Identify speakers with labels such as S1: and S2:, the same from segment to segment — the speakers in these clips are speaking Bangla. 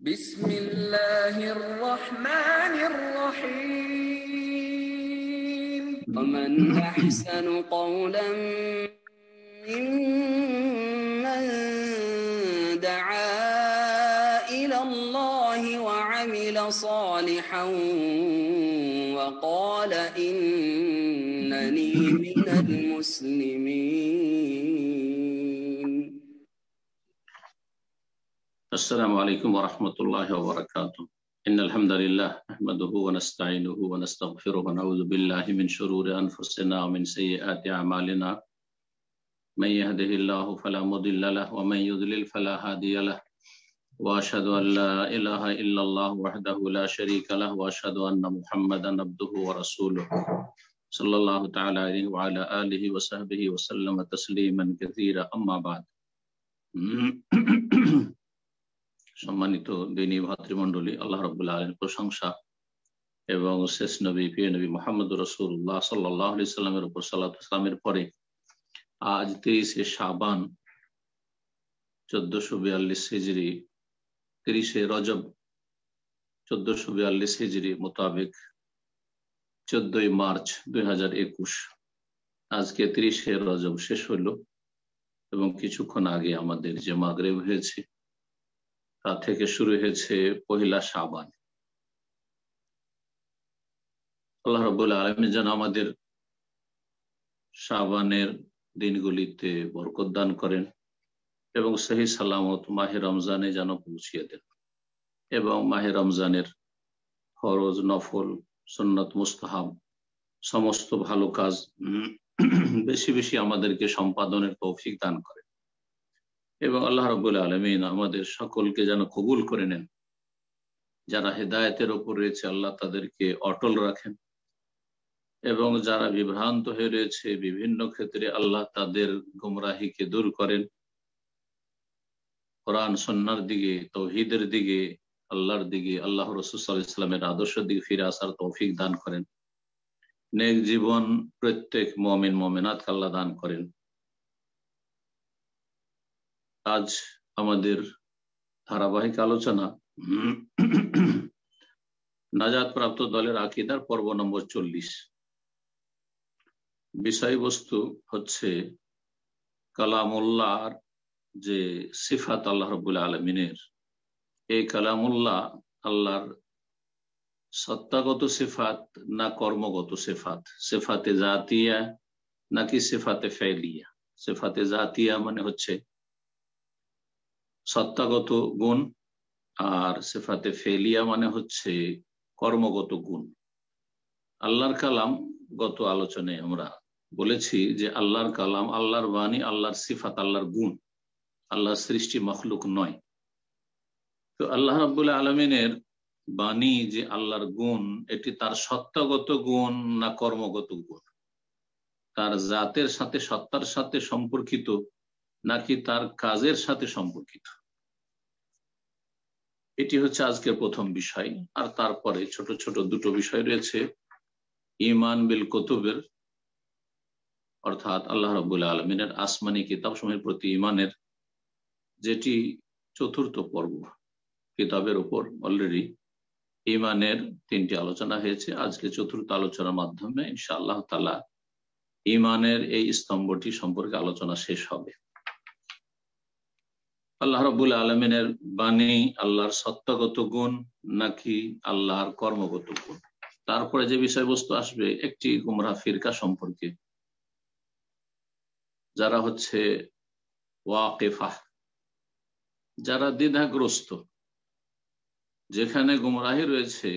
S1: بسم الله الرحمن الرحيم. ومن أحسن قولا ممن دعا إلى الله وعمل صالحا وقال
S2: السلام عليكم ورحمة الله وبركاته. إن الحمد لله نحمده ونستعينه ونستغفره ونعوذ بالله من شرور أنفسنا ومن سيئات أعمالنا. من يهده الله فلا مضل له ومن يضلل فلا هادي له. وأشهد أن لا إله إلا الله وحده لا شريك له وأشهد أن محمدا عبده ورسوله. صلى الله تعالى عليه وعلى آله وصحبه وسلم تسليما كثيرا. أما بعد. সম্মানিত দিনী ভাতৃমন্ডলী আল্লাহ রবুল্লাহ আলীর প্রশংসা এবং শেষ নবী, প্রিয় নবী মোহাম্মদ রসুল্লাহ সাল্লাহ সাল্লামের উপর সাল্লাহামের পরে আজ তেইশে সাবান চোদ্দশো বিয়াল্লিশ হিজড়ি তিরিশে রজব চোদ্দশো বিয়াল্লিশ হিজড়ি মোতাবেক চোদ্দই মার্চ দুই হাজার একুশ। আজকে তিরিশে রজব শেষ হইল এবং কিছুক্ষণ আগে আমাদের যে মাগরেব হয়েছে থেকে শুরু হয়েছে পহিলা সাবান আল্লাহ রবুল্লা আলমী যেন আমাদের সাবানের দিনগুলিতে বরকত দান করেন এবং সেই সালামত মাহে রমজানে যেন পৌঁছিয়ে দেন এবং মাহে রমজানের ফরজ, নফল, সন্নত, মুস্তাহাব সমস্ত ভালো কাজ বেশি বেশি আমাদেরকে সম্পাদনের তৌফিক দান করেন। এবং আল্লাহ রবুল আলমিন আমাদের সকলকে যেন কবুল করে নেন। যারা হেদায়তের ওপর রয়েছে, আল্লাহ তাদেরকে অটল রাখেন। এবং যারা বিভ্রান্ত হয়ে রয়েছে, বিভিন্ন ক্ষেত্রে আল্লাহ তাদের গুমরাহিকে দূর করেন। কোরআন সন্ন্যার দিকে, তৌহিদের দিকে, আল্লাহর দিকে, আল্লাহ রসুল ইসলামের আদর্শের দিকে ফিরে আসার তৌফিক দান করেন। নেক জীবন প্রত্যেক মমিন মমিনাত আল্লাহ দান করেন। আজ আমাদের ধারাবাহিক আলোচনা নাজাদ প্রাপ্ত দলের আকিদার পর্ব নম্বর চল্লিশ। বিষয়বস্তু হচ্ছে কালামুল্লাহর যে সিফাত আল্লাহ রবুল্লা আলমিনের। এই কালামুল্লাহ আল্লাহর সত্তাগত সিফাত না কর্মগত সিফাত? সেফাতে জাতিয়া নাকি সেফাতে ফেলিয়া সেফাতে জাতিয়া মানে হচ্ছে সত্তাগত গুণ আর সেফাতে ফেলিয়া মানে হচ্ছে কর্মগত গুণ। আল্লাহর কালাম গত আলোচনায় আমরা বলেছি যে আল্লাহর কালাম আল্লাহর বাণী, আল্লাহর সিফাত, আল্লাহর গুণ, আল্লাহর সৃষ্টি মখলুক নয়। তো আল্লাহ রাবুল্লাহ আলমিনের বাণী যে আল্লাহর গুণ, এটি তার সত্তাগত গুণ না কর্মগত গুণ? তার জাতের সাথে সত্তার সাথে সম্পর্কিত নাকি তার কাজের সাথে সম্পর্কিত? এটি হচ্ছে আজকের প্রথম বিষয়। আর তারপরে ছোট ছোট দুটো বিষয় রয়েছে। ইমান বিল কতুবের, অর্থাৎ আল্লাহ রবুল্লা আলমিনের আসমানি কিতাব সময়ের প্রতি ইমানের যেটি চতুর্থ পর্ব কিতাবের উপর অলরেডি ইমানের তিনটি আলোচনা হয়েছে। আজকে চতুর্থ আলোচনার মাধ্যমে ইনশা আল্লাহ তালা ইমানের এই স্তম্ভটি সম্পর্কে আলোচনা শেষ হবে। আল্লাহ রবুল আলমিনের বাণী, আল্লাহর সত্যগত গুণ নাকি আল্লাহর কর্মগত গুণ? তারপরে যে বিষয়বস্তু আসবে, একটি গুমরা ফিরকা সম্পর্কে। যারা হচ্ছে ওয়াকেফা, যারা দ্বিধাগ্রস্ত, যেখানে গুমরাহি রয়েছে,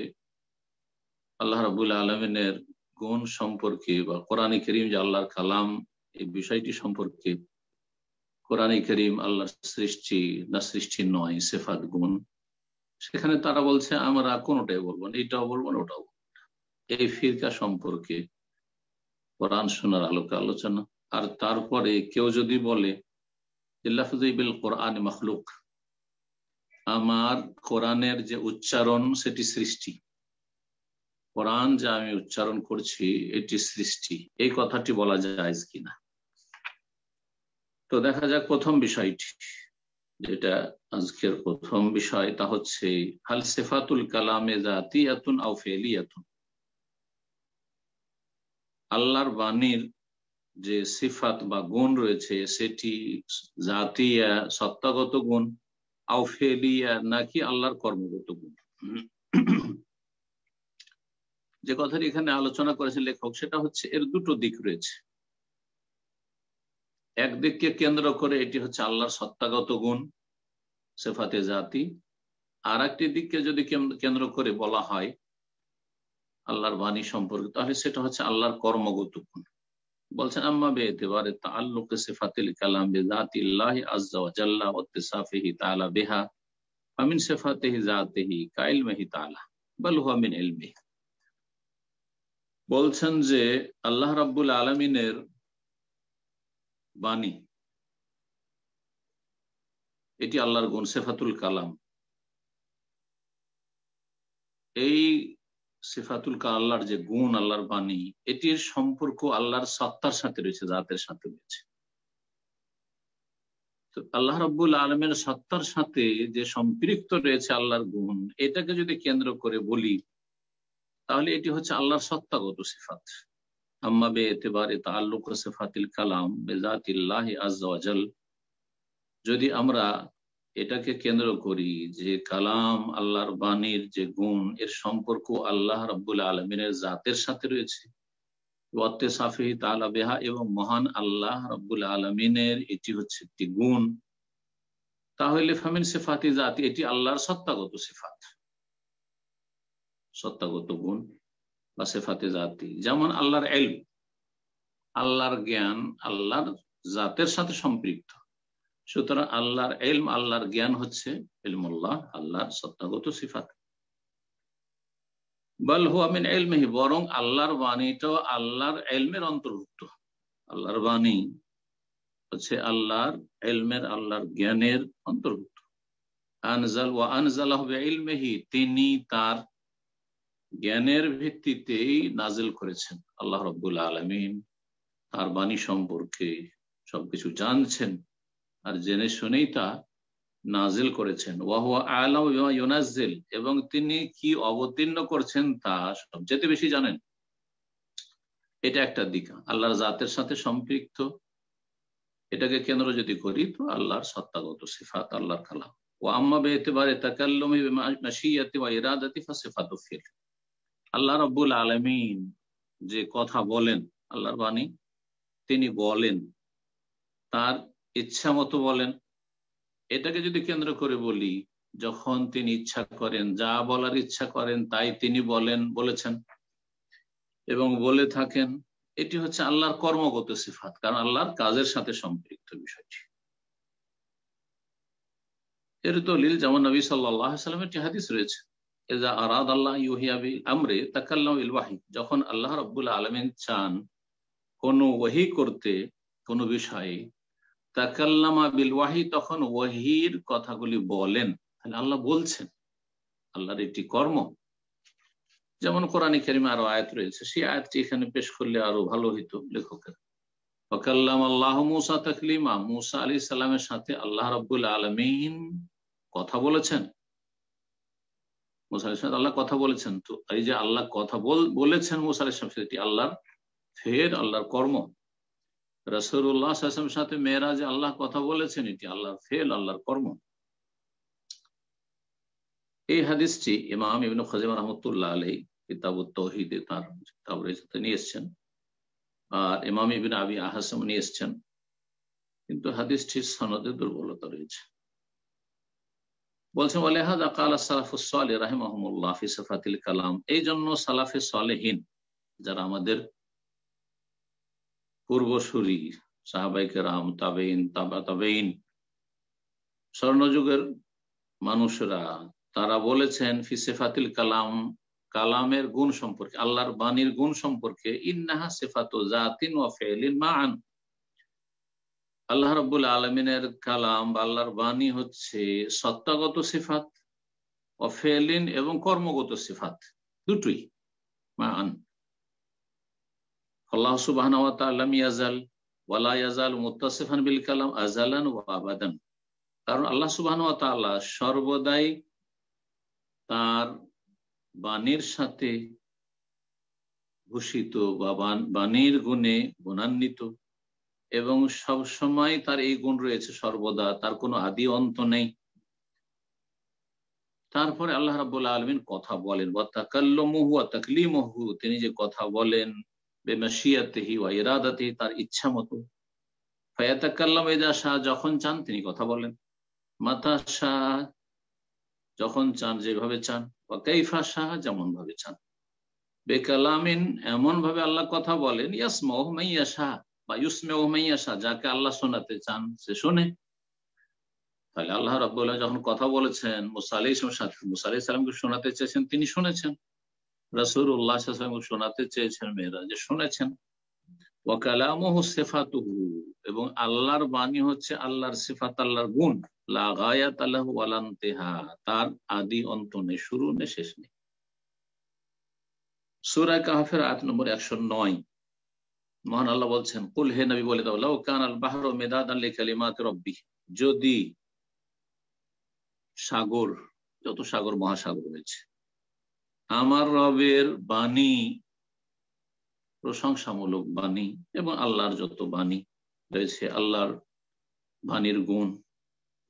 S2: আল্লাহ রবুল আলমিনের গুণ সম্পর্কে বা কোরআন করিম যে আল্লাহর কালাম, এই বিষয়টি সম্পর্কে কোরআন করিম আল্লাহ সৃষ্টি, না সৃষ্টি নয়, সেফাত গুণ। সেখানে তারা বলছে, আমরা কোনোটাই বলব না এইটাও বলব না, ওটাও এই ফিরকা সম্পর্কে কোরআন শোনার আলোকে আলোচনা। আর তারপরে কেউ যদি বলে ইল্লাফুজবিল কোরআন মখলুক। আমার কোরআনের যে উচ্চারণ, সেটি সৃষ্টি। কোরআন যা আমি উচ্চারণ করছি, এটি সৃষ্টি। এই কথাটি বলা যায় কিনা? তো দেখা যাক প্রথম বিষয়টি, যেটা আজকের প্রথম বিষয়, তা হচ্ছে, হাল সেফাতুল কালামে জাতিয়াতুন আও ফেলিয়াতুন? আল্লাহর বাণীর যে সিফাত বা গুণ রয়েছে, সেটি জাতিয়া, সত্তাগত গুণ, আও ফেলিয়া, নাকি আল্লাহর কর্মগত গুণ? যে কথাটি এখানে আলোচনা করেছে লেখক, সেটা হচ্ছে এর দুটো দিক রয়েছে। একদিককে কেন্দ্র করে এটি হচ্ছে আল্লাহর সত্তাগত গুণ, সেফাতে জাতি। আর একটি দিককে যদি কেন্দ্র করে বলা হয়, আল্লাহর বাণী সম্পর্কে, তাহলে সেটা হচ্ছে আল্লাহর কর্মগত গুণ। বলছেন আম্মা বে এতেবারে তাল্লুক সিফাতিল কালাম বে জাতিল্লাহি আজ্জা জাল্লা ওয়া ইত্তিসাফিহি তাআলা বিহা ফামিন সিফাতিহি জাতিহি কাইলমিহি তাআলা, বাল হুয়া মিন ইলমিহি। বলছেন যে, আল্লাহ রাব্বুল আলামিনের বাণী। এটি আল্লাহর গুণ, সেফাতুল কালাম। এই সিফাতুল আল্লাহর যে গুণ, আল্লাহর বাণী, এটির সম্পর্ক আল্লাহর সত্তার সাথে রয়েছে, জাতের সাথে রয়েছে। তো আল্লাহ রব্বুল আলমের সত্তার সাথে যে সম্পৃক্ত রয়েছে আল্লাহর গুণ, এটাকে যদি কেন্দ্র করে বলি, তাহলে এটি হচ্ছে আল্লাহর সত্তাগত সিফাত। আম্মা বে এতেবারে তাল্লুক সিফাতিল কালাম যদি আমরা এটাকে কেন্দ্র করি যে কালাম আল্লাহর বাণীর যে গুণ, এর সম্পর্ক আল্লাহ রব্বুল আলমিনের জাতের সাথে রয়েছে। ওয়াত্তে সাফি তালা বেহা এবং মহান আল্লাহ রব্বুল আলমিনের এটি হচ্ছে একটি গুণ। তাহলে ফামিন সেফাতি জাতি, এটি আল্লাহর সত্তাগত সিফাত। সত্তাগত গুণ। বা সেফাতে জাতি। যেমন আল্লাহর এল আল্লাহর জ্ঞান, আল্লাহর জাতের সাথে সম্পৃক্ত। সুতরাং আল্লাহর এলম, আল্লাহর জ্ঞান হচ্ছে এলমুল্লাহ আল্লাহর সত্তাগত সিফাত। বল হুয়ামিন এলমেহি, বরং আল্লাহর বাণীটাও আল্লাহর এলমের অন্তর্ভুক্ত। আল্লাহর বাণী হচ্ছে আল্লাহর এলমের, আল্লাহর জ্ঞানের অন্তর্ভুক্ত। আনজাল, ওয়া আনজাল হবে এলমেহি তিনি তার জ্ঞানের ভিত্তিতেই নাজিল করেছেন আল্লাহ রব্বুল আলমিন। তার বাণী সম্পর্কে সবকিছু জানছেন আর জেনে শুনেই তা নাজিল করেছেন। ওয়াহুয়া আলাম ইউনাজিল এবং তিনি কি অবতীর্ণ করছেন তা সবচেয়ে বেশি জানেন। এটা একটা দিক। আল্লাহর জাতের সাথে সম্পৃক্ত। এটাকে কেন্দ্র যদি করি তো আল্লাহর সত্তাগত সিফাত, আল্লাহর কালাম। ও আম্মা বেতেবারে তাকাল্লমি মাসিয়াতি ওয়া ইরাদাতি ফাসিফাতু ফিল আল্লাহ রব্বুল আলমিন যে কথা বলেন, আল্লাহর বাণী, তিনি বলেন, তার ইচ্ছা মতো বলেন। এটাকে যদি কেন্দ্র করে বলি, যখন তিনি ইচ্ছা করেন, যা বলার ইচ্ছা করেন, তাই তিনি বলেন, বলেছেন। এবং বলে থাকেন, এটি হচ্ছে আল্লাহর কর্মগত সিফাত, কারণ আল্লাহর কাজের সাথে সম্পৃক্ত বিষয়টি। এর দলিল, যেমন নবী সাল্লাহ সাল্লামের একটি হাদিস রয়েছে এজা আরাদ আল্লাহ ইউহিয়াবি আমরে তাকাল্লাম ইলওয়াহি যখন আল্লাহ রব্বুল আলমিন চান কোন ওয়াহি করতে, কোন বিষয়ে তাকাল্লামা বিল ওয়াহি তখন ওয়াহির কথাগুলি বলেন। তাহলে আল্লাহ বলছেন, আল্লাহর একটি কর্ম। যেমন কোরআন কেরিমে আরও আয়াত রয়েছে, সেই আয়াতটি এখানে পেশ করলে আরও ভালো হইতো লেখকের। ফকাল্লাম আল্লাহ মুসা তাকলিমা মুসা আলী সাল্লামের সাথে আল্লাহ রব্বুল আলমিন কথা বলেছেন। মুসা আলী আল্লাহ কথা বলেছেন তো, এই যে আল্লাহ কথা বলেছেন মুসা আলী সেটি আল্লাহর ফের আল্লাহর কর্ম। রসুল্লাহ আসলামের সাথে মেয়েরা যে আল্লাহ কথা বলেছেন, এটি আল্লাহর ফেল আল্লাহর কর্ম। এই হাদিসটি ইমাম ইবিন খাজিম রহমতুল্লাহ আলাই কিতাব তহিদে তার কিতাব রয়েছে নিয়ে এসছেন। আর ইমাম ইবিন আবি আহাসম নিয়ে এসছেন। কিন্তু হাদিসটির সনদে দুর্বলতা রয়েছে। বলছেন ফিসফাতিল কালাম। এই জন্য সালাফে সালেহীন, যারা আমাদের সাহাবাইকে রাম তাবেইন তাবা তাবেইন স্বর্ণযুগের মানুষরা, তারা বলেছেন ফিসেফাতিল কালাম, কালামের গুণ সম্পর্কে, আল্লাহর বাণীর গুণ সম্পর্কে, ইন্নাহা সেফাত জাতিন ও ফেলিন মান আল্লাহ রব্বুল আলমিনের কালাম বা আল্লাহর বাণী হচ্ছে সত্তাগত সিফাত, অফেলিন এবং কর্মগত সিফাত, দুটোই মান। আল্লাহ সুবাহ ইয়াজাল ওয়ালা ইয়াজাল মুতাসিফান বিল কালাম আজালান ও আবাদান। কারণ আল্লাহ সুবাহ সর্বদাই তার বাণীর সাথে ভূষিত বা বাণীর গুণে গুণান্বিত। এবং সব সময় তার এই গুণ রয়েছে সর্বদা, তার কোনো আদি অন্ত নেই। তারপরে আল্লাহ রাবুল্লাহ আলমিন কথা বলেন তাকলিমহু তিনি যে কথা বলেন বেমাশিয়াতেহি ওয়া ইরাদাতেহি তার ইচ্ছা মতো। ফায়াতাকাল্লাম এজা শাহ যখন চান তিনি কথা বলেন। মাতা শাহ যখন চান যেভাবে চান। বা কাইফা শাহ যেমন ভাবে চান। বেকালামিন এমন ভাবে আল্লাহ কথা বলেন ইয়াসমহ মাইয়া শাহ ইউসমে ও মাইয়া শাহ যাকে আল্লাহ শোনাতে চান, সে শোনে। তাহলে আল্লাহ রাবুল্লাহ যখন কথা বলেছেন, মুসা আলি মুসা আলি সালামকে শোনাতে চেয়েছেন, তিনি শুনেছেন। রাসুর উল্লাহ শোনাতে চেয়েছেন মেয়েরা যে শুনেছেন ওয়াকালামহু সেফাতুহু, এবং আল্লাহর বাণী হচ্ছে আল্লাহর সিফাত, আল্লাহর গুণ। লাগায়াত আল্লাহ ওয়ালান্তেহা তার আদি অন্ত নেই, শুরু নেই, শেষ নেই। সুরায় কাহাফের আট নম্বর একশো নয়। মহান আল্লাহ বলছেন, কুল হে নবী, বলে দাও, লাউ কান আল বাহর মেদাদ আল্লি কালিমাত রব্বি। যদি সাগর, যত সাগর, মহাসাগর রয়েছে, আমার রবের বাণী প্রশংসামূলক বাণী এবং আল্লাহর যত বাণী রয়েছে, আল্লাহর বাণীর গুণ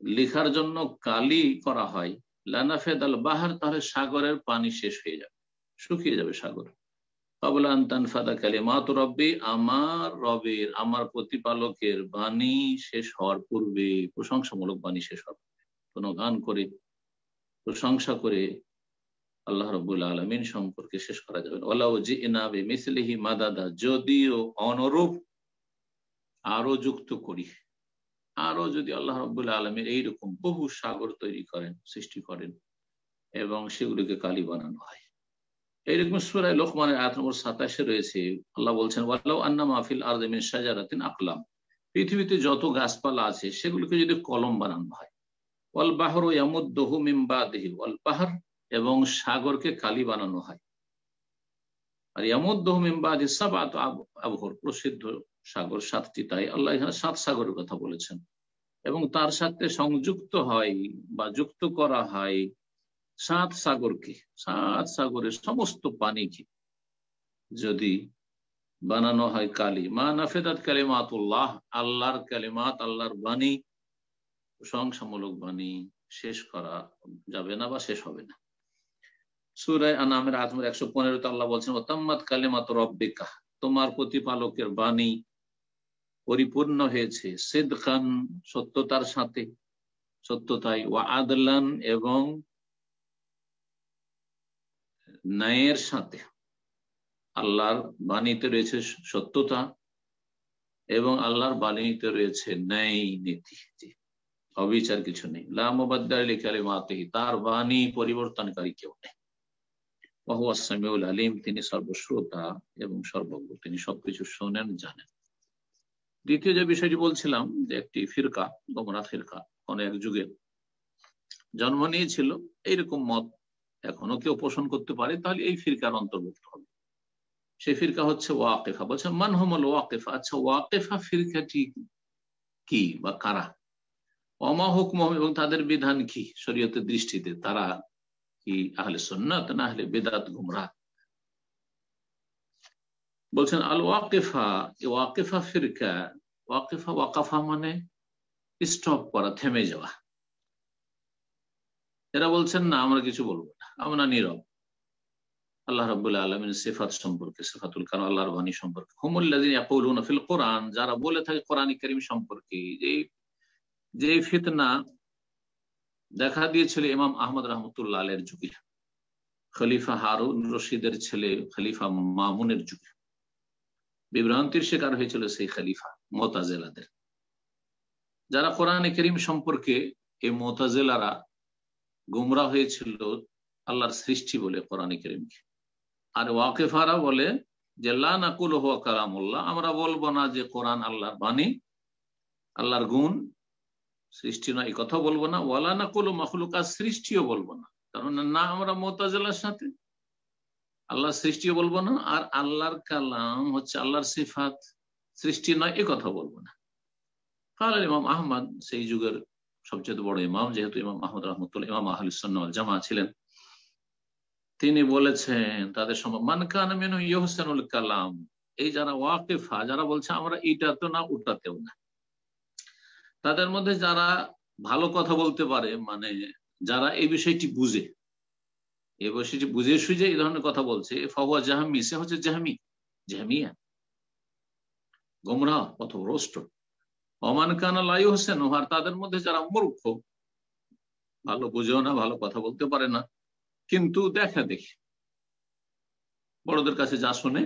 S2: লেখার জন্য কালি করা হয়, লানাফেদ আল বাহার, তাহলে সাগরের পানি শেষ হয়ে যাবে, শুকিয়ে যাবে সাগর। আমার রবের, আমার প্রতিপালকের বাণী শেষ হওয়ার পূর্বে, প্রশংসামূলক বাণী শেষ হওয়ার কোন গান করে, প্রশংসা করে আল্লাহ রবুল্লা আলমিন সম্পর্কে শেষ করা যাবে ওলাও জি ইনাবে মিসলিহি মাদাদা, যদিও অনুরূপ আরও যুক্ত করি। আরও যদি আল্লাহ রবুল্লা আলমীর এইরকম বহু সাগর তৈরি করেন, সৃষ্টি করেন, এবং সেগুলিকে কালি বানানো হয়। এইরকম সুরায় লোকমানের আয়াত নম্বর সাতাশে রয়েছে। আল্লাহ বলছেন ওয়াল্লাহ আন্না মাহফিল আরদিন সাজারাতিন আকলাম। পৃথিবীতে যত গাছপালা আছে, সেগুলোকে যদি কলম বানানো হয়, ওয়াল বাহর ইয়ামুদ্দহু মিমবাদিহি ওয়াল পাহাড় এবং সাগরকে কালি বানানো হয়। আর ইয়ামুদ্দহু মিমবাদি সাবাত আবহর, প্রসিদ্ধ সাগর সাতটি, তাই আল্লাহ এখানে সাত সাগরের কথা বলেছেন। এবং তার সাথে সংযুক্ত হয় বা যুক্ত করা হয় সাত সাগরকে সাত সাগরের সমস্ত পানিকে যদি বানানো হয় কালি মা নাফেদাত কালিমাতুল্লাহ, আল্লাহর কালিমাত, আল্লাহর বাণী, প্রশংসামূলক বাণী শেষ করা যাবে না বা শেষ হবে না। সুরায় আনামের আত্মের একশো পনেরোতে আল্লাহ বলছেন ওতাম্মাদ কালিমাত রব্বিকা তোমার প্রতিপালকের বাণী পরিপূর্ণ হয়েছে সিদ খান সত্যতার সাথে। সত্যতাই ওয়া আদলান এবং ন্যায়ের সাথে আল্লাহর বাণীতে রয়েছে সত্যতা এবং আল্লাহর বাণীতে রয়েছে ন্যায় নীতি। অবিচার কিছু নেই। লামবাদ্দারি তার বাণী পরিবর্তনকারী কেউ নেই। বহু আসামিউল আলিম, তিনি সর্বশ্রোতা এবং সর্বজ্ঞ। তিনি সবকিছু শোনেন, জানেন। দ্বিতীয় যে বিষয়টি বলছিলাম, যে একটি ফিরকা গমরা ফিরকা কোন এক যুগে জন্ম নিয়েছিল, এইরকম মত এখনও কেউ পোষণ করতে পারে, তাহলে এই ফিরকার অন্তর্ভুক্ত হবে। সেই ফিরকা হচ্ছে ওয়াকেফা। বলছে, মান হমল ওয়াকেফা? আচ্ছা ওয়াকেফা ফিরকাটি কি বা কারা? অমা হুকম এবং তাদের বিধান কি শরীয়তের দৃষ্টিতে? তারা কি আহলে সন্ন্যত না হলে বেদাত গুমরা বলছেন, আল ওয়াকেফা। ওয়াকেফা ফিরকা, ওয়াকেফা ওয়াকাফা মানে স্টপ করা, থেমে যাওয়া। এরা বলছেন, না, আমরা কিছু বলব না। আমরা নীরব। আল্লাহ রবুল্লাহ আলমিন সেফাত সম্পর্কে, সেফাতুল কারণ আল্লাহর বাণী সম্পর্কে। হুমুল্লাদিন ফিল কোরআন, যারা বলে থাকে কোরআন করিম সম্পর্কে, যে যে ফিতনা দেখা দিয়েছিল ইমাম আহমদ রহমতুল্লাহ আলের যুগে। খলিফা হারুন রশিদের ছেলে, খলিফা মামুনের যুগে। বিভ্রান্তির শিকার হয়েছিল সেই খলিফা, মোতাজেলাদের। যারা কোরআন করিম সম্পর্কে এই মোতাজেলারা গুমরা হয়েছিল আল্লাহর সৃষ্টি বলে কোরআন করিমকে। আর ওয়াকেফারা বলে যে লাকুল হুয়া কালামুল্লাহ, আমরা বলব না যে কোরআন আল্লাহর বাণী, আল্লাহর গুণ, সৃষ্টি নয়, এই কথা বলব না। ওয়ালা নাকুল মখলুকা, সৃষ্টিও বলব না। কারণ না আমরা মোতাজেলার সাথে। আল্লাহর সৃষ্টিও বলব না, আর আল্লাহর কালাম হচ্ছে আল্লাহর সিফাত। সৃষ্টি নয় এ কথা বলব না। কাল ইমাম আহমদ, সেই যুগের সবচেয়ে বড় ইমাম, যেহেতু ইমাম মাহমুদ রহমতুল্লাহ, ইমাম আহলুসন্নাল জামা ছিলেন তিনি বলেছেন তাদের সময় মানকান মেনু ইহসানুল কালাম। এই যারা ওয়াকিফা, যারা বলছে আমরা এটা তো না, ওটাতেও না। তাদের মধ্যে যারা ভালো কথা বলতে পারে মানে যারা এই বিষয়টি বুঝে, এই বিষয়টি বুঝে সুঝে এই ধরনের কথা বলছে ফাহুয়া জাহামি, সে হচ্ছে জাহামি, জাহামিয়া গোমরা পথভ্রষ্ট অমান কানা লাই হোসেন আর তাদের মধ্যে যারা মূর্খ, ভালো বুঝেও না, ভালো কথা বলতে পারে না। কিন্তু দেখা দেখি। বড়দের কাছে যা শোনে,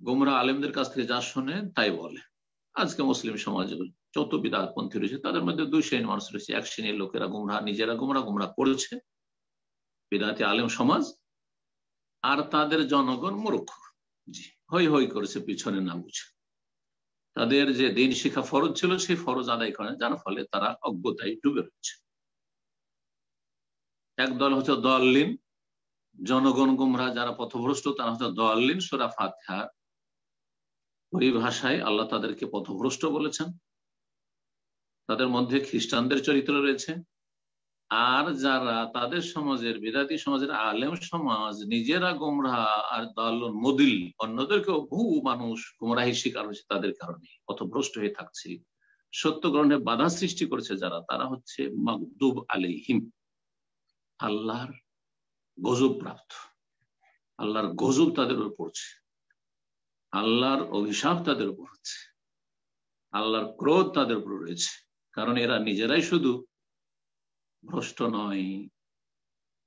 S2: গোমরা আলেমদের কাছ থেকে যা শোনে, তাই বলে। আজকে মুসলিম সমাজ যত পন্থী রয়েছে, তাদের মধ্যে দুই শ্রেণির মানুষ রয়েছে। এক শ্রেণির লোকেরা গুমরা, নিজেরা গুমরা গুমরা করেছে। বিদাতি আলেম সমাজ আর তাদের জনগণ মূর্খ। জি, হই হই করেছে পিছনে না বুঝে তাদের যে দিন শিক্ষা ফরজ ছিল, সেই ফরজ আদায় করে যার ফলে তারা অজ্ঞতায় ডুবে রয়েছে। এক দল হচ্ছে দলিন জনগণ গুমরা যারা পথভ্রষ্ট, তারা হচ্ছে দলিন সুরা ফাতহার পরিভাষায় আল্লাহ তাদেরকে পথভ্রষ্ট বলেছেন। তাদের মধ্যে খ্রিস্টানদের চরিত্র রয়েছে। আর যারা তাদের সমাজের বিদাতি সমাজের আলেম সমাজ, নিজেরা গোমরা আর দল মদিল অন্যদেরকেও বহু মানুষ গোমরাহির শিকার হয়েছে তাদের কারণে, পথভ্রষ্ট হয়ে থাকছে। সত্য গ্রহণে বাধা সৃষ্টি করেছে যারা, তারা হচ্ছে মাকদুব আলিহিম আল্লাহর গজব প্রাপ্ত। আল্লাহর গজব তাদের উপর পড়ছে। আল্লাহর অভিশাপ তাদের উপর হচ্ছে। আল্লাহর ক্রোধ তাদের উপর রয়েছে। কারণ এরা নিজেরাই শুধু ভ্রষ্ট নয়।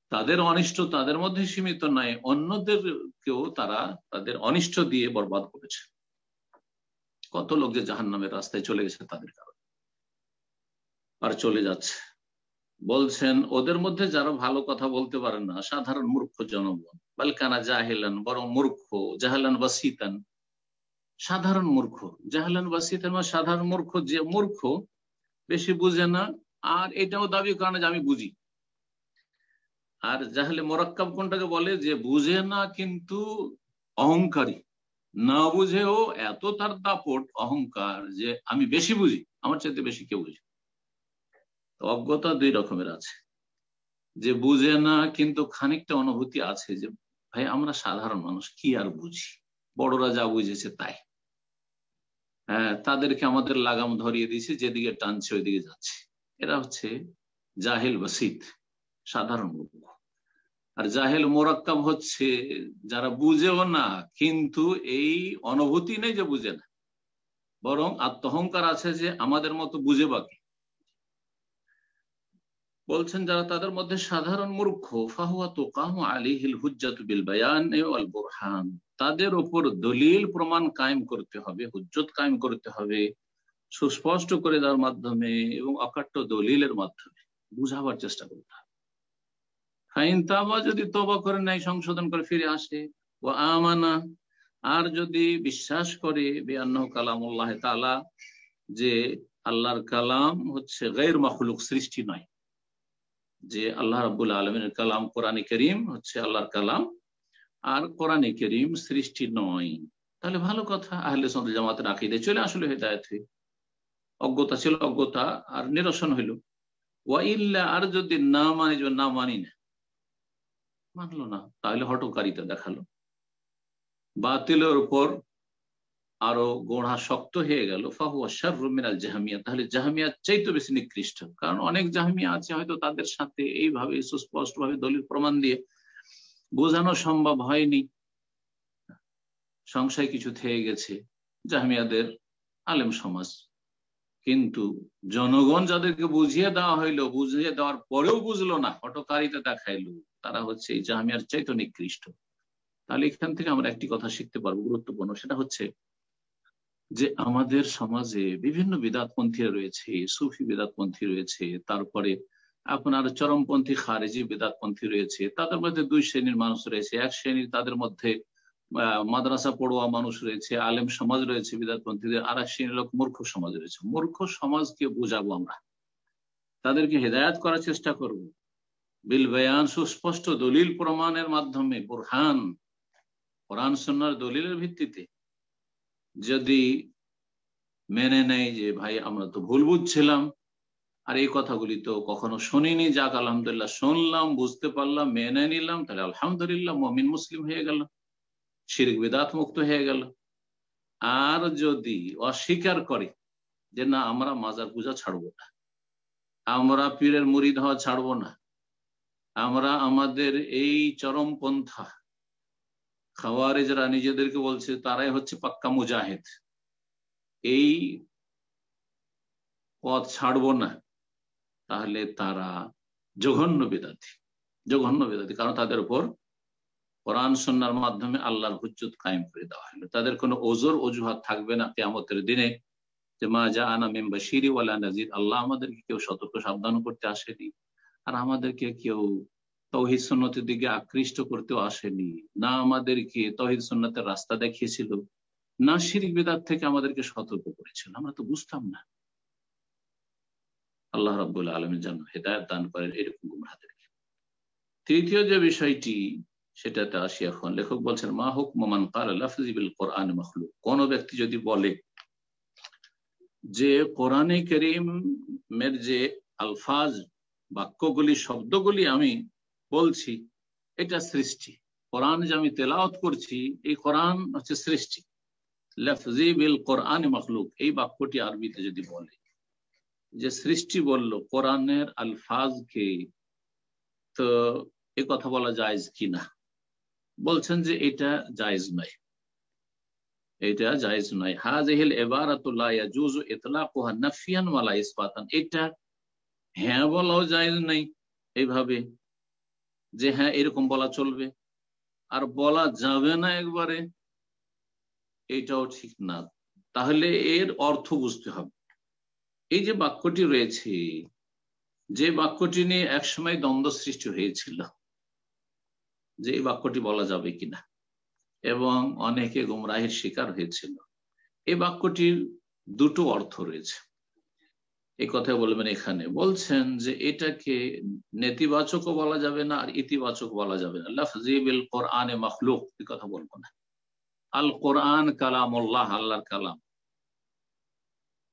S2: তাদের অনিষ্ট তাদের মধ্যে সীমিত নয়, অন্যদেরকেও তারা তাদের অনিষ্ট দিয়ে বরবাদ করেছে। কত লোক যে জাহান নামের রাস্তায় চলে গেছে তাদের কারণে। আর চলে যাচ্ছে। বলছেন, ওদের মধ্যে যারা ভালো কথা বলতে পারেন না, সাধারণ মূর্খ জনগণ। বালকানা জাহেলান, বরং মূর্খ, জাহালান বাসিতান সাধারণ মূর্খ, জাহালান বাসিতান বা সাধারণ মূর্খ। যে মূর্খ বেশি বুঝে না, আর এটাও দাবি করে না যে আমি বুঝি। আর জাহালে মোরাক্কাব কোনটাকে বলে? যে বুঝে না কিন্তু অহংকারী। না বুঝেও এত তার দাপট, অহংকার যে আমি বেশি বুঝি, আমার চাইতে বেশি কেউ বুঝি অজ্ঞতা দুই রকমের আছে। যে বুঝে না, কিন্তু খানিকটা অনুভূতি আছে যে, ভাই, আমরা সাধারণ মানুষ, কি আর বুঝি? বড়রা যা বুঝেছে তাই। হ্যাঁ তাদেরকে আমাদের লাগাম ধরিয়ে দিয়েছে, যেদিকে টানছে ওইদিকে যাচ্ছে। এরা হচ্ছে জাহেল বাসিদ সাধারণ মূর্খ আর জাহেল মোরাক্কাব হচ্ছে যারা বুঝেও না, কিন্তু এই অনুভূতি নেই যে বুঝে না। বরং আত্মহংকার আছে যে, আমাদের মতো বুঝে বাকি? বলছেন যারা তাদের মধ্যে সাধারণ মূর্খ, ফাহুয়া তো কাহু আলিহিল হুজ্জাতুবিল বায়ান বোরহান। তাদের ওপর দলিল প্রমাণ কায়েম করতে হবে, হুজ্জত কায়েম করতে হবে, সুস্পষ্ট করে দেওয়ার মাধ্যমে এবং অকাট্য দলিলের মাধ্যমে। বুঝাবার চেষ্টা করতে হবে। ফাইন তাবা যদি তবা করে নেয়, সংশোধন করে ফিরে আসে। ও আমানা, আর যদি বিশ্বাস করে বেআন্ন কালামুল্লাহ তালা যে আল্লাহর কালাম হচ্ছে গৈর মখলুক, সৃষ্টি নয়। যে আল্লাহ রাবুল আলমের কালাম কোরআনে করিম হচ্ছে আল্লাহর কালাম, আর কোরআনে করিম সৃষ্টি নয়। তাহলে ভালো কথা, আহলে সন্দ জামাতের আকিদে চলে আসলে হেদায়ত হয়ে। অজ্ঞতা ছিল অজ্ঞতা, আর নিরসন হইল। ওয়াইল্লা আর যদি না মানি না মানি না মানলো না, তাহলে হটকারিতা দেখাল। বাতিলের উপর আরও গোড়া শক্ত হয়ে গেল। ফাহুয়া মিনাল জাহামিয়া। তাহলে জাহামিয়া চাইতে বেশি নিকৃষ্ট। কারণ অনেক জাহামিয়া আছে হয়তো তাদের সাথে এইভাবে সুস্পষ্ট ভাবে দলিল প্রমাণ দিয়ে বোঝানো সম্ভব হয়নি। সংশয় কিছু থেকে গেছে জাহামিয়াদের আলেম সমাজ। কিন্তু জনগণ যাদেরকে বুঝিয়ে দেওয়া হইল, বুঝিয়ে দেওয়ার পরেও বুঝলো না হটকারিতা দেখাইলো, তারা হচ্ছে এই জাহামিয়ার চাইতো নিকৃষ্ট। তাহলে এখান থেকে আমরা একটি কথা শিখতে পারব গুরুত্বপূর্ণ, সেটা হচ্ছে যে আমাদের সমাজে বিভিন্ন বিদাতপন্থীরা রয়েছে, সুফি বিদাতপন্থী রয়েছে, তারপরে আপনার চরমপন্থী, খারেজি বেদাতপন্থী রয়েছে, তাদের মধ্যে দুই শ্রেণির মানুষ রয়েছে। এক শ্রেণির তাদের মধ্যে মাদ্রাসা পড়ুয়া মানুষ রয়েছে, আলেম সমাজ রয়েছে বিদাতপন্থীদের, আর এক শ্রেণির লোক মূর্খ সমাজ রয়েছে। মূর্খ সমাজকে বোঝাবো আমরা। তাদেরকে হেদায়াত করার চেষ্টা করব। বিল বয়ান, সুস্পষ্ট দলিল প্রমাণের মাধ্যমে, বোরহান, কোরআন সন্ন্যার দলিলের ভিত্তিতে। যদি মেনে নেয় যে, ভাই, আমরা তো ভুল বুঝছিলাম। আর এই কথাগুলি তো কখনো শুনিনি। যাক, আলহামদুলিল্লাহ শুনলাম, বুঝতে পারলাম, মেনে নিলাম। তাহলে আলহামদুলিল্লাহ, মমিন মুসলিম হয়ে গেল, শিরিক বেদাত মুক্ত হয়ে গেল। আর যদি অস্বীকার করে যে, না, আমরা মাজার পূজা ছাড়বো না, আমরা পীরের মুড়ি হওয়া ছাড়বো না, আমরা আমাদের এই চরম পন্থা খাওয়ারে যারা নিজেদেরকে বলছে, তারাই হচ্ছে পাক্কা মুজাহিদ। এই পথ ছাড়বো না। তাহলে তারা জঘন্য বেদাতি জঘন্য বেদাতি, কারণ তাদের উপর কোরআন সন্ন্যার মাধ্যমে আল্লাহর হুজ্জত কায়েম করে দেওয়া হলো। তাদের কোনো ওজোর অজুহাত থাকবে না কেমতের দিনে। যে মা যা আনা মেম্বা শিরি ওয়ালা নাজির, আল্লাহ আমাদেরকে কেউ সতর্ক সাবধান করতে আসেনি। আর আমাদেরকে কেউ তহিদ সন্ন্যতের দিকে আকৃষ্ট করতেও আসেনি। না আমাদেরকে তহিদ সন্ন্যতের রাস্তা দেখিয়েছিল, না শিরিক বেদাত থেকে আমাদেরকে সতর্ক করেছিল। আমরা তো বুঝতাম না। আল্লাহ রাবুল আলমের জন্য হেদায়ত দান করেন এরকম গুমরাহাদেরকে তৃতীয় যে বিষয়টি, সেটাতে আসি এখন। লেখক বলছেন, মা হুক মোমান কোরআন মখলু কোন ব্যক্তি যদি বলে যে কোরআনে করিমের যে আলফাজ, বাক্যগুলি, শব্দগুলি আমি বলছি, এটা সৃষ্টি। কোরআন যে আমি তেলাওত করছি, এই কোরআন হচ্ছে সৃষ্টি। কোরআন মখলুক, এই বাক্যটি আরবিতে যদি বলে। যে সৃষ্টি বলল, কোরআনের আলফাজকে তো এ কথা বলা জায়জ কিনা? বলছেন যে এটা জায়জ নয়। এটা জায়জ নয়। হাজহিল এবারাতুল্লাহ ইয়াজুজ ইতলাকুহা নাফিয়ান ওয়ালা ইসবাতান। এটা হ্যাঁ বলাও জায়জ নাই এইভাবে যে হ্যাঁ এরকম বলা চলবে। আর বলা যাবে না একবারে, এটাও ঠিক না। তাহলে এর অর্থ বুঝতে হবে। এই যে বাক্যটি রয়েছে, যে বাক্যটি নিয়ে একসময় দ্বন্দ্ব সৃষ্টি হয়েছিল, যে এই বাক্যটি বলা যাবে কিনা, এবং অনেকে গুমরাহের শিকার হয়েছিল, এই বাক্যটির দুটো অর্থ রয়েছে। এই কথা বলবেন এখানে। বলছেন যে এটাকে নেতিবাচকও বলা যাবে না আর ইতিবাচক বলা যাবে না। লফজিবিল কোরআনে মখলুক, এই কথা বলব না। আল কোরআন কালাম আল্লাহ আল্লাহর কালাম।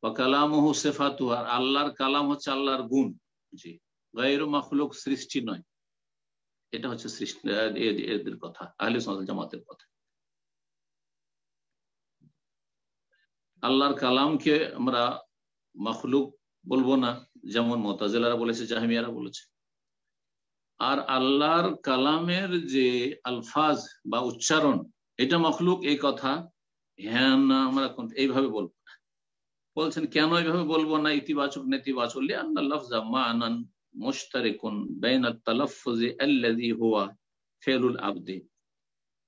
S2: বা কালামহু সেফাতু আর আল্লাহর কালাম হচ্ছে আল্লাহর গুণ। জি, গায়ের মখলুক সৃষ্টি নয়। এটা হচ্ছে সৃষ্টি এদের কথা, আহলে জামাতের কথা। আল্লাহর কালামকে আমরা মখলুক বলব না, যেমন মোতাজেলারা বলেছে, জাহামিয়ারা বলেছে। আর আল্লাহর কালামের যে আলফাজ বা উচ্চারণ, এটা মখলুক, এই কথা হ্যাঁ না, আমরা এইভাবে বলব না। বলছেন, কেন এইভাবে বলব না? ইতিবাচক, নেতিবাচক। লফজা মানান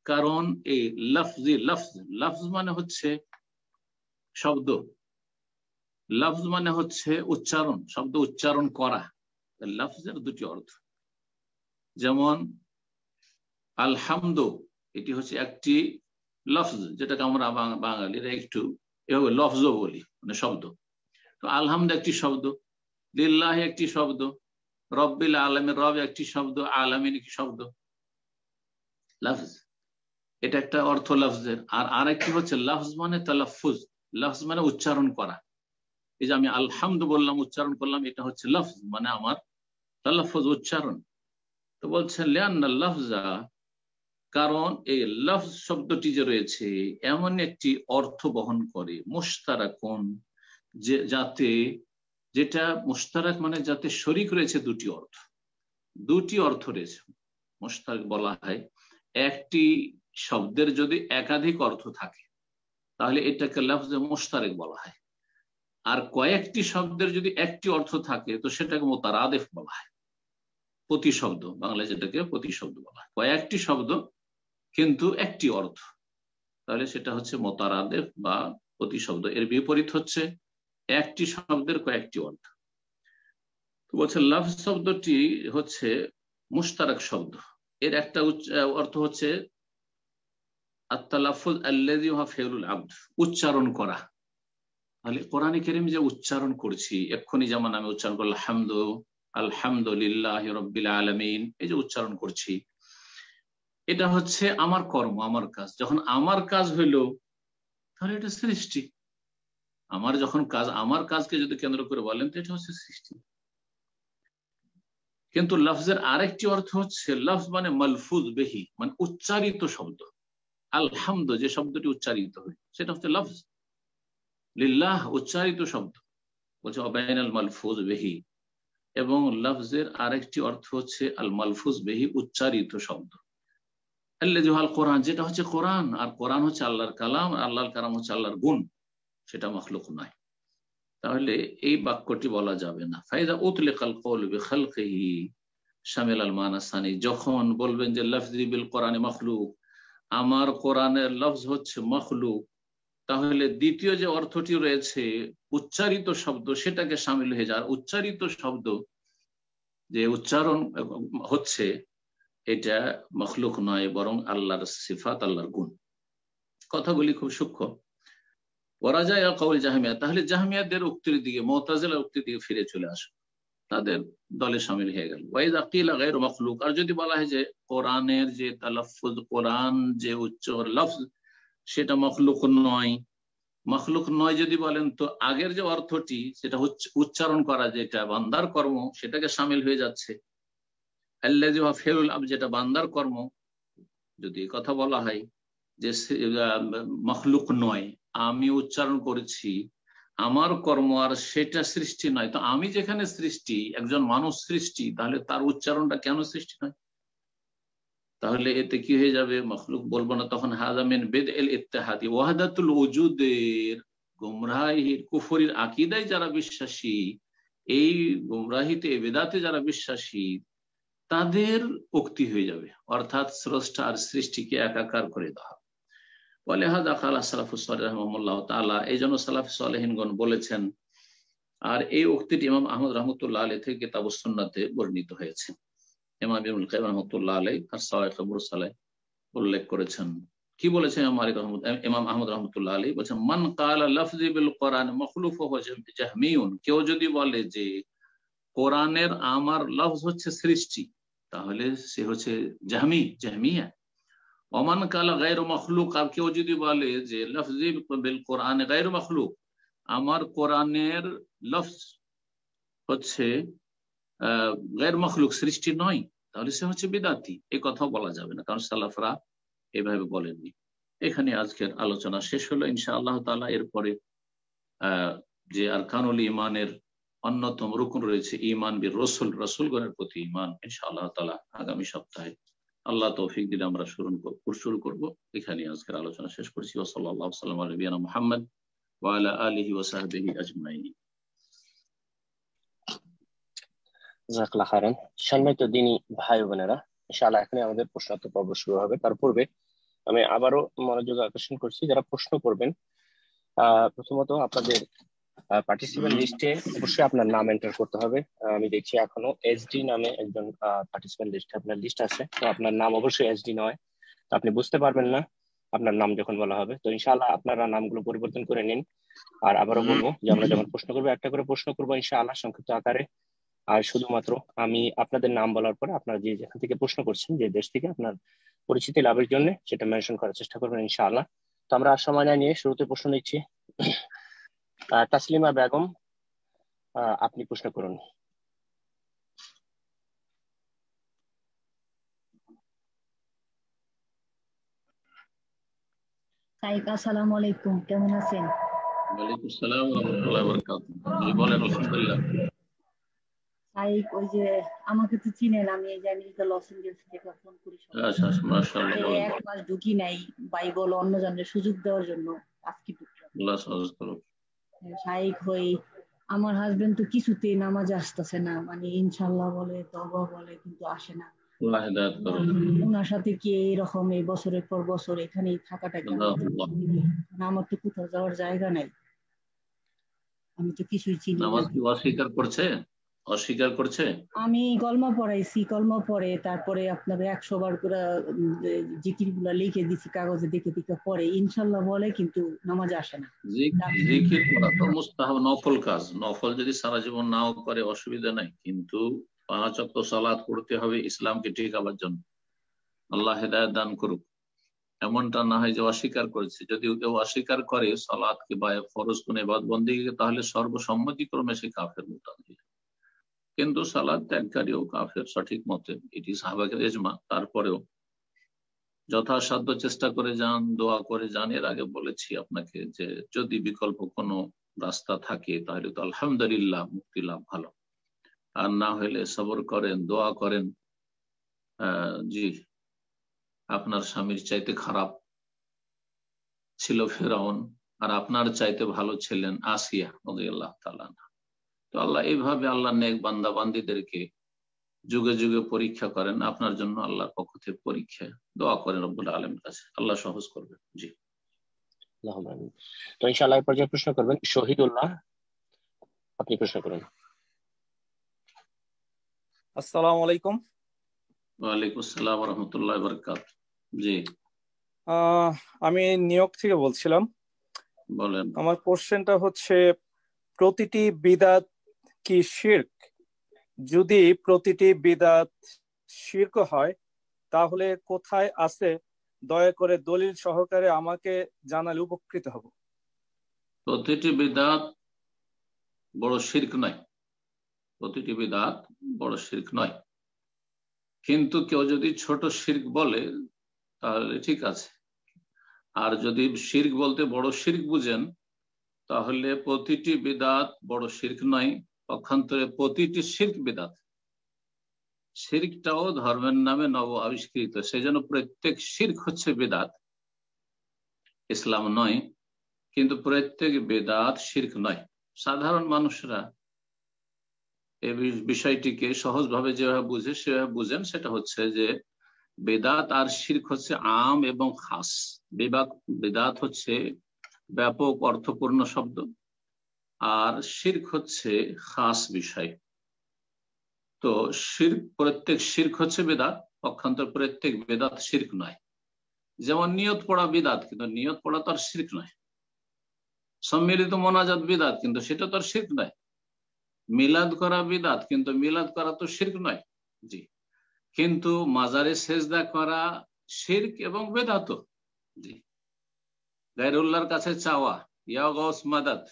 S2: কারণ এই লফজি লফজ লফজ মানে হচ্ছে শব্দ। লফজ মানে হচ্ছে উচ্চারণ, শব্দ উচ্চারণ করা। লফজের দুটি অর্থ। যেমন, আলহামদ এটি হচ্ছে একটি লফজ যেটাকে আমরা বাঙালিরা একটু এভাবে লফজ বলি মানে শব্দ। তো আলহামদ একটি শব্দ, লিল্লাহ একটি শব্দ, রব্বিল আলমের রব একটি শব্দ, আলামিন একটি শব্দ। লফজ এটা একটা অর্থ লফজের আর আরেকটি হচ্ছে, লফজ মানে তালাফুজ। লফজ মানে উচ্চারণ করা। এই যে আমি আলহামদ বললাম, উচ্চারণ করলাম, এটা হচ্ছে লফজ মানে আমার তালাফুজ উচ্চারণ। তো বলছেন লিয়ান্না লফজা, কারণ এই লফজ শব্দটি যে রয়েছে, এমন একটি অর্থ বহন করে মোস্তারাকুন যে যাতে, যেটা মোস্তারাক মানে যাতে শরিক রয়েছে, দুটি অর্থ। দুটি অর্থ রয়েছে মোস্তারাক বলা হয়। একটি শব্দের যদি একাধিক অর্থ থাকে, তাহলে এটাকে লফজে মোস্তারেক বলা হয়। আর কয়েকটি শব্দের যদি একটি অর্থ থাকে, তো সেটাকে মোতারাদেফ বলা হয়। প্রতি শব্দ বাংলায় যেটাকে প্রতি শব্দ বলা হয়। কয়েকটি শব্দ, কিন্তু একটি অর্থ। তাহলে সেটা হচ্ছে মোতারাদেফ বা প্রতি শব্দ এর বিপরীত হচ্ছে একটি শব্দের কয়েকটি অর্থ। তো বলছে লাভ শব্দটি হচ্ছে মুস্তারাক শব্দ। এর একটা অর্থ হচ্ছে আত্মালাফুল আল্লাহ ফেরুল আব্দ, উচ্চারণ করা। তাহলে কোরআনে কেরিম যে উচ্চারণ করছি, এক্ষুনি যেমন আমি উচ্চারণ করলাম, হামদ, আলহামদুলিল্লাহ রব্বিল আলমিন, এই যে উচ্চারণ করছি, এটা হচ্ছে আমার কর্ম, আমার কাজ। যখন আমার কাজ হইল, তাহলে এটা সৃষ্টি। আমার যখন কাজ, আমার কাজকে যদি কেন্দ্র করে বলেন, তো এটা হচ্ছে সৃষ্টি। কিন্তু লফজের আরেকটি অর্থ হচ্ছে, লফজ মানে মলফুজ বেহি মানে উচ্চারিত শব্দ। আলহামদ, যে শব্দটি উচ্চারিত হয়, সেটা হচ্ছে লফজ। লিল্লাহ উচ্চারিত শব্দ। বলছে অবাইন আল মালফুজ বেহি। এবং লফজের আরেকটি অর্থ হচ্ছে, আল মালফুজ বেহি উচ্চারিত শব্দ। আল্লাহ কোরআন, যেটা হচ্ছে কোরআন, আর কোরআন হচ্ছে আল্লাহর কালাম, আর আল্লাহর কালাম হচ্ছে আল্লাহর গুণ, সেটা মখলুক নয়। তাহলে এই বাক্যটি বলা যাবে না। ফাইদা উতলেকাল কৌল বেখালকেহি শামিল আল মানাসানি, যখন বলবেন যে লফজিবিল কোরআনে মখলুক। আমার কোরআনের লফজ হচ্ছে মখলুক। তাহলে দ্বিতীয় যে অর্থটি রয়েছে, উচ্চারিত শব্দ, সেটাকে সামিল হয়ে যায় উচ্চারিত শব্দ যে উচ্চারণ হচ্ছে, এটা মখলুক নয়, বরং আল্লাহর সিফাত, আল্লাহর গুণ। কথাগুলি খুব সূক্ষ্ম। ওরা যায় কৌল জাহামিয়া, তাহলে জাহামিয়াদের উক্তির দিকে মোহতাজেলা উক্তির দিকে ফিরে চলে আসো। তাদের দলে সামিল হয়ে গেল। ওয়াইদ আকিল গায়ের মখলুক, আর যদি বলা হয় যে কোরআনের যে তালাফুজ, কোরআন যে উচ্চ লফজ সেটা মখলুক নয়। মখলুক নয় যদি বলেন তো আগের যে অর্থটি, সেটা উচ্চারণ করা, যেটা বান্দার কর্ম, সেটাকে সামিল হয়ে যাচ্ছে। যেটা বান্দার কর্ম, যদি কথা বলা হয় যে মখলুক নয়, আমি উচ্চারণ করেছি, আমার কর্ম আর সেটা সৃষ্টি নয়। তো আমি যেখানে সৃষ্টি, একজন মানুষ সৃষ্টি, তাহলে তার উচ্চারণটা কেন সৃষ্টি নয়? তাহলে এতে কি হয়ে যাবে? মখলুক বলব না, তখন হাজামিন বেদ এল ইত্তেহাদি। ওয়াহাদাতুল ওজুদের গুমরাহির, কুফরির আকিদায় যারা বিশ্বাসী, এই গুমরাহিতে বেদাতে যারা বিশ্বাসী, তাদের উক্তি হয়ে যাবে। অর্থাৎ স্রষ্টা আর সৃষ্টিকে একাকার করে দেওয়া। বলে হাদা খালা সালাফুসাল্লাহ তালা এই জন্য সালাফ সালেহিনগণ বলেছেন, আর এই উক্তিটি ইমাম আহমদ রহমতুল্লাহ আলী থেকে কিতাবুসন্নাতে বর্ণিত হয়েছে। ইমাম ইবুল কাইম রহমতুল্লাহ আলাই আর সালাই উল্লেখ করেছেন। কি বলেছেন ইমাম আহমদ রহমতুল্লাহ আলী বলছেন, মান কাল কোরআন মখলুফ কেউ যদি বলে যে কোরআনের আমার লফজ হচ্ছে সৃষ্টি, তাহলে সে হচ্ছে জাহমি, জাহমিয়া। অমান কালা গায়ের মখলুক। আর কেউ যদি বলে যে লফজি বিল কোরআন গায়ের মখলুক, আমার কোরআনের লফজ হচ্ছে গায়ের মখলুক সৃষ্টি নয়, তাহলে সে হচ্ছে বিদাতি। এ কথাও বলা যাবে না, কারণ সালাফরা এভাবে বলেননি। এখানে আজকের আলোচনা শেষ হলো ইনশা আল্লাহ তালা এরপরে যে আরকানুল ইমানের অন্যতম রুকুন রয়েছে ইমান বীর রসুল, রসুলগণের প্রতি ইমান ইনশা আল্লাহ তালা আগামী সপ্তাহে আল্লাহ তৌফিক দিলে আমরা শুরু শুরু করব। এখানে আজকের আলোচনা শেষ করছি ওসল্লাহ সাল্লাম আলবিয়ানা মোহাম্মদ ওয়ালা আলিহি ওসাহাবিহি আজমাইন।
S3: জাকলা খারান সম্মানিত দিনী ভাই বোনেরা, ইনশাআল্লাহ এখানে আমাদের প্রশ্নোত্তর পর্ব শুরু হবে। তার পূর্বে আমি আবারও মনোযোগ আকর্ষণ করছি, যারা প্রশ্ন করবেন প্রথমত আপনাদের পার্টিসিপেন্ট লিস্টে অবশ্যই আপনার নাম এন্টার করতে হবে। আমি দেখছি এখনও এসডি নামে একজন পার্টিসিপেন্ট লিস্টে আপনার লিস্ট আছে। তো আপনার নাম অবশ্যই এসডি নয়। তো আপনি বুঝতে পারবেন না আপনার নাম যখন বলা হবে। তো ইনশাআল্লাহ আপনারা নামগুলো পরিবর্তন করে নিন। আর আবারও বলব যে আমরা যখন প্রশ্ন করব, একটা করে প্রশ্ন করব ইনশাআল্লাহ সংক্ষিপ্ত আকারে। আর শুধুমাত্র আমি আপনাদের নাম বলার পরে আপনারা যে যেখান থেকে প্রশ্ন করছেন যে দেশ থেকে আপনার পরিচিতি লাভের জন্য সেটা মেনশন করার চেষ্টা করবেন ইনশাআল্লাহ। তো আমরা আর সময় না নিয়ে শুরুতে প্রশ্ন নিচ্ছি। তাসলিমা বেগম আপনি প্রশ্ন করুন।
S4: আসসালামু আলাইকুম। কেমন আছেন?
S2: ওয়ালাইকুম আসসালাম ওয়া রাহমাতুল্লাহি ওয়া বারাকাতুহু। বলেন আলহামদুলিল্লাহ।
S4: ওই যে আমাকে তো চিনেন আমি এই যে আমেরিকা লস এঞ্জেলস থেকে ফোন করি
S2: মাশাআল্লাহ
S4: এক মাস ঢুকি নাই বাইবল অন্য জনের সুযোগ দেওয়ার জন্য আজকে শাইক হই আমার হাজবেন্ড তো কিছুতেই নামাজ আসতেছে না মানে ইনশাল্লাহ বলে তবা বলে কিন্তু আসে না। ওনার সাথে কি এইরকম এই বছরের পর বছর এখানেই থাকাটা কেন আমার তো কোথাও যাওয়ার জায়গা নাই। আমি তো কিছুই চিনি
S2: নামাজ কি অস্বীকার করছে? অস্বীকার করছে?
S4: আমি কলমা পড়াইছি কলমা পড়ে তারপরে আপনার একশো বার করে জিকিরগুলা লিখে দিছি কাগজে দেখে দেখে পড়ে ইনশাল্লাহ বলে কিন্তু নামাজ আসে না।
S2: জিকির করা তো মুস্তাহাব নফল কাজ। নফল যদি সারা জীবন নাও করে অসুবিধা নাই। কিন্তু পাঁচ অক্ট সালাদ করতে হবে ইসলামকে টিকাবার জন্য। আল্লাহ হেদায়ত দান করুক। এমনটা না হয় যে অস্বীকার করেছে। যদি কেউ অস্বীকার করে সালাদকে বা ফরজ কোন এবাদ বন্দীকে তাহলে সর্বসম্মতিক্রমে সে কাফের মোতান কিন্তু সালাদ ত্যাগকারীও কাফের সঠিক মতে এটি সাহাবাগের এজমা তারপরেও যথাসাধ্য চেষ্টা করে যান, দোয়া করে যান। এর আগে বলেছি আপনাকে যে যদি বিকল্প কোনো রাস্তা থাকে, তাহলে তো আলহামদুলিল্লাহ মুক্তি লাভ ভালো। আর না হলে সবর করেন, দোয়া করেন। জি, আপনার স্বামীর চাইতে খারাপ ছিল ফেরাউন, আর আপনার চাইতে ভালো ছিলেন আসিয়া আল্লাহ তো আল্লাহ এইভাবে আল্লাহ নেক বান্দা বান্দিদেরকে যুগে যুগে পরীক্ষা করেন আপনার জন্য আল্লাহর পক্ষ থেকে পরীক্ষা দোয়া করেন রব্বুল আলমের কাছে। আল্লাহ সহজ করবেন জি।
S3: তো ইনশাআল্লাহ পর্যায়ে প্রশ্ন করবেন শহীদুল্লাহ আপনি প্রশ্ন করুন।
S5: আসসালামু আলাইকুম।
S2: ওয়ালাইকুম আসসালাম রহমতুল্লাহ বরকাত জি।
S5: আমি নিয়োগ থেকে বলছিলাম।
S2: বলেন।
S5: আমার কোশ্চেনটা হচ্ছে প্রতিটি বিদাত কি শির্ক? যদি প্রতিটি বিদাত শির্ক হয়, তাহলে কোথায় আছে? দয়া করে দলিল সহকারে আমাকে জানালে উপকৃত হব।
S2: প্রতিটি বিদাত বড় শির্ক নয়। প্রতিটি বিদাত বড় শির্ক নয়। কিন্তু কেউ যদি ছোট শির্ক বলে, তাহলে ঠিক আছে। আর যদি শির্ক বলতে বড় শির্ক বুঝেন, তাহলে প্রতিটি বিদাত বড় শির্ক নয়। পক্ষান্তরে প্রতিটি শির্ক বেদাত। শির্কটাও ধর্মের নামে নব আবিষ্কৃত। সেই জন্য প্রত্যেক শির্ক হচ্ছে বেদাত। ইসলাম নয়, কিন্তু প্রত্যেক বেদাত শির্ক নয়। সাধারণ মানুষরা এই বিষয়টিকে সহজভাবে যেভাবে বুঝে, সেভাবে বুঝেন, সেটা হচ্ছে যে বেদাত আর শির্ক হচ্ছে আম এবং খাস। বিবাদ বেদাত হচ্ছে ব্যাপক অর্থপূর্ণ শব্দ। আর শির্ক হচ্ছে খাস বিষয়। তো শির্ক, প্রত্যেক শির্ক হচ্ছে বেদাত, পক্ষান্তর প্রত্যেক বেদাত শির্ক নয়। যেমন নিয়ত পড়া বিদাত, কিন্তু নিয়ত পড়া তো আর শির্ক নয়। সম্মিলিত মোনাজাত বিদাত, কিন্তু সেটা তো শির্ক নয়। মিলাদ করা বিদাত, কিন্তু মিলাদ করা তো শির্ক নয়। জি। কিন্তু মাজারে সেজদা করা শির্ক এবং বেদাত জি। গাইরুল্লাহর কাছে চাওয়া, ইয়া মাদাত।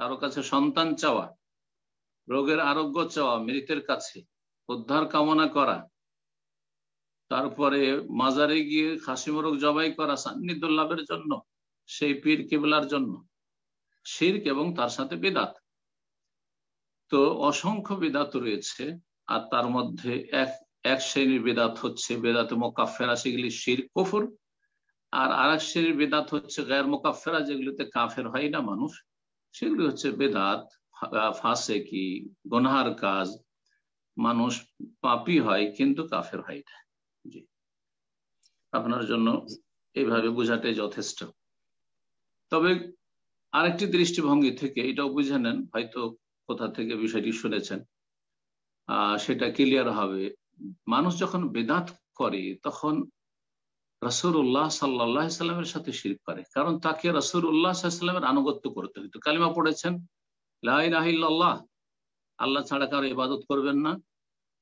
S2: কারও কাছে সন্তান চাওয়া, রোগের আরোগ্য চাওয়া, মৃতের কাছে উদ্ধার কামনা করা, তারপরে মাজারে গিয়ে খাসি মোরগ জবাই করা, সান্নিধ্য লাভের জন্য, সেই পীর কেবলার জন্য, শির্ক এবং তার সাথে বেদাত। তো অসংখ্য বেদাত রয়েছে, আর তার মধ্যে এক এক শ্রেণির বেদাত হচ্ছে বেদাত মোকাফেরা, সেগুলি শির কফুর, আর আর এক শ্রেণির বেদাত হচ্ছে গায়ের মোকাফেরা, যেগুলিতে কাফের হয় না মানুষ। সেগুলি হচ্ছে বেদাত ফাঁসে কি গনহার কাজ। মানুষ পাপি হয় কিন্তু কাফের হয় না জি। আপনার জন্য এইভাবে বোঝাটাই যথেষ্ট। তবে আরেকটি দৃষ্টিভঙ্গি থেকে এটাও বুঝে নেন, হয়তো কোথা থেকে বিষয়টি শুনেছেন। সেটা ক্লিয়ার হবে। মানুষ যখন বেদাত করে, তখন রসুর উল্লাহ সাল্লাহ সাল্লামের সাথে শির করে। কারণ তাকে রসুর উল্লাহ সাল্লামের আনুগত্য করতে হইতো। কালিমা পড়েছেন লাহ আল্লাহ ছাড়া কারও ইবাদত করবেন না।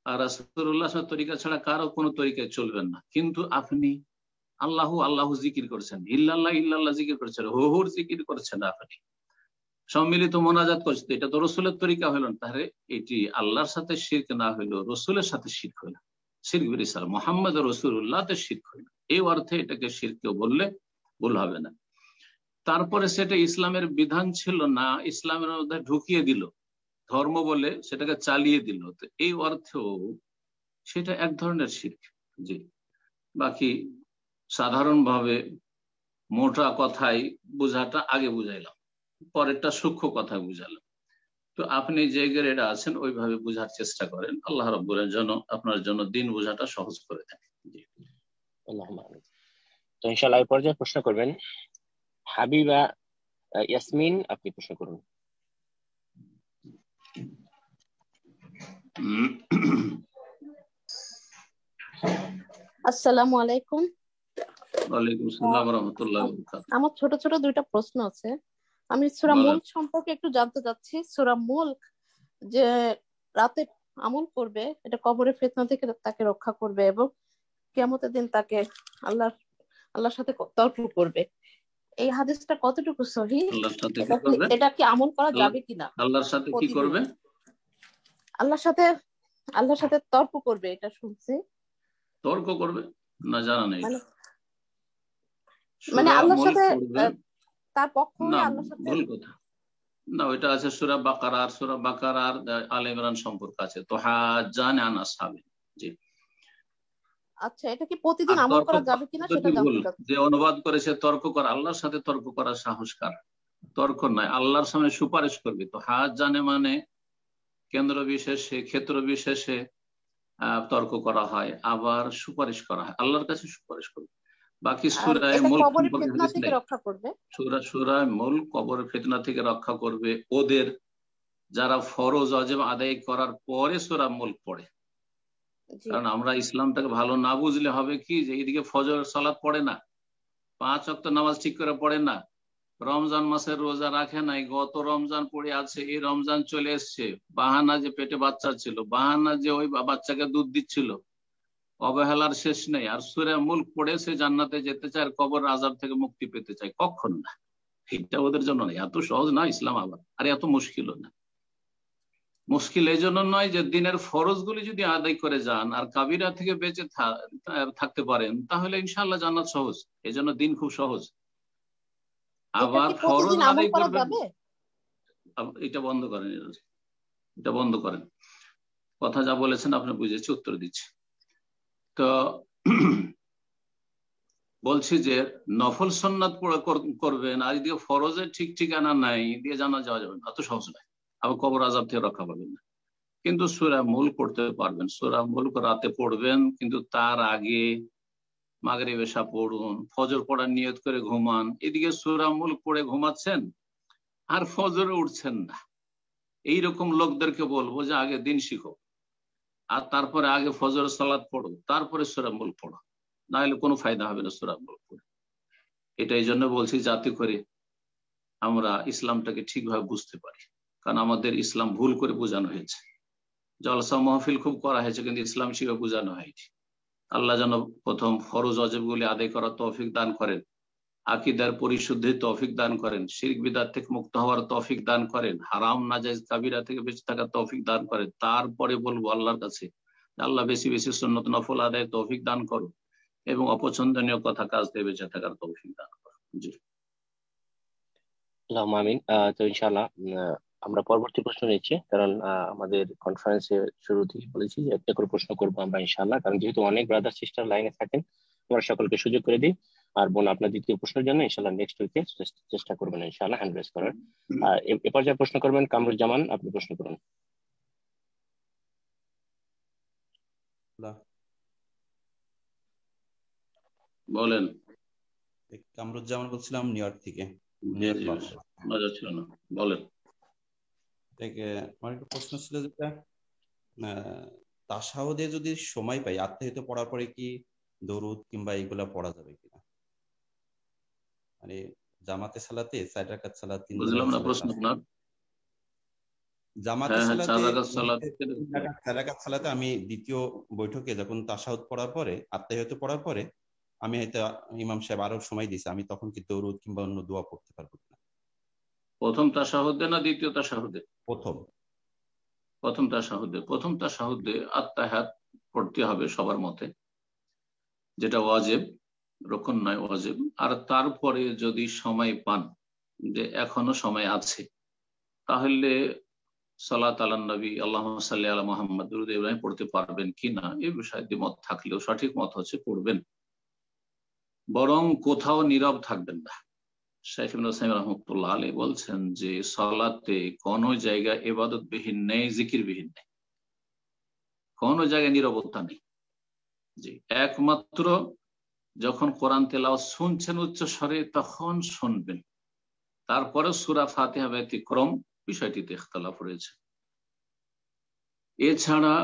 S2: আর রসুল্লাহ তরিকা ছাড়া কারও কোনো তরিকায় চলবেন না। কিন্তু আপনি আল্লাহ আল্লাহ জিকির করছেন। ইল্লাল্লাহ ইল্লাল্লাহ জিকির করছেন। হুহুর জিকির করছেন আপনি। সম্মিলিত মোনাজাত করছে এটা তো রসুলের তরিকা হইল না। তাহলে এটি আল্লাহর সাথে শির্ক না হইল রসুলের সাথে শির্ক হইল শির্ক বিরিসাল। মোহাম্মদ রসুল্লাহতে শির্ক হইল এই অর্থে এটাকে শির্ক বললে ভুল হবে না। তারপরে সেটা ইসলামের বিধান ছিল না, ইসলামের মধ্যে ঢুকিয়ে দিল। ধর্ম বলে সেটাকে চালিয়ে দিল। তো এই অর্থেও সেটা এক ধরনের শির্ক জি। বাকি সাধারণভাবে মোটা কথাই বোঝাটা আগে বুঝাইলাম, পরেরটা সূক্ষ্ম কথা বুঝালাম। তো আপনি যে গ্রেডে আছেন ওইভাবে বুঝার চেষ্টা করেন। আল্লাহ রব্বুরের জন্য আপনার জন্য দিন বোঝাটা সহজ করে দেন।
S3: তো ইনশাল্লাহ এই পর্যায়ে প্রশ্ন করবেন হাবিবা ইয়াসমিন আপনি প্রশ্ন করুন।
S6: আসসালামু আলাইকুম।
S2: ওয়ালাইকুম আসসালাম রাহমাতুল্লাহ
S6: আমার ছোট ছোট দুইটা প্রশ্ন আছে। আমি সুরা মুল্ক সম্পর্কে একটু জানতে চাচ্ছি। সুরা মুল্ক যে রাতে আমল করবে এটা কবরের ফেতনা থেকে তাকে রক্ষা করবে এবং কেমতের দিন তাকে আল্লাহর আল্লাহর সাথে তর্ক করবে। এই হাদিসটা কতটুকু সহি? এটা কি আমল করা যাবে কিনা?
S2: আল্লাহর সাথে কি করবে?
S6: আল্লাহর সাথে আল্লাহর সাথে তর্ক করবে এটা শুনছি।
S2: তর্ক করবে? না জানা নেই।
S6: মানে মানে আল্লাহর সাথে। তার পক্ষ
S2: না
S6: হয়ে আল্লাহর সাথে
S2: ভুল কথা। না ওইটা আছে সুরা বাকার আর সুরা বাকার আর আল ইমরান সম্পর্ক আছে। তো হাজান আন আসহাবে। জি।
S6: আচ্ছা এটা কি প্রতিদিন আমল করা যাবে কিনা সেটা
S2: যে অনুবাদ করেছে তর্ক করা আল্লাহর সাথে তর্ক করার সাহস কার? তর্ক নয় আল্লাহর সামনে সুপারিশ করবে তো। হাত জানে মানে কেন্দ্র বিশেষে ক্ষেত্র বিশেষে তর্ক করা হয় আবার সুপারিশ করা হয়। আল্লাহর কাছে সুপারিশ করবে। বাকি সুরায় মূল সুরা সুরায় মূল কবরের ফিতনা থেকে রক্ষা করবে ওদের যারা ফরজ অজেব আদায় করার পরে সুরা মূল পড়ে। কারণ আমরা ইসলামটাকে ভালো না বুঝলে হবে কি যে এইদিকে ফজর সালাদ পড়ে না, পাঁচ অক্ত নামাজ ঠিক করে পড়ে না, রমজান মাসের রোজা রাখে নাই, গত রমজান পড়ে আছে, এই রমজান চলে এসছে, বাহানা যে পেটে বাচ্চা ছিল, বাহানা যে ওই বাচ্চাকে দুধ দিচ্ছিল, অবহেলার শেষ নেই, আর সুরে মূল পড়ে সে জান্নাতে যেতে চায়, আর কবর আজাব থেকে মুক্তি পেতে চায়, কখন না? এটা ওদের জন্য নয় এত সহজ না ইসলাম আবার, আর এত মুশকিলও না। মুশকিল এই জন্য নয় যে দিনের ফরজগুলি যদি আদায় করে যান আর কাবিরা থেকে বেঁচে থাকতে পারেন তাহলে ইনশাল্লাহ জান্নাত সহজ। এই জন্য দিন খুব সহজ। আবার ফরজ আদায় করবেন এটা বন্ধ করেন এটা বন্ধ করেন। কথা যা বলেছেন আপনি বুঝেছি উত্তর দিচ্ছি। তো বলছি যে নফল সন্ন্যাত কর- করবেন আর এদিকে ফরজের ঠিক ঠিকানা নাই দিয়ে জানা যাওয়া যাবে না অত সহজ নয়। আবার কবর আজাব থেকে রক্ষা পাবেন না। কিন্তু সুরা মূল পড়তে পারবেন। সুরা মূল রাতে পড়বেন, কিন্তু তার আগে মাগরে বেশা পড়ুন, ফজর পড়ার নিয়ত করে ঘুমান। এদিকে সুরা মূল পড়ে ঘুমাচ্ছেন, আর ফজরে উঠছেন না। এইরকম লোকদেরকে বলব যে আগে দিন শিখো, আর তারপরে আগে ফজর সালাদ পড়ো, তারপরে সুরা মূল পড়ো। না হলে কোনো ফায়দা হবে না সুরা মূল পড়ে। এটা এই জন্য বলছি যাতে করে আমরা ইসলামটাকে ঠিকভাবে বুঝতে পারি। কারণ আমাদের ইসলাম ভুল করে বোঝানো হয়েছে। জলসা মহফিল খুব করা হয়েছে কিন্তু ইসলাম শিখে বোঝানো হয়নি। আল্লাহ যেন প্রথম ফরজ অজব গুলি আদায় করার তৌফিক দান করেন আকিদার পরিশুদ্ধির তৌফিক দান করেন শিরক বিদার থেকে মুক্ত হওয়ার তৌফিক দান করেন হারাম নাজাইজ কাবিরা থেকে বেঁচে থাকার তৌফিক দান করেন। তারপরে বলব আল্লাহর কাছে আল্লাহ বেশি বেশি সুন্নত নফল আদায় তৌফিক দান করো এবং অপছন্দনীয় কথা কাজ দিয়ে বেঁচে থাকার তৌফিক দান করো। জি।
S3: আল্লাহুম্মা আমিন। আহ, তো ইনশাআল্লাহ আমরা পরবর্তী প্রশ্ন নিচ্ছি। কারণ আহ, আমাদের কনফারেন্সে শুরু থেকে বলেছি যে একটা করে প্রশ্ন করব আমরা ইনশাল্লাহ কারণ যেহেতু অনেক ব্রাদার সিস্টার লাইনে থাকেন আমরা সকলকে সুযোগ করে দিই। আর বোন আপনার দ্বিতীয় প্রশ্নের জন্য ইনশাল্লাহ নেক্সট উইকে চেষ্টা করবেন ইনশাল্লাহ হ্যান্ড রেজ করার। আর এ- পর্যায়ে প্রশ্ন করবেন কামরুজ্জামান আপনি প্রশ্ন করুন।
S2: বলেন।
S7: কামরুজ্জামান বলছিলাম নিউ ইয়র্ক থেকে।
S2: জি, জি, মজা ছিল না। বলেন।
S7: থেকে আমার একটা প্রশ্ন ছিল যেটা আহ, তাশাহুদে যদি সময় পাই আত্মাহিত পড়ার পরে কি দরুদ কিংবা এইগুলা পড়া যাবে কিনা? মানে জামাতে সালাতে রাকাত সালাত তিন
S2: বুঝলাম না প্রশ্ন আপনার।
S7: জামাতে
S2: হ্যাঁ হ্যাঁ
S7: সালাতে
S2: রাকাত সালাতে
S7: আমি দ্বিতীয় বৈঠকে যখন তাশাহুদ পড়ার পরে আত্মাহিত পড়ার পরে আমি হয়তো ইমাম সাহেব আরও সময় দিছে আমি তখন কি দরুদ কিংবা অন্য দোয়া পড়তে পারব কিনা?
S2: প্রথম তাসাহুদে না দ্বিতীয় তাসাহুদে?
S7: প্রথম।
S2: প্রথম তাসাহুদে প্রথম তাসাহুদে আত্মাহাত পড়তে হবে সবার মতে, যেটা ওয়াজেব রক্ষণ নয় ওয়াজেব। আর তারপরে যদি সময় পান, যে এখনও সময় আছে, তাহলে সালাত আল্লাহ নবী আল্লাহ সাল্লি আলা মোহাম্মদ, দুরুদ ইব্রাহিম পড়তে পারবেন কি না এই বিষয়ে দ্বিমত থাকলেও সঠিক মত হচ্ছে পড়বেন। বরং কোথাও নীরব থাকবেন না। শেখ ইবনুল রহমতুল্লাহ আলী বলছেন যে সালাতে কোন জায়গায় এবাদত বিহীন নেই জিকির বিহীন নেই। কোন জায়গায় নীরবতা নেই। জি, একমাত্র যখন কোরআন তেলাও শুনছেন উচ্চ স্বরে তখন শুনবেন। তারপরে সুরা ফাতিহা ব্যতিক্রম বিষয়টিতে ইখতলাফ রয়েছে। এছাড়া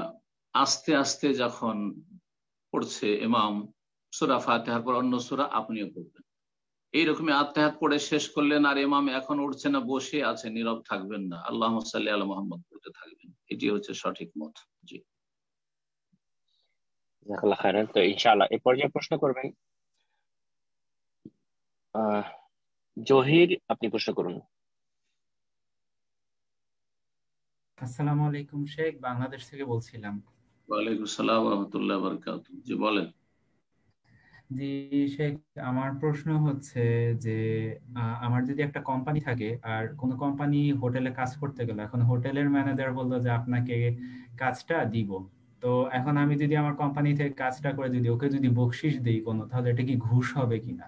S2: আস্তে আস্তে যখন পড়ছে ইমাম, সুরা ফাতিহার পর অন্য সুরা আপনিও পড়বেন। এইরকমই আত্মাহাত পড়ে শেষ করলেন আর ইমাম এখন উঠছে না বসে আছে নীরব থাকবেন না। আল্লাহ সাল্লি আল্লাহ মোহাম্মদ পড়তে থাকবেন। এটি হচ্ছে সঠিক মত। জি।
S3: তো ইনশাআল্লাহ এই পর্যায়ে প্রশ্ন করবেন আহ জহির আপনি প্রশ্ন করুন।
S8: আসসালামু আলাইকুম শেখ বাংলাদেশ থেকে বলছিলাম।
S2: ওয়ালাইকুম সালাম রহমতুল্লাহ বরকাত জি বলেন।
S8: জি শেখ আমার প্রশ্ন হচ্ছে যে আহ, আমার যদি একটা কোম্পানি থাকে আর কোনো কোম্পানি হোটেলে কাজ করতে গেল এখন হোটেলের ম্যানেজার বলল যে আপনাকে কাজটা দিব। তো এখন আমি যদি আমার কোম্পানি থেকে কাজটা করে যদি ওকে যদি বকশিস দিই কোনো তাহলে এটা কি ঘুষ হবে কিনা?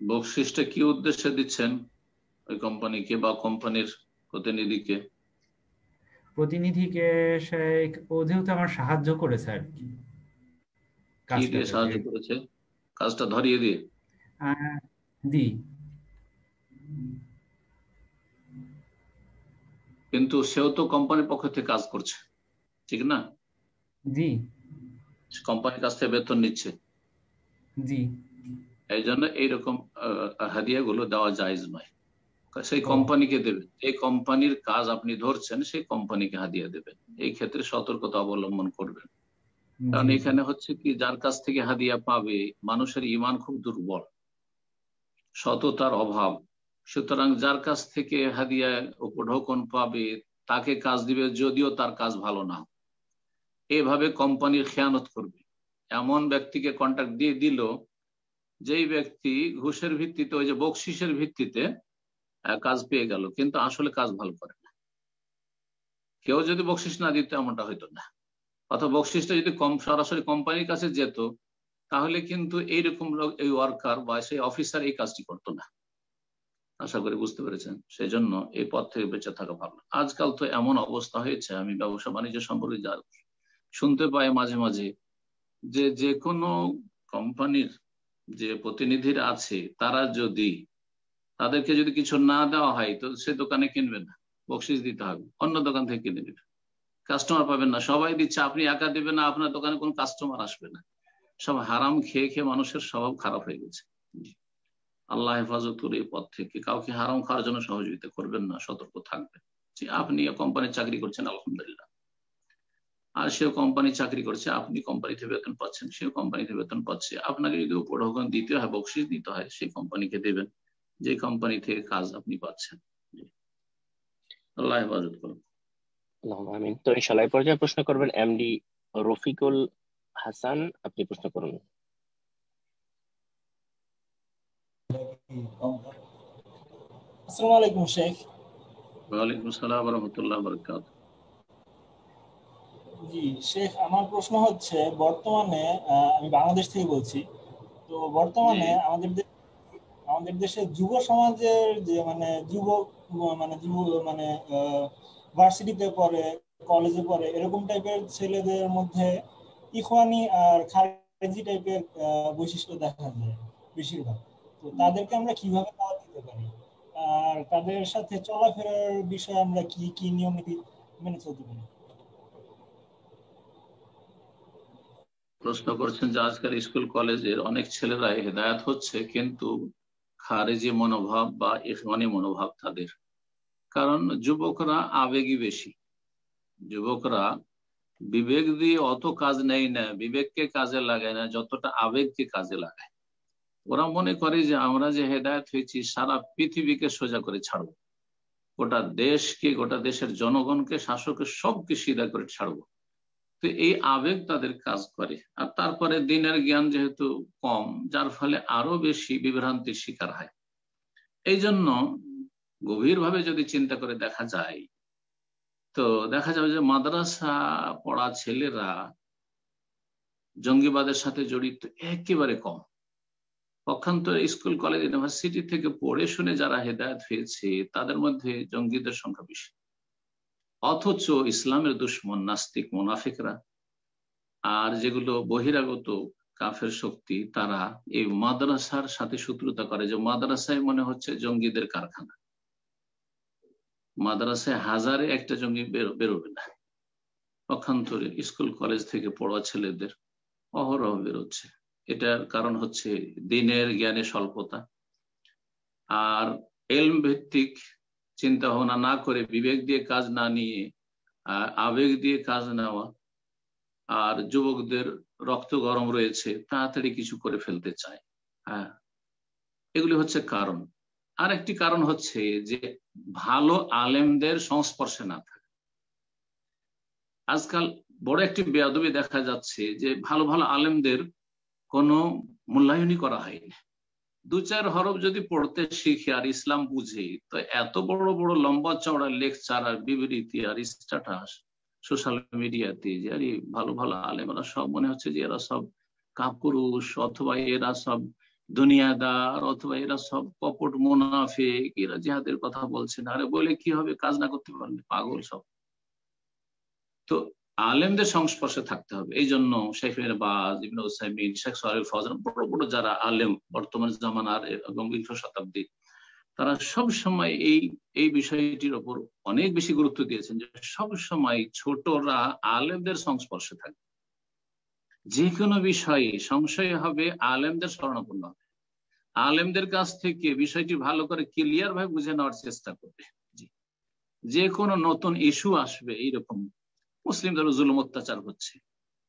S2: বকশিসটা কি উদ্দেশ্যে দিচ্ছেন ওই কোম্পানিকে বা কোম্পানির প্রতিনিধিকে?
S8: প্রতিনিধিকে শেখ ও যেহেতু আমার সাহায্য করেছে আর কি।
S2: কি দিয়ে সাহায্য করেছে। কাজটা ধরিয়ে দিয়ে।
S8: দিই
S2: কিন্তু সেও তো কোম্পানির পক্ষ থেকে কাজ করছে ঠিক না?
S8: জি
S2: কোম্পানির কাছ থেকে বেতন নিচ্ছে।
S8: জি
S2: এই জন্য এইরকম হাদিয়া গুলো দেওয়া জায়জ নয়। সেই কোম্পানিকে দেবেন এই কোম্পানির কাজ আপনি ধরছেন সেই কোম্পানিকে হাদিয়া দেবেন। এই ক্ষেত্রে সতর্কতা অবলম্বন করবেন। কারণ এখানে হচ্ছে কি যার কাছ থেকে হাদিয়া পাবে মানুষের ইমান খুব দুর্বল। সততার অভাব। সুতরাং যার কাছ থেকে হাদিয়া উপঢৌকন পাবে তাকে কাজ দিবে যদিও তার কাজ ভালো না। এভাবে কোম্পানির খেয়ানত করবে। এমন ব্যক্তিকে কন্ট্যাক্ট দিয়ে দিল যেই ব্যক্তি ঘুষের ভিত্তিতে ওই যে বকশিসের ভিত্তিতে কাজ পেয়ে গেল। কিন্তু আসলে কাজ ভালো করে না। কেউ যদি বকশিস না দিত এমনটা হইতো না। অথবা বকশিসটা যদি কম, সরাসরি কোম্পানির কাছে যেত, তাহলে কিন্তু এইরকম লোক, এই ওয়ার্কার বা সেই অফিসার এই কাজটি করতো না। আশা করি বুঝতে পেরেছেন? সেই জন্য এই পথ থেকে বেঁচে থাকা ভালো। আজকাল তো এমন অবস্থা হয়েছে, আমি ব্যবসা বাণিজ্য সম্পর্কে যা শুনতে পাই মাঝে মাঝে, যে যে কোনো কোম্পানির যে প্রতিনিধিরা আছে, তারা যদি তাদেরকে যদি কিছু না দেওয়া হয়, তো সে দোকানে কিনবে না বকশিস দিতে হবে, অন্য দোকান থেকে কিনে নেবে। কাস্টমার পাবেন না। সবাই দিচ্ছে আপনি একা দেবেন না আপনার দোকানে কোনো কাস্টমার আসবে না। সব হারাম খেয়ে খেয়ে মানুষের স্বভাব খারাপ হয়ে গেছে। আল্লাহ হেফাজত করে এই পথ থেকে। কাউকে হারাম খাওয়ার জন্য সহযোগিতা করবেন না সতর্ক থাকবেন। জি, আপনি কোম্পানির চাকরি করছেন আলহামদুলিল্লাহ। আর সেও কোম্পানি চাকরি করছে আপনি কোম্পানিতে বেতন পাচ্ছেন সেও কোম্পানিতে বেতন পাচ্ছে। আপনাকে যদি উপঢৌকন দিতে হয় বকশিস দিতে হয় সেই কোম্পানিকে দেবেন। যে কোম্পানি থেকে কাজ আপনি পাচ্ছেন। আল্লাহ হেফাজত করুন।
S3: আল্লাহুম্মা আমিন তো ইনশাআল্লাহ এই পর্যায়ে প্রশ্ন করবেন এমডি রফিকুল হাসান আপনি প্রশ্ন করুন।
S9: আসসালামু আলাইকুম শেখ।
S2: ওয়ালাইকুম আসসালাম রহমতুল্লাহ বরকাত।
S9: জি শেখ আমার প্রশ্ন হচ্ছে বর্তমানে আহ, আমি বাংলাদেশ থেকে বলছি তো বর্তমানে আমাদের আমাদের দেশের যুব সমাজের যে মানে যুবক মানে যুব মানে ভার্সিটিতে পড়ে কলেজে পড়ে, এরকম টাইপের ছেলেদের মধ্যে ইখওয়ানি আর খারেজি টাইপের বৈশিষ্ট্য দেখা যায় বেশিরভাগ। তো তাদেরকে আমরা কীভাবে দাওয়াত দিতে পারি? আর তাদের সাথে চলাফেরার বিষয়ে আমরা কি কি নিয়ম নীতি মেনে চলতে পারি?
S2: প্রশ্ন করছেন যে আজকাল স্কুল, কলেজের অনেক ছেলেরাই হেদায়াত হচ্ছে, কিন্তু খারেজি মনোভাব বা ইসমানি মনোভাব তাদের কারণ যুবকরা আবেগী বেশি। যুবকরা বিবেক দিয়ে অত কাজ নেয় না, বিবেককে কাজে লাগায় না, যতটা আবেগকে কাজে লাগায়। ওরা মনে করে যে আমরা যে হেদায়ত হয়েছি, সারা পৃথিবীকে সোজা করে ছাড়বো। গোটা দেশকে, গোটা দেশের জনগণকে শাসকের সবকে সিধা করে ছাড়বো। তো এই আবেগ তাদের কাজ করে। আর তারপরে দিনের জ্ঞান যেহেতু কম, যার ফলে আরও বেশি বিভ্রান্তির শিকার হয়। এই জন্য গভীরভাবে যদি চিন্তা করে দেখা যায়, তো দেখা যাবে যে মাদ্রাসা পড়া ছেলেরা জঙ্গিবাদের সাথে জড়িত একেবারে কম। পক্ষান্তর স্কুল, কলেজ, ইউনিভার্সিটি থেকে পড়ে শুনে যারা হেদায়ত হয়েছে তাদের মধ্যে জঙ্গিদের সংখ্যা বেশি। অথচ ইসলামের দুশ্মন, নাস্তিক, মোনাফিকরা আর যেগুলো বহিরাগত কাফের শক্তি, তারা এই মাদ্রাসার সাথে শত্রুতা করে, যে মাদ্রাসায় মনে হচ্ছে জঙ্গিদের কারখানা। মাদ্রাসায় হাজারে একটা জঙ্গি বেরোবে না। পক্ষান্তরে স্কুল, কলেজ থেকে পড়া ছেলেদের অহরহ বেরোচ্ছে। এটার কারণ হচ্ছে দিনের জ্ঞানে স্বল্পতা। আর এলম ভিত্তিক চিন্তা ভাবনা না করে বিবেক দিয়ে কাজ না নিয়ে আবেগ দিয়ে কাজ নেওয়া, আর যুবকদের রক্ত গরম রয়েছে, তাড়াতাড়ি কিছু করে ফেলতে চায়। হ্যাঁ এগুলি হচ্ছে কারণ। আর একটি কারণ হচ্ছে যে ভালো আলেমদের সংস্পর্শে না থাকা। আজকাল বড় একটি বেয়াদবি দেখা যাচ্ছে যে ভালো ভালো আলেমদের কোনো মূল্যায়নই করা হয়নি। দু চার হরফ যদি পড়তে শিখে আর ইসলাম বুঝে, তো এত বড় বড় লম্বা চওড়া লেকচার আর বিবৃতি আর স্ট্যাটাস সোশ্যাল মিডিয়াতে যে আরে ভালো ভালো আলেমরা সব মনে হচ্ছে যে এরা সব কাপুরুষ অথবা এরা সব দুনিয়াদার অথবা এরা সব কপট মোনাফেক, এরা জিহাদের কথা বলছেন। আরে বলে কি হবে? কাজ না করতে পারলে পাগল সব। তো আলেমদের সংস্পর্শে থাকতে হবে। এই জন্য শেখের বাজ ইবন ওসাইমিন শেখ সোহেল ফজল, বড় বড় যারা আলেম বর্তমান জামানার এবং বিংশ শতাব্দী, তারা সব সময় এই এই বিষয়টির ওপর অনেক বেশি গুরুত্ব দিয়েছেন যে সব সময় ছোটরা আলেমদের সংস্পর্শে থাকবে। যে কোনো বিষয়ে সংশয় হবে, আলেমদের স্মরণাপন্ন হবে। আলেমদের কাছ থেকে বিষয়টি ভালো করে ক্লিয়ার ভাবে বুঝে নেওয়ার চেষ্টা করবে। যে কোনো নতুন ইস্যু আসবে এইরকম, মুসলিম ধরো জুলুম অত্যাচার হচ্ছে।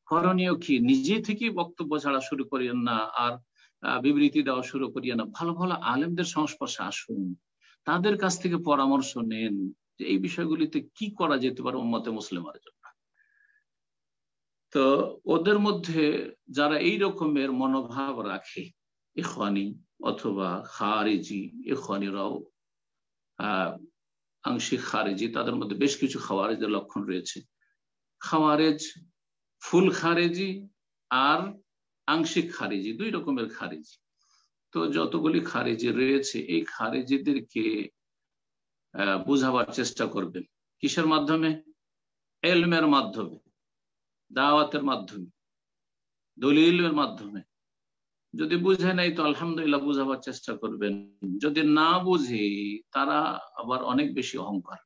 S2: করণীয় কি? নিজে থেকে বক্তব্য ছাড়া শুরু করিয়েন না আর বিবৃতি দেওয়া শুরু করিয়ে না। ভালো ভালো আলেমদের সংস্পর্শে আসুন। তাদের কাছ থেকে পরামর্শ নেন যে এই বিষয়গুলিতে কি করা যেতে পারে উম্মতে মুসলিমের জন্য। তো ওদের মধ্যে যারা এই রকমের মনোভাব রাখে ইখানি অথবা খারিজি ইখানিরাও আহ, আংশিক খারেজি, তাদের মধ্যে বেশ কিছু খাওয়ারেজের লক্ষণ রয়েছে। খাওয়ারেজ ফুল খারেজি আর আংশিক খারেজি, দুই রকমের খারেজি। তো যতগুলি খারেজি রয়েছে, এই খারিজিদেরকে বুঝাবার চেষ্টা করবেন। কিসের মাধ্যমে? এলমের মাধ্যমে। দাওয়াতের মাধ্যমে, দলিলের মাধ্যমে। যদি বুঝে নাই তো আলহামদুলিল্লাহ বুঝাবার চেষ্টা করবেন। যদি না বুঝে, তারা আবার অনেক বেশি অহংকার।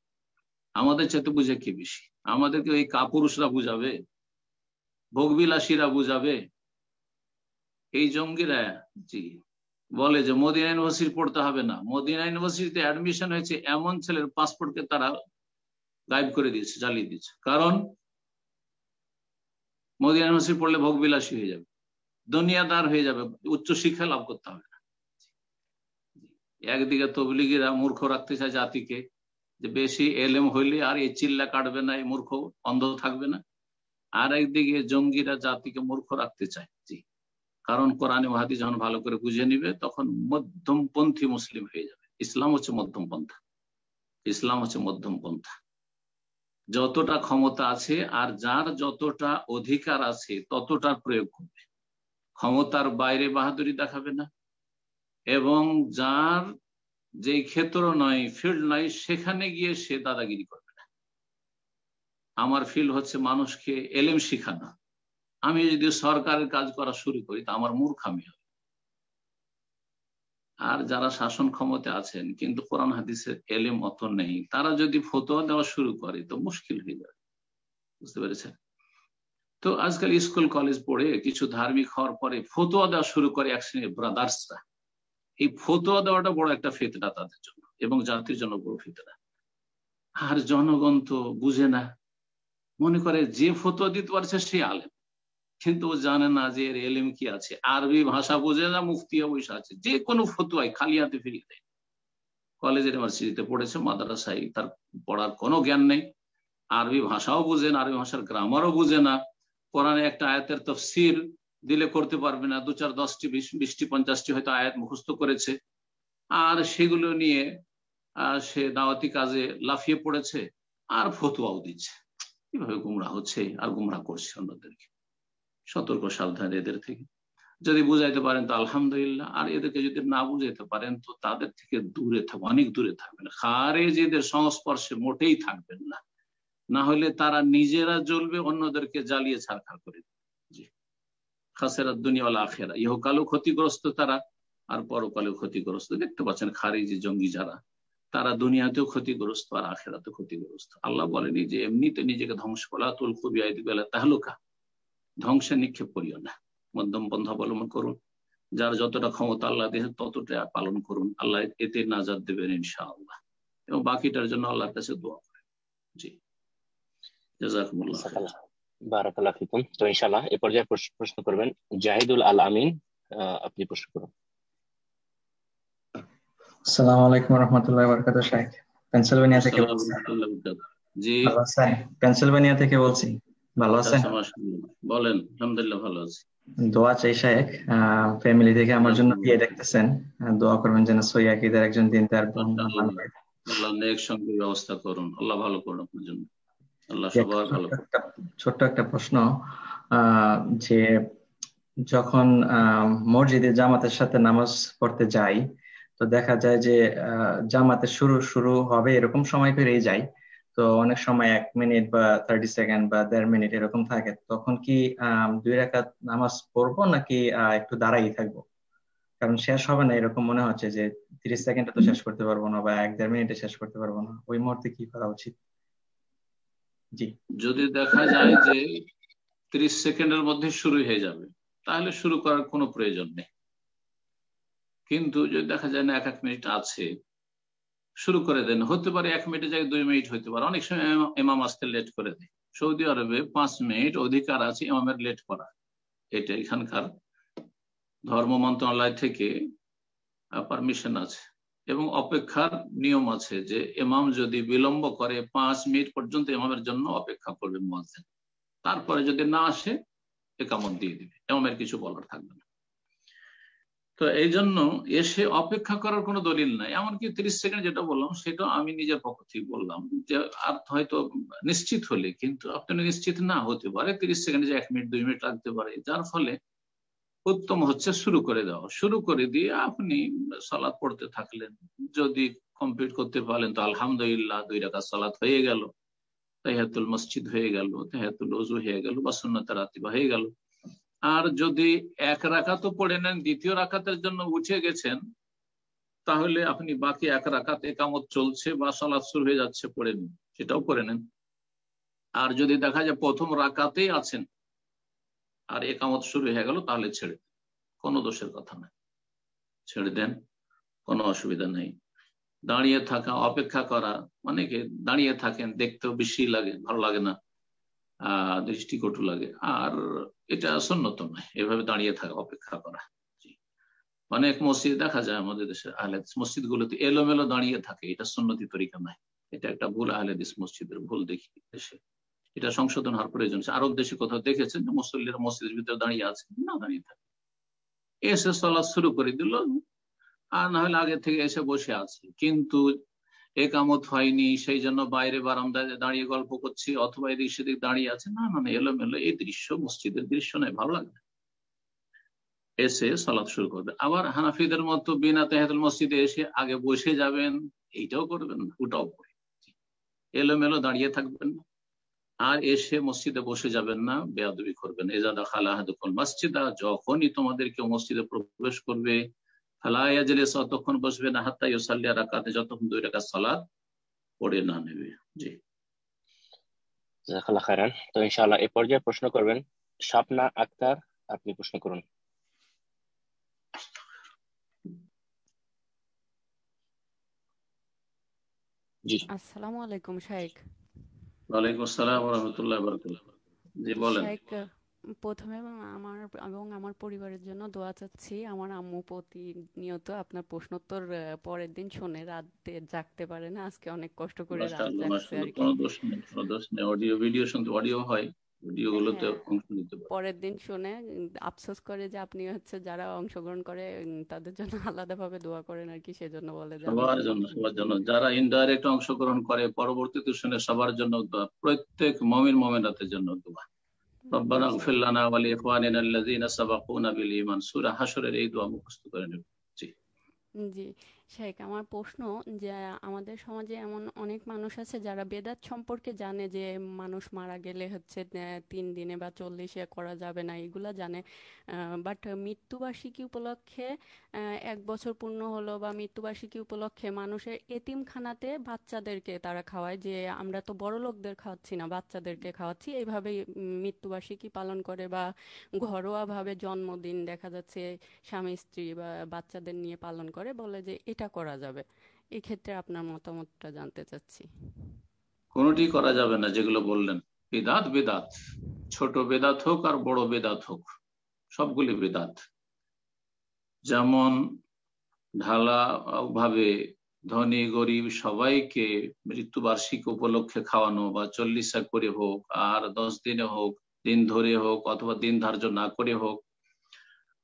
S2: আমাদের চাইতে বুঝে কি বেশি? আমাদেরকে ওই কাপুরুষরা বুঝাবে? ভোগবিলাসীরা বুঝাবে? এই জঙ্গিরা, জি, বলে যে মদিনা ইউনিভার্সিটি পড়তে হবে না। মদিনা ইউনিভার্সিটিতে অ্যাডমিশন হয়েছে এমন ছেলের পাসপোর্টকে তারা গায়েব করে দিয়েছে, জ্বালিয়ে দিয়েছে। কারণ মদিনা ইউনিভার্সিটি পড়লে ভোগবিলাসী হয়ে যাবে। দুনিয়াদার হয়ে যাবে উচ্চ শিক্ষা লাভ করতে হবে না। একদিকে তবলিগিরা মূর্খ রাখতে চায় জাতিকে, যে বেশি এলেম হইলে আর এই চিল্লা কাটবে না, এই মূর্খ অন্ধ থাকবে না। আর একদিকে জঙ্গিরা জাতিকে মূর্খ রাখতে চায়, জি। কারণ কোরআনে মহাদি যখন ভালো করে বুঝে নিবে, তখন মধ্যমপন্থী মুসলিম হয়ে যাবে। ইসলাম হচ্ছে মধ্যম পন্থা ইসলাম হচ্ছে মধ্যম পন্থা যতটা ক্ষমতা আছে আর যার যতটা অধিকার আছে ততটার প্রয়োগ করবে। ক্ষমতার বাইরে বাহাদুরি দেখাবে না। এবং যার যে ক্ষেত্র নয় ফিল্ড নয় সেখানে গিয়ে সে দাদাগিরি করবে না। আমার ফিল্ড হচ্ছে মানুষকে এলেম শিখানো। আমি যদি সরকারের কাজ করা শুরু করি, তা আমার মূর্খামি হবে। আর যারা শাসন ক্ষমতা আছেন, কিন্তু কোরআন হাদিসের এলেম অত নেই, তারা যদি ফতোয়া দেওয়া শুরু করে তো মুশকিল হয়ে যাবে। বুঝতে পেরেছেন? তো আজকাল স্কুল, কলেজ পড়ে কিছু ধার্মিক হওয়ার পরে ফতোয়া দেওয়া শুরু করে এক শ্রেণির ব্রাদার্সরা। এই ফতোয়া দেওয়াটা বড় একটা ফেতনা তাদের জন্য এবং জাতির জন্য বড় ফেতনা। আর জনগণ তো বুঝে না। মনে করে যে ফতোয়া দিতে পারছে সে আলেম। কিন্তু জানে না যে এর এলেম কি আছে। আরবি ভাষা বোঝে না, মুফতি বৈশা আছে। যে কোনো ফতুয়াই খালি হাতে ফিরিয়ে দেয়। কলেজের ইউনিভার্সিটিতে পড়েছে, মাদ্রাসায় তার পড়ার কোনো জ্ঞান নেই। আরবি ভাষাও বুঝে না, আরবি ভাষার গ্রামারও বুঝে না। কোরআনে একটা আয়াতের তফসির দিলে করতে পারবে না। দু চার দশটি বিশটি, পঞ্চাশটি হয়তো আয়াত মুখস্থ করেছে। আর সেগুলো নিয়ে সে দাওয়াতি কাজে লাফিয়ে পড়েছে। আর ফতুয়াও দিচ্ছে। কীভাবে গুমরা হচ্ছে আর গুমরা করছে অন্যদেরকে? সতর্ক, সাবধান এদের থেকে। যদি বুঝাইতে পারেন তো আলহামদুলিল্লাহ, আর এদেরকে যদি না বুঝাইতে পারেন তো তাদের থেকে দূরে থাকবে অনেক দূরে থাকবেন। খারেজ এদের সংস্পর্শে মোটেই থাকবেন না। না হলে তারা নিজেরা জ্বলবে, অন্যদেরকে জ্বালিয়ে ছাড়খাড় করে জি। খাসেরা দুনিয়াওয়ালা আখেরা ইহকালও ক্ষতিগ্রস্ত তারা, আর পরকালেও ক্ষতিগ্রস্ত। দেখতে পাচ্ছেন খারিজি জঙ্গি যারা, তারা দুনিয়াতেও ক্ষতিগ্রস্ত আর আখেরাতেও ক্ষতিগ্রস্ত। আল্লাহ বলেনি যে, এমনিতে নিজেকে ধ্বংস করা তুল বেলা তাহলুকা। ধ্বংসে নিক্ষেপ করিও না। মধ্যম পন্থা অবলম্বন করুন। যার যতটা ক্ষমতা আল্লাহ দেহে ততটা পালন করুন। আল্লাহ এতে নাজাদ দেবেন ইনশাআল্লাহ। এবং বাকিটার জন্য আল্লাহর কাছে দোয়া করেন। জি। জাজাকুমুল্লাহ
S3: বারাকাল্লাহ ফিকুম। তো ইনশাআল্লাহ এ পর্যায়ে প্রশ্ন করবেন জাহিদুল আল আমিন আপনি প্রশ্ন করুন।
S10: আসসালামু আলাইকুম রহমতুল্লাহ বরকাত শাহেখ পেনসিলভেনিয়া থেকে বলছি
S2: জি।
S10: পেনসিলভেনিয়া থেকে বলছি। ভালো আছেন?
S2: বলেন আলহামদুলিল্লাহ ভালো আছি।
S10: দোয়া চাই শাহেখ ফ্যামিলি থেকে আমার জন্য বিয়ে দেখতেছেন। দোয়া করবেন যেন সই আকিদের একজন দিন তার বোন
S2: আল্লাহ নেক সঙ্গে ব্যবস্থা করুন। আল্লাহ ভালো করুন আপনার জন্য। আল্লাহ সবার ভালো
S10: ছোট্ট একটা প্রশ্ন আহ, যে যখন আহ, মসজিদে জামাতের সাথে নামাজ পড়তে যাই তো দেখা যায় যে আহ, জামাতের শুরু শুরু হবে এরকম সময় পেরিয়ে যায়। তো অনেক সময় এক মিনিট বা থার্টি সেকেন্ড বা দেড় মিনিট এরকম থাকে তখন কি দুই রাকাত নামাজ পড়ব নাকি একটু দাঁড়াই থাকব? কারণ শেষ হবে না এরকম মনে হচ্ছে যে তিরিশ সেকেন্ডে তো শেষ করতে পারব না বা এক দেড় মিনিটে শেষ করতে পারব না। ওই মুহূর্তে কি করা উচিত? জি।
S2: যদি দেখা যায় যে ত্রিশ সেকেন্ডের মধ্যে শুরু হয়ে যাবে তাহলে শুরু করার কোনো প্রয়োজন নেই। কিন্তু যদি দেখা যায় না এক এক মিনিট আছে শুরু করে দেন। হতে পারে এক মিনিটের জায়গায় দুই মিনিট হতে পারে। অনেক সময় এমাম আসতে লেট করে দেয়। সৌদি আরবে পাঁচ মিনিট অধিকার আছে ইমামের লেট করা এটা এখানকার ধর্ম মন্ত্রণালয় থেকে পারমিশন আছে। এবং অপেক্ষার নিয়ম আছে যে এমাম যদি বিলম্ব করে পাঁচ মিনিট পর্যন্ত এমামের জন্য অপেক্ষা করবে মুয়াজ্জিন তারপরে যদি না আসে, একামত দিয়ে দিবে। এমামের কিছু বলার থাকবে না। তো এই জন্য এসে অপেক্ষা করার কোনো দলিল নাই। এমনকি তিরিশ সেকেন্ড যেটা বললাম, সেটা আমি নিজের পক্ষ থেকে বললাম যে, আর হয়তো নিশ্চিত হলে, কিন্তু আপনি নিশ্চিত না হতে পারে, তিরিশ সেকেন্ডে যে এক মিনিট, দুই মিনিট লাগতে পারে। যার ফলে উত্তম হচ্ছে শুরু করে দেওয়া। শুরু করে দিয়ে আপনি সালাদ পড়তে থাকলেন। যদি কমপ্লিট করতে পারলেন, তো আলহামদুলিল্লাহ, দুই রাকাত সালাত হয়ে গেল। তাহিয়াতুল মসজিদ হয়ে গেল, তাহিয়াতুল ওজু হয়ে গেল, বা সুন্নত রাতিবা হয়ে গেল। আর যদি এক রাকাতও পড়ে নেন, দ্বিতীয় রাকাতের জন্য উঠে গেছেন, তাহলে আপনি বাকি এক রাকাত একামত চলছে বা সালাদ শুরু হয়ে যাচ্ছে, পড়ে নিন, সেটাও করে নেন। আর যদি দেখা যায় প্রথম রাকাতেই আছেন আর একামত শুরু হয়ে গেল, তাহলে ছেড়ে কোনো দোষের কথা নাই ছেড়ে দেন, কোনো অসুবিধা নেই। দাঁড়িয়ে থাকা, অপেক্ষা করা, অনেকে দাঁড়িয়ে থাকেন, দেখতেও বেশি লাগে, ভালো লাগে না। দৃষ্টিকটু লাগে। আর এটা সন্ন্যত নয়। এভাবে দাঁড়িয়ে থাকা, অপেক্ষা করা। অনেক মসজিদ দেখা যায় আমাদের দেশে আহলে মসজিদ গুলোতে এলোমেলো দাঁড়িয়ে থাকে। এটা সন্ন্যতি তরিকা নয়। এটা একটা ভুল আহলেদিস মসজিদের ভুল দেখি দেশে। এটা সংশোধন হওয়ার প্রয়োজন আরব দেশে কোথাও দেখেছেন যে মুসল্লিরা মসজিদের ভিতরে দাঁড়িয়ে আছে? না, দাঁড়িয়ে থাকে। এসে চলা শুরু করে দিল। আর না হলে আগে থেকে এসে বসে আছে। কিন্তু একামত হয়নি, সেই জন্য বাইরে বারান্দায় দাঁড়িয়ে গল্প করছি, অথবা এদিক সেদিক দাঁড়িয়ে আছে। না না না, এলোমেলো, এই দৃশ্য, মসজিদের দৃশ্য নয়, ভালো লাগে না। এসে সালাত শুরু করবে আবার হানাফিদের মতো বিনা তেহাতুল মসজিদে এসে আগে বসে যাবেন, এইটাও করবেন না, ওটাও করে। এলোমেলো দাঁড়িয়ে থাকবেন না। আর এসে মসজিদে বসে যাবেন না, বেয়াদবি করবেন এজাদা খালাহাদুল মসজিদা যখনই তোমাদের কেউ মসজিদে প্রবেশ করবে ততক্ষণ বসবে না হাত্তা ইউসাল্লিয়া রাকাতে যতক্ষণ দুই রাকাত সালাত পড়ে না নেবে। জি।
S3: জাজাকাল্লাহ খায়রান। তো ইনশাআল্লাহ এই পর্যায়ে প্রশ্ন করবেন স্বপ্না আক্তার আপনি প্রশ্ন করুন। জি।
S11: আসসালামু আলাইকুম শাইখ।
S2: ওয়ালাইকুম আসসালাম রহমতুল্লাহ বরকাতুহ। জি বলেন।
S11: শাইখ প্রথমে আমার এবং আমার পরিবারের জন্য দোয়া চাচ্ছি। আমার আম্মু প্রতিনিয়ত আপনার প্রশ্নোত্তর পরের দিন শুনে রাতে জাগতে পারে না। আজকে অনেক কষ্ট করে রাত জাগছে আর কি।
S2: কোনো দোষ নেই কোনো দোষ নেই। অডিও ভিডিও শুনতে অডিও হয়
S11: হ্যাঁ। পরের দিন শুনে আফসোস করে যে আপনি হচ্ছে যারা অংশগ্রহণ করে তাদের জন্য আলাদাভাবে দোয়া করেন আর কি সেজন্য বলে
S2: সবার জন্য সবার জন্য। যারা ইনডাইরেক্ট অংশগ্রহণ করে পরবর্তীতে শুনে সবার জন্য দোয়া। প্রত্যেক মমিন মমিনাতের জন্য দোয়া। রব্বানা
S11: জি
S2: ইগফির লানা ওয়া লিইখওয়ানিনা আল্লাযীনা সাবাকুনা বিল ঈমান সূরা হাশরের এই দোয়া মুখস্থ করে নেব জি
S11: জি শেখ আমার প্রশ্ন যে আমাদের সমাজে এমন অনেক মানুষ আছে যারা বেদাত সম্পর্কে জানে যে মানুষ মারা গেলে হচ্ছে তিন দিনে বা চল্লিশে করা যাবে না এগুলা জানে। বাট মৃত্যুবার্ষিকী উপলক্ষে এক বছর পূর্ণ হলো বা মৃত্যুবার্ষিকী উপলক্ষে মানুষের এতিমখানাতে বাচ্চাদেরকে তারা খাওয়ায় যে আমরা তো বড় লোকদের খাওয়াচ্ছি না বাচ্চাদেরকে খাওয়াচ্ছি। এইভাবেই উম, মৃত্যুবার্ষিকী পালন করে বা ঘরোয়াভাবে জন্মদিন দেখা যাচ্ছে স্বামী স্ত্রী বা বাচ্চাদের নিয়ে পালন করে। বলে যে এটা করা যাবে? এই ক্ষেত্রে আপনার মতামতটা জানতে চাচ্ছি।
S2: কোনোটি করা যাবে না, যেগুলো বললেন। বেদাত বেদাত। ছোট বেদাত হোক আর বড় বেদাত হোক, সবগুলি বেদাত। যেমন ঢালা ভাবে ধনী, গরিব সবাইকে মৃত্যুবার্ষিকী উপলক্ষে খাওয়ানো বা চল্লিশা করে হোক, আর দশ দিনে হোক, দিন ধরে হোক, অথবা দিন ধার্য না করে হোক,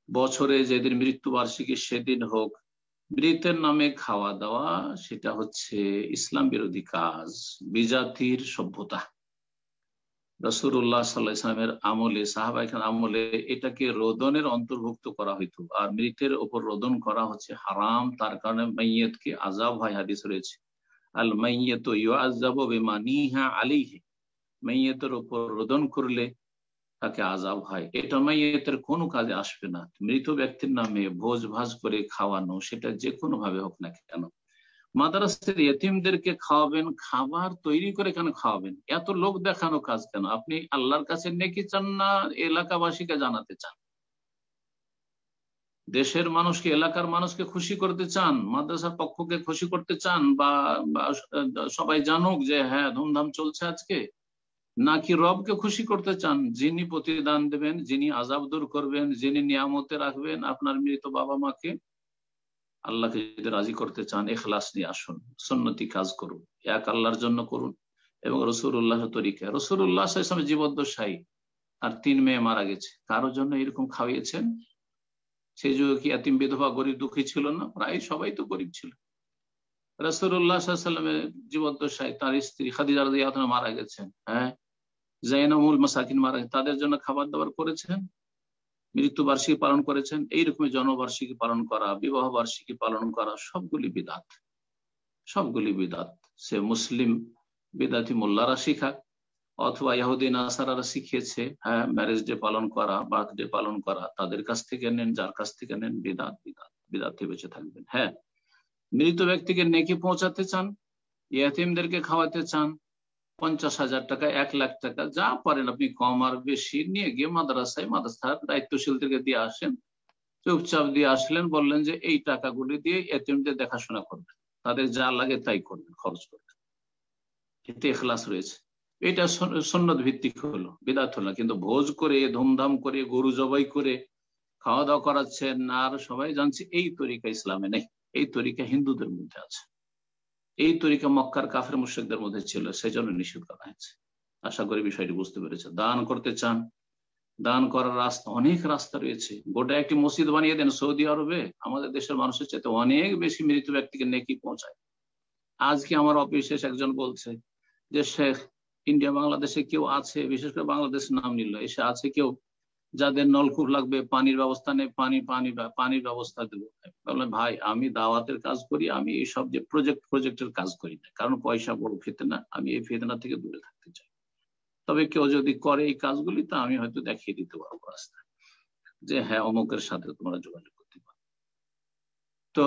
S2: বছরে যেদিন মৃত্যুবার্ষিকী সেদিন হোক মৃতের নামে খাওয়া দাওয়া, সেটা হচ্ছে ইসলাম বিরোধী কাজ, বিজাতির সভ্যতা। রসুল্লাহ সাল্লাহ ইসলামের আমলে সাহাবাইখান আমলে এটাকে রোদনের অন্তর্ভুক্ত করা হইতো। আর মৃতের ওপর রোদন করা হচ্ছে হারাম, তার কারণে মাইয়তকে আজাব হয় হাদিস রয়েছে। আল মাইয়ত আজাব বেমানিহা আলিহে মাইয়তের ওপর রোদন করলে তাকে আজাব হয়। এটা মাইয়তের কোনো কাজে আসবে না। মৃত ব্যক্তির নামে ভোজ ভাজ করে খাওয়ানো, সেটা যে কোনো ভাবে হোক না কেন। মাদ্রাসের এতিমদেরকে খাওয়াবেন, খাবার তৈরি করে কেন খাওয়াবেন? এত লোক দেখানো কাজ কেন? আপনি আল্লাহর কাছে নেকি চান না এলাকাবাসীকে জানাতে চান? দেশের মানুষকে, এলাকার মানুষকে খুশি করতে চান? মাদ্রাসার পক্ষকে খুশি করতে চান? বা, সবাই জানুক যে হ্যাঁ ধুমধাম চলছে আজকে। নাকি রবকে খুশি করতে চান? যিনি প্রতিদান দেবেন, যিনি আজাব দূর করবেন, যিনি নিয়ামতে রাখবেন, আপনার মৃত বাবা মাকে আল্লাহকে যদি রাজি করতে চান এখলাস নিয়ে আসুন, সন্নতি কাজ করুন, এক আল্লাহর জন্য করুন। এবং রসুর উল্লাহ তরিকা রসুর উল্লাহ ইসলামের জীবদ্দশাহী আর তিন মেয়ে মারা গেছে। কারোর জন্য এরকম খাওয়িয়েছেন? সেই যুগে কি এতিম বিধবা গরিব দুঃখী ছিল না? প্রায় সবাই তো গরিব ছিল। রসুল্লাহ সাল্লামের জীবদ্দশায় তার স্ত্রী খাদিজা মারা গেছেন হ্যাঁ? জাইনামুল মাসাকিন মারা তাদের জন্য খাবার দাবার করেছেন মৃত্যু বার্ষিকী পালন করেছেন এইরকম জনবার্ষিকী পালন করা বিবাহ বার্ষিকী পালন করা, সবগুলি বিদাত। সবগুলি বিদাত। সে মুসলিম বিদাতি মোল্লারা শিখাক, অথবা ইহুদিন আসারারা শিখিয়েছে হ্যাঁ ম্যারেজ ডে পালন করা বার্থডে পালন করা, তাদের কাছ থেকে নেন, যার কাছ থেকে নেন, বিদাত বিদাত, বিদাতে বেঁচে থাকবেন। হ্যাঁ মৃত ব্যক্তিকে নেকি পৌঁছাতে চান, ইয়াতিমদেরকে খাওয়াতে চান পঞ্চাশ হাজার টাকা, এক লাখ টাকা, যা পারেন আপনি কম আর বেশি নিয়ে গিয়ে মাদ্রাসায় মাদ্রাসার দায়িত্বশীলদেরকে দিয়ে আসেন। চুপচাপ দিয়ে আসলেন, বললেন যে এই টাকাগুলি দিয়ে এতিমদের দেখাশোনা করবেন। তাদের যা লাগে তাই করবেন, খরচ করবেন। এতে এখলাস রয়েছে। এটা সন্ন্যত ভিত্তিক হলো, বিদাত হলো কিন্তু ভোজ করে, ধুমধাম করে, গরু জবাই করে খাওয়া দাওয়া করাচ্ছেন, আর সবাই জানছে এই তরিকা ইসলামে নেই, এই তরিকা হিন্দুদের মধ্যে আছে। এই তরিকা মক্কার কাফের মুশ্রিকদের মধ্যে ছিল সেই জন্য নিষেধ করা হয়েছে। আশা করি বিষয়টি বুঝতে পেরেছে দান করতে চান, দান করার রাস্তা, অনেক রাস্তা রয়েছে। গোটা একটি মসজিদ বানিয়ে দেন সৌদি আরবে, আমাদের দেশের মানুষের চাইতে অনেক বেশি মৃত ব্যক্তিকে নেকি পৌঁছায়। আজকে আমার অফিসে একজন বলছে যে, শেখ, ইন্ডিয়া, বাংলাদেশে কেউ আছে? বিশেষ করে বাংলাদেশের নাম নিল এসে আছে কেউ যাদের নলকূপ লাগবে, পানির ব্যবস্থা নেই পানি পানি, পানির ব্যবস্থা দেবো। বললেন ভাই, আমি দাওয়াতের কাজ করি, আমি এইসব যে প্রজেক্ট প্রজেক্টের কাজ করি না। কারণ পয়সা বড় ফেতনা আমি এই ফেতনা থেকে দূরে থাকতে চাই। তবে কেউ যদি করে এই কাজগুলি, তা আমি হয়তো দেখিয়ে দিতে পারব রাস্তায়। যে হ্যাঁ অমুকের সাথে তোমরা যোগাযোগ করতে পারো। তো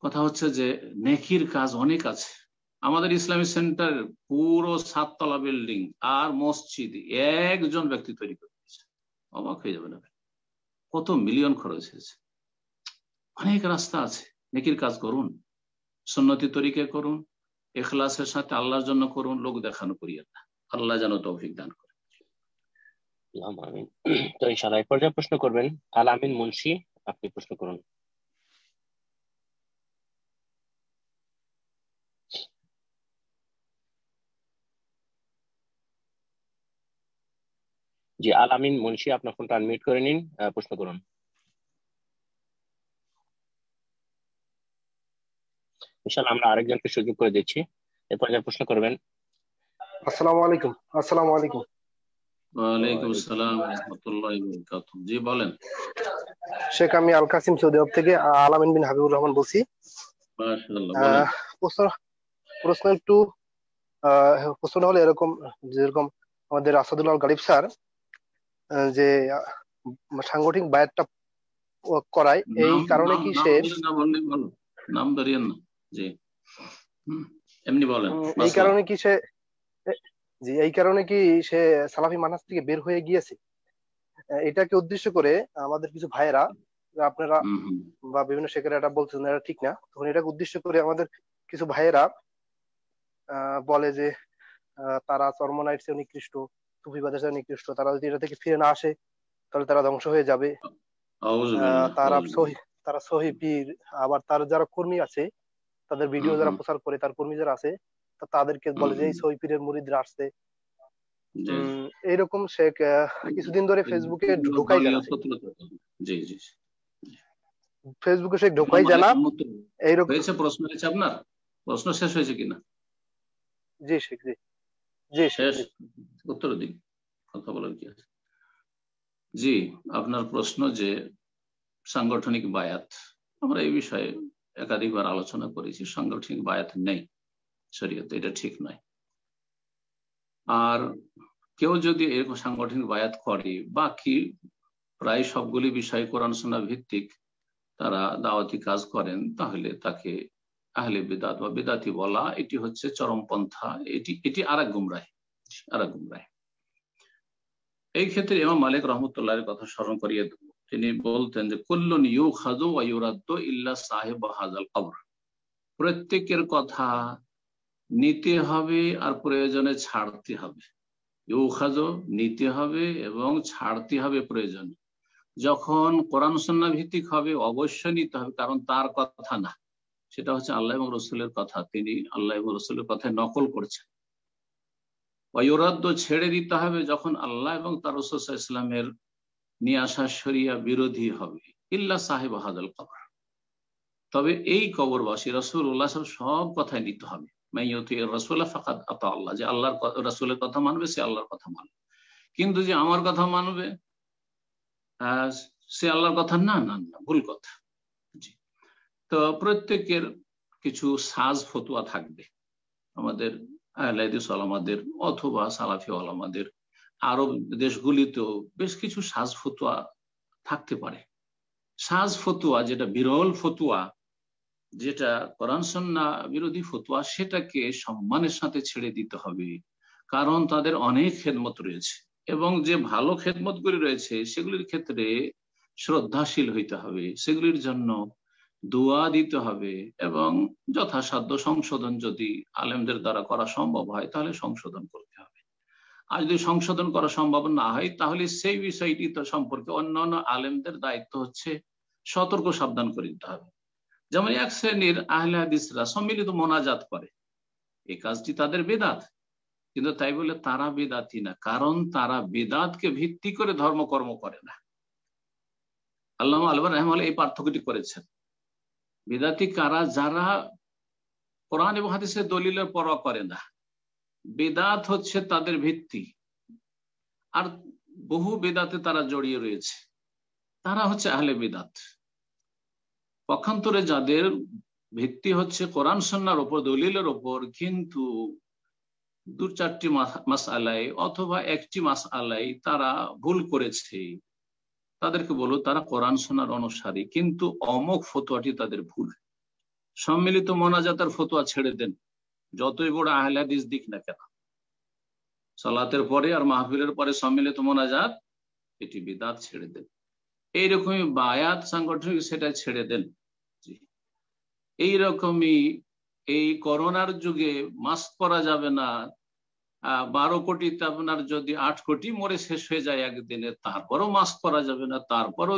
S2: কথা হচ্ছে যে, নেকির কাজ অনেক আছে। আমাদের ইসলামী সেন্টার পুরো সাততলা বিল্ডিং আর মসজিদ একজন ব্যক্তি তৈরি করে অবাক হয়ে যাবেন আপনি কত মিলিয়ন খরচ হয়েছে। অনেক রাস্তা আছে। নেকির কাজ করুন, সন্নতি তরিকে করুন, এখলাসের সাথে আল্লাহর জন্য করুন, লোক দেখানো করি না। আল্লাহ যেন তৌফিক দান করে।
S3: তো ইনশাল্লাহ এক পর্যায়ে প্রশ্ন করবেন, আল আমিন মুন্সি, আপনি প্রশ্ন করুন। জি আল আমিন মুন্সি আপনার ফোনটা আনমিউট করে নিন প্রশ্ন করুন। আমরা আরেকজনকে সুযোগ করে দিচ্ছি। এরপর যা প্রশ্ন করবেন।
S12: আসসালামু আলাইকুম আসসালামু আলাইকুম।
S2: ওয়ালাইকুম আসসালাম রাহমাতুল্লাহি ওয়া বারাকাতুহু। জি বলেন।
S12: শেখ আমি আল কাসিম সৌদি আরব থেকে আলামিন বিন হাবিবুর রহমান বলছি।
S2: মাশাআল্লাহ
S12: প্রশ্ন প্রশ্ন একটু প্রশ্ন হলো এরকম যেরকম আমাদের আসাদুল্লাহ গালিব স্যার যে সাংগঠনিক বায়াতটা করায় এই কারণে কি সে
S2: নাম ধরিয়েন না জি। এমনি বলেন
S12: এই কারণে কি সে জি এই কারণে কি সে সালাফি মানাস থেকে বের হয়ে গিয়েছে? এটাকে উদ্দেশ্য করে আমাদের কিছু ভাইয়েরা আপনারা বা বিভিন্ন শেখেরা এটা বলছেন এটা ঠিক না তখন এটাকে উদ্দেশ্য করে আমাদের কিছু ভাইয়েরা বলে যে তারা চর্মনাইট নিকৃষ্ট সুফিবাদের সাথে নিকৃষ্ট তারা যদি এটা থেকে ফিরে না আসে তাহলে তারা ধ্বংস হয়ে যাবে। তারা সহি তারা সহি পীর আবার তার যারা কর্মী আছে তাদের ভিডিও যারা প্রচার করে তার কর্মী যারা আছে তাদেরকে বলে যে এই সহি পীরের মুরিদরা আসছে। এইরকম সে কিছুদিন ধরে ফেসবুকে ঢোকাই
S2: জি জি।
S12: ফেসবুকে সে ঢোকাই জানা
S2: এইরকম হয়েছে প্রশ্ন হয়েছে আপনার? প্রশ্ন শেষ হয়েছে কিনা?
S12: জি শেখ জি। জি।
S2: শেষ? উত্তর দিন কথা বলার কি আছে? জি, আপনার প্রশ্ন যে সাংগঠনিক বায়াত, আমরা এই বিষয়ে একাধিকবার আলোচনা করেছি, সাংগঠনিক বায়াত নেই শরীয়তে, এটা ঠিক নয়। আর কেউ যদি এরকম সাংগঠনিক বায়াত করে, বাকি প্রায় সবগুলি বিষয় কোরআন সোনা ভিত্তিক তারা দাওয়াতি কাজ করেন, তাহলে তাকে আহলে বেদাত বা বেদাতি বলা, এটি হচ্ছে চরমপন্থা, এটি এটি আর এক গুমরায় এক গুমরায় এই ক্ষেত্রে ইমাম মালিক রহমতুল্লাহ কথা স্মরণ করিয়ে দেব। তিনি বলতেন যে, কুল্লুন ইউ খাজু ওয়ুরাদ্দ ইল্লা সাহেব হাজাল কবর। প্রত্যেকের কথা নিতে হবে আর প্রয়োজনে ছাড়তে হবে। ইউ নিতে হবে এবং ছাড়তে হবে প্রয়োজনে। যখন কোরআন সন্না ভিত্তিক হবে, অবশ্যই নিতে হবে, কারণ তার কথা না। সেটা হচ্ছে আল্লাহ এবং রসুলের কথা। তিনি আল্লাহ এবং রসুলের কথায় নকল করছেন। অয়ুরাদ্দ ছেড়ে দিতে হবে যখন আল্লাহ এবং তার ইসলামের নিয়ে আসা সরিয়া বিরোধী হবে। ইল্লা সাহেব হাজাল কবর। তবে এই কবরবাসী রসুল উল্লাহ সব কথায় নিতে হবে। রসুল্লাহ ফাকাদ আতা আল্লাহ, যে আল্লাহর রসুলের কথা মানবে, সে আল্লাহর কথা মানবে। কিন্তু যে আমার কথা মানবে সে আল্লাহর কথা না না না, ভুল কথা। তো প্রত্যেকের কিছু সাজ ফতুয়া থাকবে। আমাদের আহলাদিস আলামাদের অথবা সালাফি আলামাদের আরব দেশগুলিতেও বেশ কিছু সাজ ফতুয়া থাকতে পারে। সাজ ফতুয়া যেটা বিরল ফতুয়া, যেটা কোরআন সন্না বিরোধী ফতুয়া, সেটাকে সম্মানের সাথে ছেড়ে দিতে হবে। কারণ তাদের অনেক খেদমত রয়েছে এবং যে ভালো খেদমতগুলি রয়েছে, সেগুলির ক্ষেত্রে শ্রদ্ধাশীল হইতে হবে। সেগুলির জন্য দোয়া দিতে হবে এবং যথাসাধ্য সংশোধন যদি আলেমদের দ্বারা করা সম্ভব হয়, তাহলে সংশোধন করতে হবে। আর যদি সংশোধন করা সম্ভব না হয়, তাহলে সেই বিষয়টি সম্পর্কে অন্যান্য আলেমদের দায়িত্ব হচ্ছে সতর্ক সাবধান করে দিতে হবে। যেমন এক শ্রেণির আহলে সম্মিলিত মোনাজাত করে। এই কাজটি তাদের বেদাত। কিন্তু তাই বলে তারা বেদাতি না, কারণ তারা বেদাতকে ভিত্তি করে ধর্মকর্ম করে না। আল্লাহ আলবর রহমাল এই পার্থক্যটি করেছেন। বেদাতি কারা যারা কোরআন এবং হাদিসের দলিলের পরোয়া করে না, বেদাত হচ্ছে তাদের ভিত্তি। আর বহু বেদাতে তারা জড়িয়ে রয়েছে। তারা হচ্ছে আহলে বেদাত। পক্ষান্তরে যাদের ভিত্তি হচ্ছে কোরআন সন্ন্যার ওপর, দলিলের ওপর, কিন্তু দু চারটি মাস আলাই অথবা একটি মাস আলাই তারা ভুল করেছে। তাদেরকে বলো, তারা কোরআন শোনার অনুসারী, কিন্তু অমক ফতোয়াটি তাদের ভুল। সম্মিলিত মোনাজাতের ফতোয়া ছেড়ে দেন, যতই বড় আহলাদিস দিক না কেন। সালাতের পরে আর মাহফিলের পরে সম্মিলিত মোনাজাত, এটি বিদাত ছেড়ে দেন। এইরকমই বায়াত সাংগঠনিক সেটা ছেড়ে দেন। এইরকমই এই করোনার যুগে মাস্ক পরা যাবে না বারো কোটি আপনার যদি আট কোটি মরে শেষ হয়ে যায় একদিনে, তারপরও মাস্ক পরা যাবে না, তারপরও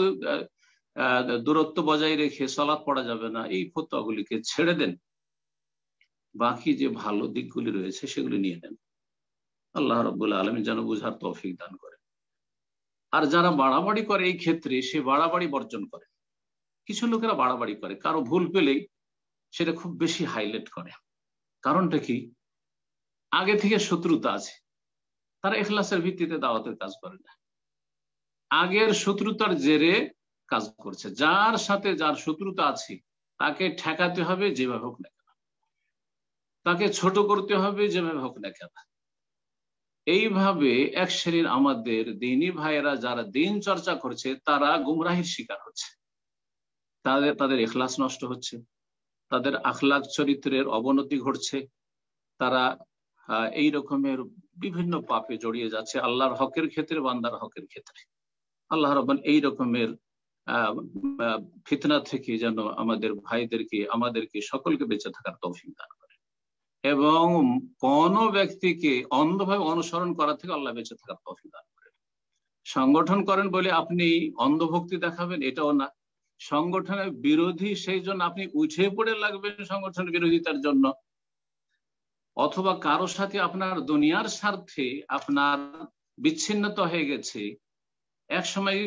S2: দূরত্ব বজায় রেখে সলাৎ পড়া যাবে না, এই ফতোয়াগুলিকে ছেড়ে দেন। বাকি যে ভালো দিকগুলি রয়েছে সেগুলি নিয়ে নেন। আল্লাহ রবুল্লা আলমী যেন বুঝার তৌফিক দান করে আর যারা বাড়াবাড়ি করে এই ক্ষেত্রে, সে বাড়াবাড়ি বর্জন করে। কিছু লোকেরা বাড়াবাড়ি করে, কারও ভুল পেলেই সেটা খুব বেশি হাইলাইট করে। কারণটা কি? আগে থেকে শত্রুতা আছে। তারা এখলাসের ভিত্তিতে দাওয়াতের কাজ করে না। আগের শত্রুতার জেরে কাজ করছে। যার সাথে যার শত্রুতা আছে, তাকে ঠেকাতে হবে যেভাবে হোক না কেন। তাকে ছোট করতে হবে যেভাবে হোক না কেন। এইভাবে এক শ্রেণির আমাদের দিনী ভাইয়েরা যারা দিন চর্চা করছে, তারা গুমরাহির শিকার হচ্ছে। তাদের তাদের এখলাস নষ্ট হচ্ছে। তাদের আখলাক চরিত্রের অবনতি ঘটছে। তারা এই রকমের বিভিন্ন পাপে জড়িয়ে যাচ্ছে আল্লাহর হকের ক্ষেত্রে, বান্দার হকের ক্ষেত্রে। আল্লাহ রবান এই রকমের ফিতনা থেকে যেন আমাদের ভাইদেরকে, আমাদেরকে সকলকে বেঁচে থাকার তৌফিক দান করে। এবং কোন ব্যক্তিকে অন্ধভাবে অনুসরণ করা থেকে আল্লাহ বেঁচে থাকার তৌফিক দান করে। সংগঠন করেন বলে আপনি অন্ধভক্তি দেখাবেন, এটাও না। সংগঠনের বিরোধী সেই জন্য আপনি উঠে পড়ে লাগবেন সংগঠনের বিরোধিতার জন্য। অথবা কারও সাথে আপনার দুনিয়ার স্বার্থে আপনার বিচ্ছিন্নতা হয়ে গেছে। এক সময়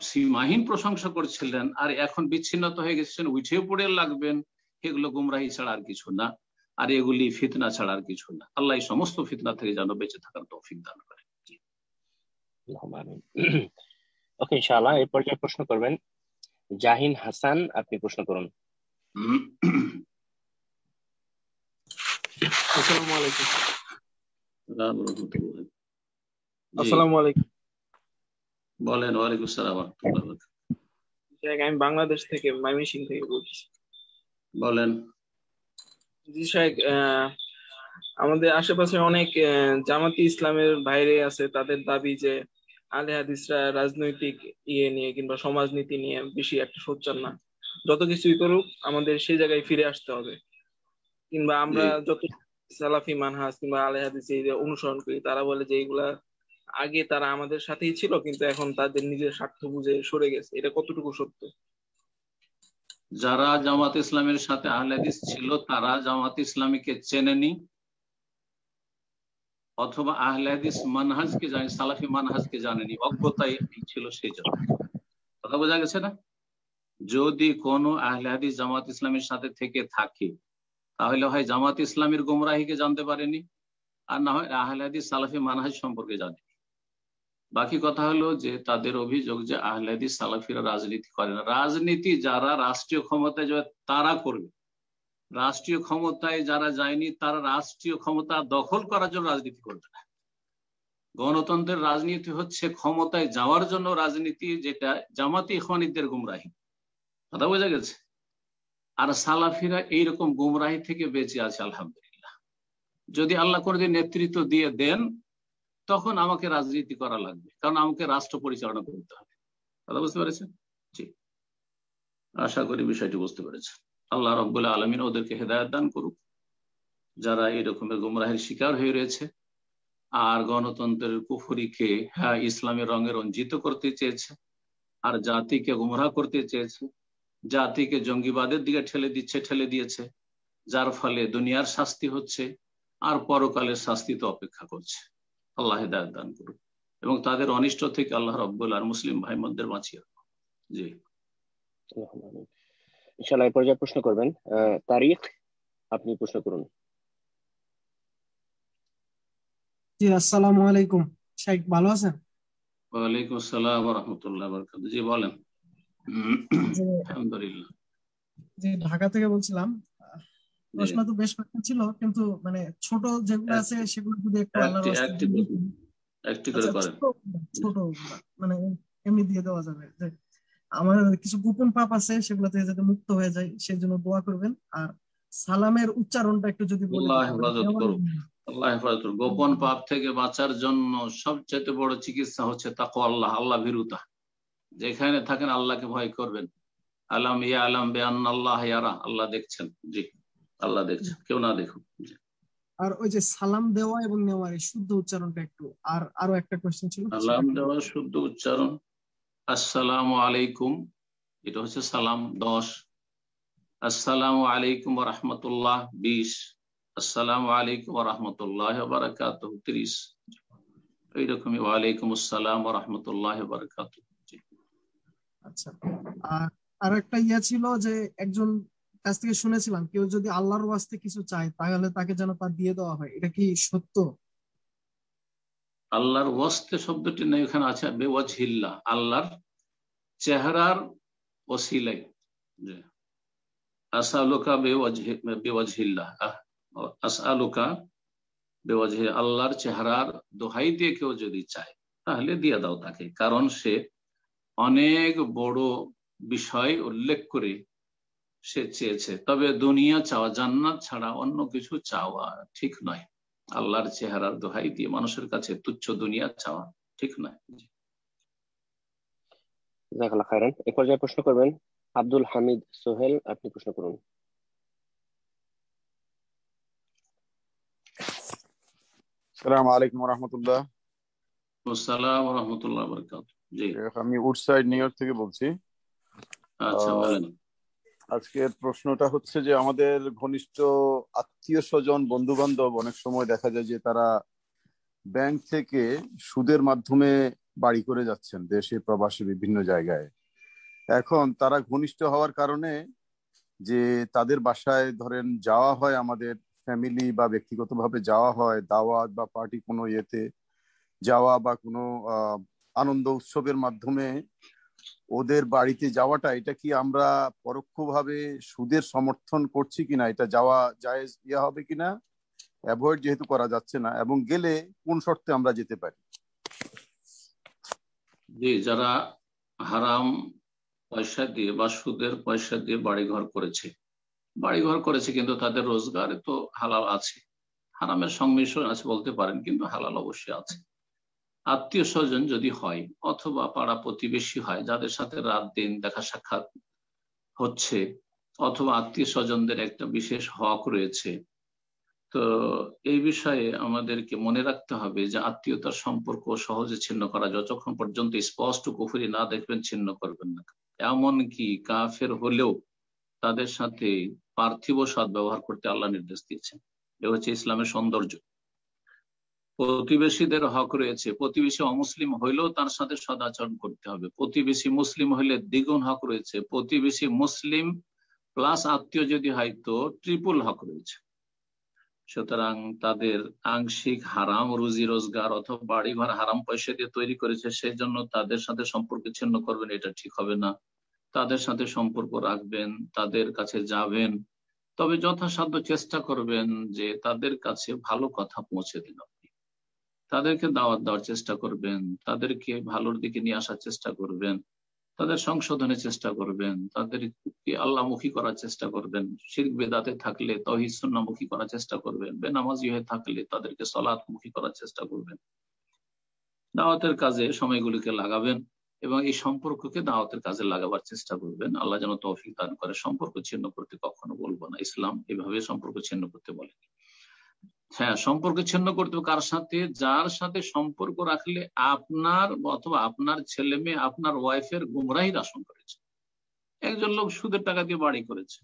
S2: সীমাহীন প্রশংসা করছিলেন আর এখন বিচ্ছিন্নতা হয়ে গেছেন উঠে পড়ে লাগবেন। এগুলো গুমরাহি ছাড়া আর কিছু না আর এগুলি ফিতনা ছাড়া আর কিছু না। আল্লাহ সমস্ত ফিতনা থেকে যেন বেঁচে থাকার তৌফিক দান করে
S3: ওকে ইনশাআল্লাহ পর্যায়ে প্রশ্ন করবেন জাহিন হাসান আপনি প্রশ্ন করুন।
S13: আসসালামু আলাইকুম। আসসালামু আলাইকুম।
S2: বলেন ওয়ালাইকুম সালাম
S13: আমি বাংলাদেশ থেকে থেকে বলছি।
S2: বলেন।
S13: জি আহ, আমাদের আশেপাশে অনেক জামাতি ইসলামের বাইরে আছে তাদের দাবি যে আলে হাদিসরা রাজনৈতিক ইয়ে নিয়ে কিংবা সমাজনীতি নিয়ে বেশি একটা সোচ্চার না। যত কিছুই করুক আমাদের সেই জায়গায় ফিরে আসতে হবে। কিংবা আমরা যত সালাফি মানহাজ কিংবা আলে হাদিস এই অনুসরণ করি তারা বলে যে এইগুলা আগে তারা আমাদের সাথেই ছিল কিন্তু এখন তাদের নিজের স্বার্থ বুঝে সরে গেছে। এটা কতটুকু সত্য?
S2: যারা জামাত ইসলামের সাথে আহলে হাদিস ছিল তারা জামাত ইসলামীকে চেনেনি। অথবা আহলে হাদিস মানহাজকে জানে সালাফি মানহাজকে জানেনি। অজ্ঞতাই ছিল সেই জন্য। কথা বোঝা গেছে না? যদি কোনো আহলে হাদিস জামাত ইসলামের সাথে থেকে থাকে তাহলে হয় জামাত ইসলামের গোমরাহিকে জানতে পারেনি, আর না হয় আহলে হাদিস সালাফি মানহাজ সম্পর্কে জানে। বাকি কথা হলো যে তাদের অভিযোগ যে আহলে হাদিস সালাফিরা রাজনীতি করে না। রাজনীতি যারা রাষ্ট্রীয় ক্ষমতায় যাবে, তারা করবে। রাষ্ট্রীয় ক্ষমতায় যারা যায়নি, তারা রাষ্ট্রীয় ক্ষমতা দখল করার জন্য রাজনীতি করবে না। গণতন্ত্রের রাজনীতি হচ্ছে ক্ষমতায় যাওয়ার জন্য রাজনীতি, যেটা জামাতি ইখওয়ানিদের গুমরাহি। কথা বোঝা গেছে? আর সালাফিরা এইরকম গুমরাহি থেকে বেঁচে আছে, আলহামদুলিল্লাহ। যদি আল্লাহ কোনোদিন নেতৃত্ব দিয়ে দেন, তখন আমাকে রাজনীতি করা লাগবে। কারণ আমাকে রাষ্ট্র পরিচালনা করতে হবে। কথা বুঝতে পেরেছেন? জি। আশা করি বিষয়টি বুঝতে পেরেছেন। আল্লাহ রব্বুল্লাহ আলমিন ওদেরকে হেদায়ত দান করুক। যারা এই রকমের গুমরাহের শিকার হয়ে রয়েছে আর গণতন্ত্রের কুফুরিকে হ্যাঁ ইসলামের রঙে রঞ্জিত করতে চেয়েছে আর জাতিকে গুমরাহ করতে চেয়েছে জাতিকে জঙ্গিবাদের দিকে ঠেলে দিচ্ছে ঠেলে দিয়েছে। যার ফলে দুনিয়ার শাস্তি হচ্ছে আর পরকালের শাস্তি তো অপেক্ষা করছে। আল্লাহ হেদায়ত দান করুক। এবং তাদের অনিষ্ট থেকে আল্লাহ রব্বুল আর মুসলিম ভাই মন্দের বাঁচিয়ে জি।
S3: ইনশাআল্লাহ পর্যায়ে প্রশ্ন করবেন আহ, তারিক আপনি প্রশ্ন করুন।
S14: জি আসসালামু আলাইকুম। শেখ ভালো আছেন?
S2: ওয়ালাইকুম আসসালাম রহমতুল্লাহ বরকাত জি বলেন। আলহামদুলিল্লাহ।
S14: ঢাকা থেকে বলছিলাম প্রশ্ন তো বেশ কয়েকটা ছিল কিন্তু মানে ছোট যেগুলো আছে সেগুলো যদি একটু আল্লাহর
S2: একটি করে
S14: আচ্ছা
S2: করেন।
S14: ছোট মানে এমনি দিয়ে দেওয়া যাবে। যে আমার কিছু গোপন পাপ আছে সেগুলো থেকে যাতে মুক্ত হয়ে যায় সেই জন্য দোয়া করবেন। আর সালামের উচ্চারণটা একটু যদি বলে
S2: আল্লাহ হেফাজত
S14: কেমন?
S2: করুক। আল্লাহ হেফাজত করুক। গোপন পাপ থেকে বাঁচার জন্য সবচেয়ে বড় চিকিৎসা হচ্ছে তাকো আল্লাহ আল্লাহ ভীরুতা। যেখানে থাকেন আল্লাহকে ভয় করবেন। আলাম ইয়া আলাম বে আল্লাহ ইয়ারা। আল্লাহ দেখছেন। জি আল্লাহ দেখছেন। কেউ না দেখুন
S14: আর ওই যে সালাম দেওয়া এবং নেওয়ার এই শুদ্ধ উচ্চারণটা একটু আর আরও একটা কোশ্চেন ছিল।
S2: সালাম দেওয়ার শুদ্ধ উচ্চারণ। আসসালামু আলাইকুম। এটা হচ্ছে সালাম দশ। আসসালামু আলাইকুম রহমতুল্লাহ বিশ। আসসালামু আলাইকুম রহমতুল্লাহ বারাকাত ত্রিশ। এইরকমই। ওয়ালাইকুম আসসালাম রহমতুল্লাহ বারাকাত
S14: আচ্ছা। আর আর একটা ইয়ে ছিল যে একজন কাছ থেকে শুনেছিলাম কেউ যদি আল্লাহর ওয়াস্তে কিছু চায় তাহলে তাকে যেন তা দিয়ে দেওয়া হয়। এটা কি সত্য?
S2: আল্লাহর ওয়াস্তে শব্দটি আছে বেওয়াজহিল্লাহ আল্লাহর চেহারার ওসিলাই জি। আসালুকা বেওয়াজহি বেওয়াজহিল্লাহ আহ, বেওয়াজহি আল্লাহর চেহারার দোহাই দিয়ে কেউ যদি চায় তাহলে দিয়ে দাও তাকে কারণ সে অনেক বড় বিষয় উল্লেখ করে সে চেয়েছে। তবে দুনিয়া চাওয়া জান্নাত ছাড়া অন্য কিছু চাওয়া ঠিক নয়। আল্লাহর চেহারার দোহাই দিয়ে মানুষের কাছে তুচ্ছ দুনিয়া চাওয়া ঠিক নয়।
S3: খায়রান এই পর্যায়ে প্রশ্ন করবেন আব্দুল হামিদ সোহেল আপনি প্রশ্ন করুন।
S15: সালাম আলাইকুম রহমতুল্লাহ।
S2: রহমতুল্লাহ বরকাত জি
S15: আমি উডসাইড নিউ ইয়র্ক থেকে বলছি।
S2: আচ্ছা
S15: আজকের প্রশ্নটা হচ্ছে যে আমাদের ঘনিষ্ঠ আত্মীয় স্বজন বন্ধু বান্ধব অনেক সময় দেখা যায় যে তারা ব্যাংক থেকে সুদের মাধ্যমে বাড়ি করে যাচ্ছেন দেশে প্রবাসী বিভিন্ন জায়গায়। এখন তারা ঘনিষ্ঠ হওয়ার কারণে যে তাদের বাসায় ধরেন যাওয়া হয় আমাদের ফ্যামিলি বা ব্যক্তিগতভাবে যাওয়া হয় দাওয়াত বা পার্টি কোনো ইয়েতে যাওয়া বা কোনো আহ, আনন্দ উৎসবের মাধ্যমে ওদের বাড়িতে যাওয়াটা, এটা কি আমরা পরোক্ষভাবে সুদের সমর্থন করছি কিনা? এটা যাওয়া জায়েজ ইয়া হবে কিনা? অ্যাভয়েড যেহেতু করা যাচ্ছে না, এবং গেলে কোন শর্তে আমরা যেতে পারি?
S2: জি, যারা হারাম পয়সা দিয়ে বা সুদের পয়সা দিয়ে বাড়িঘর করেছে বাড়িঘর করেছে কিন্তু তাদের রোজগার তো হালাল আছে। হারামের সংমিশ্রণ আছে বলতে পারেন, কিন্তু হালাল অবশ্যই আছে। আত্মীয় স্বজন যদি হয় অথবা পাড়া প্রতিবেশী হয়, যাদের সাথে রাত দিন দেখা সাক্ষাৎ হচ্ছে অথবা আত্মীয় স্বজনদের একটা বিশেষ হক রয়েছে, তো এই বিষয়ে আমাদেরকে মনে রাখতে হবে যে আত্মীয়তার সম্পর্ক সহজে ছিন্ন করা, যতক্ষণ পর্যন্ত স্পষ্ট কুফুরি না দেখবেন, ছিন্ন করবেন না। এমন কি কাফের হলেও তাদের সাথে পার্থিব সৎ ব্যবহার করতে আল্লাহ নির্দেশ দিয়েছেন। এ হচ্ছে ইসলামের সৌন্দর্য। প্রতিবেশীদের হক রয়েছে। প্রতিবেশী অমুসলিম হইলেও তার সাথে সদাচরণ করতে হবে। প্রতিবেশী মুসলিম হইলে দ্বিগুণ হক রয়েছে। প্রতিবেশী মুসলিম প্লাস আত্মীয় যদি হয় তো ট্রিপল হক রয়েছে। সুতরাং তাদের আংশিক হারাম, রুজি রোজগার অথবা বাড়ি ঘর হারাম পয়সা দিয়ে তৈরি করেছে সেই জন্য তাদের সাথে সম্পর্ক ছিন্ন করবেন, এটা ঠিক হবে না। তাদের সাথে সম্পর্ক রাখবেন, তাদের কাছে যাবেন, তবে যথাসাধ্য চেষ্টা করবেন যে তাদের কাছে ভালো কথা পৌঁছে আপনি তাদেরকে দাওয়াত দেওয়ার চেষ্টা করবেন, তাদেরকে ভালোর দিকে নিয়ে আসার চেষ্টা করবেন, তাদের সংশোধনের চেষ্টা করবেন, তাদেরকে আল্লাহমুখী করার চেষ্টা করবেন শির বেদাতে থাকলে, তহিদ সুন্নামুখী করার চেষ্টা করবেন, বেনামাজি হয়ে থাকলে তাদেরকে সলাৎমুখী করার চেষ্টা করবেন। দাওয়াতের কাজে সময়গুলিকে লাগাবেন এবং এই সম্পর্ককে দাওয়াতের কাজে লাগাবার চেষ্টা করবেন। আল্লাহ যেন তৌফিক দান করে। সম্পর্ক ছিন্ন করতে কখনো বলব না। ইসলাম এভাবে সম্পর্ক ছিন্ন করতে বলে হ্যাঁ সম্পর্ক ছিন্ন করতে কার সাথে? যার সাথে সম্পর্ক রাখলে আপনার অথবা আপনার ছেলে মেয়ে, আপনার ওয়াইফের গুমরাহির আশঙ্কা রয়েছে একজন লোক সুদের টাকা দিয়ে বাড়ি করেছে।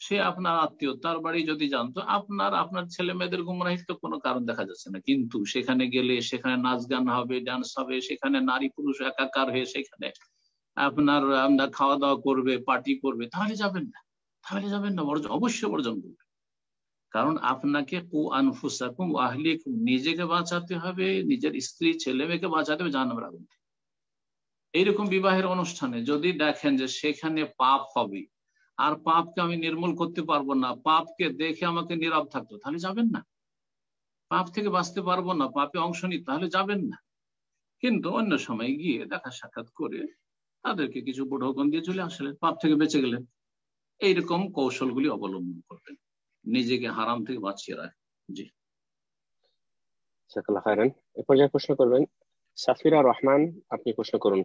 S2: সে আপনার আত্মীয়, তার বাড়ি যদি জানতো, আপনার আপনার ছেলে মেয়েদের গুমরাহির তো কোনো কারণ দেখা যাচ্ছে না। কিন্তু সেখানে গেলে, সেখানে নাচ গান হবে ডান্স হবে, সেখানে নারী পুরুষ একাকার হয়ে সেখানে আপনার আপনার খাওয়া দাওয়া করবে পার্টি করবে, তাহলে যাবেন না। তাহলে যাবেন না বর্জন অবশ্যই বর্জন করবে কারণ আপনাকে কু আনফুসাকুম আহলিকুম, নিজেকে বাঁচাতে হবে, নিজের স্ত্রী, ছেলে মেয়েকে বাঁচাতে হবে, জাহান্নামের আগুন এইরকম বিবাহের অনুষ্ঠানে যদি দেখেন যে সেখানে পাপ হবে, আর পাপকে আমি নির্মূল করতে পারব না, পাপকে দেখে আমাকে নীরব থাকতো তাহলে যাবেন না। পাপ থেকে বাঁচতে পারব না, পাপে অংশ নিতে, তাহলে যাবেন না। কিন্তু অন্য সময় গিয়ে দেখা সাক্ষাৎ করে তাদেরকে কিছু বুড়োগণ দিয়ে চলে আসলেন, পাপ থেকে বেঁচে গেলেন। এইরকম কৌশলগুলি অবলম্বন করবেন। নিজেকে হারাম থেকে বাঁচিয়ে রাখে। জি।
S3: জাজাকাল্লাহ খায়রান। এ পর্যায়ে প্রশ্ন করবেন সাফিরা রহমান আপনি প্রশ্ন করুন।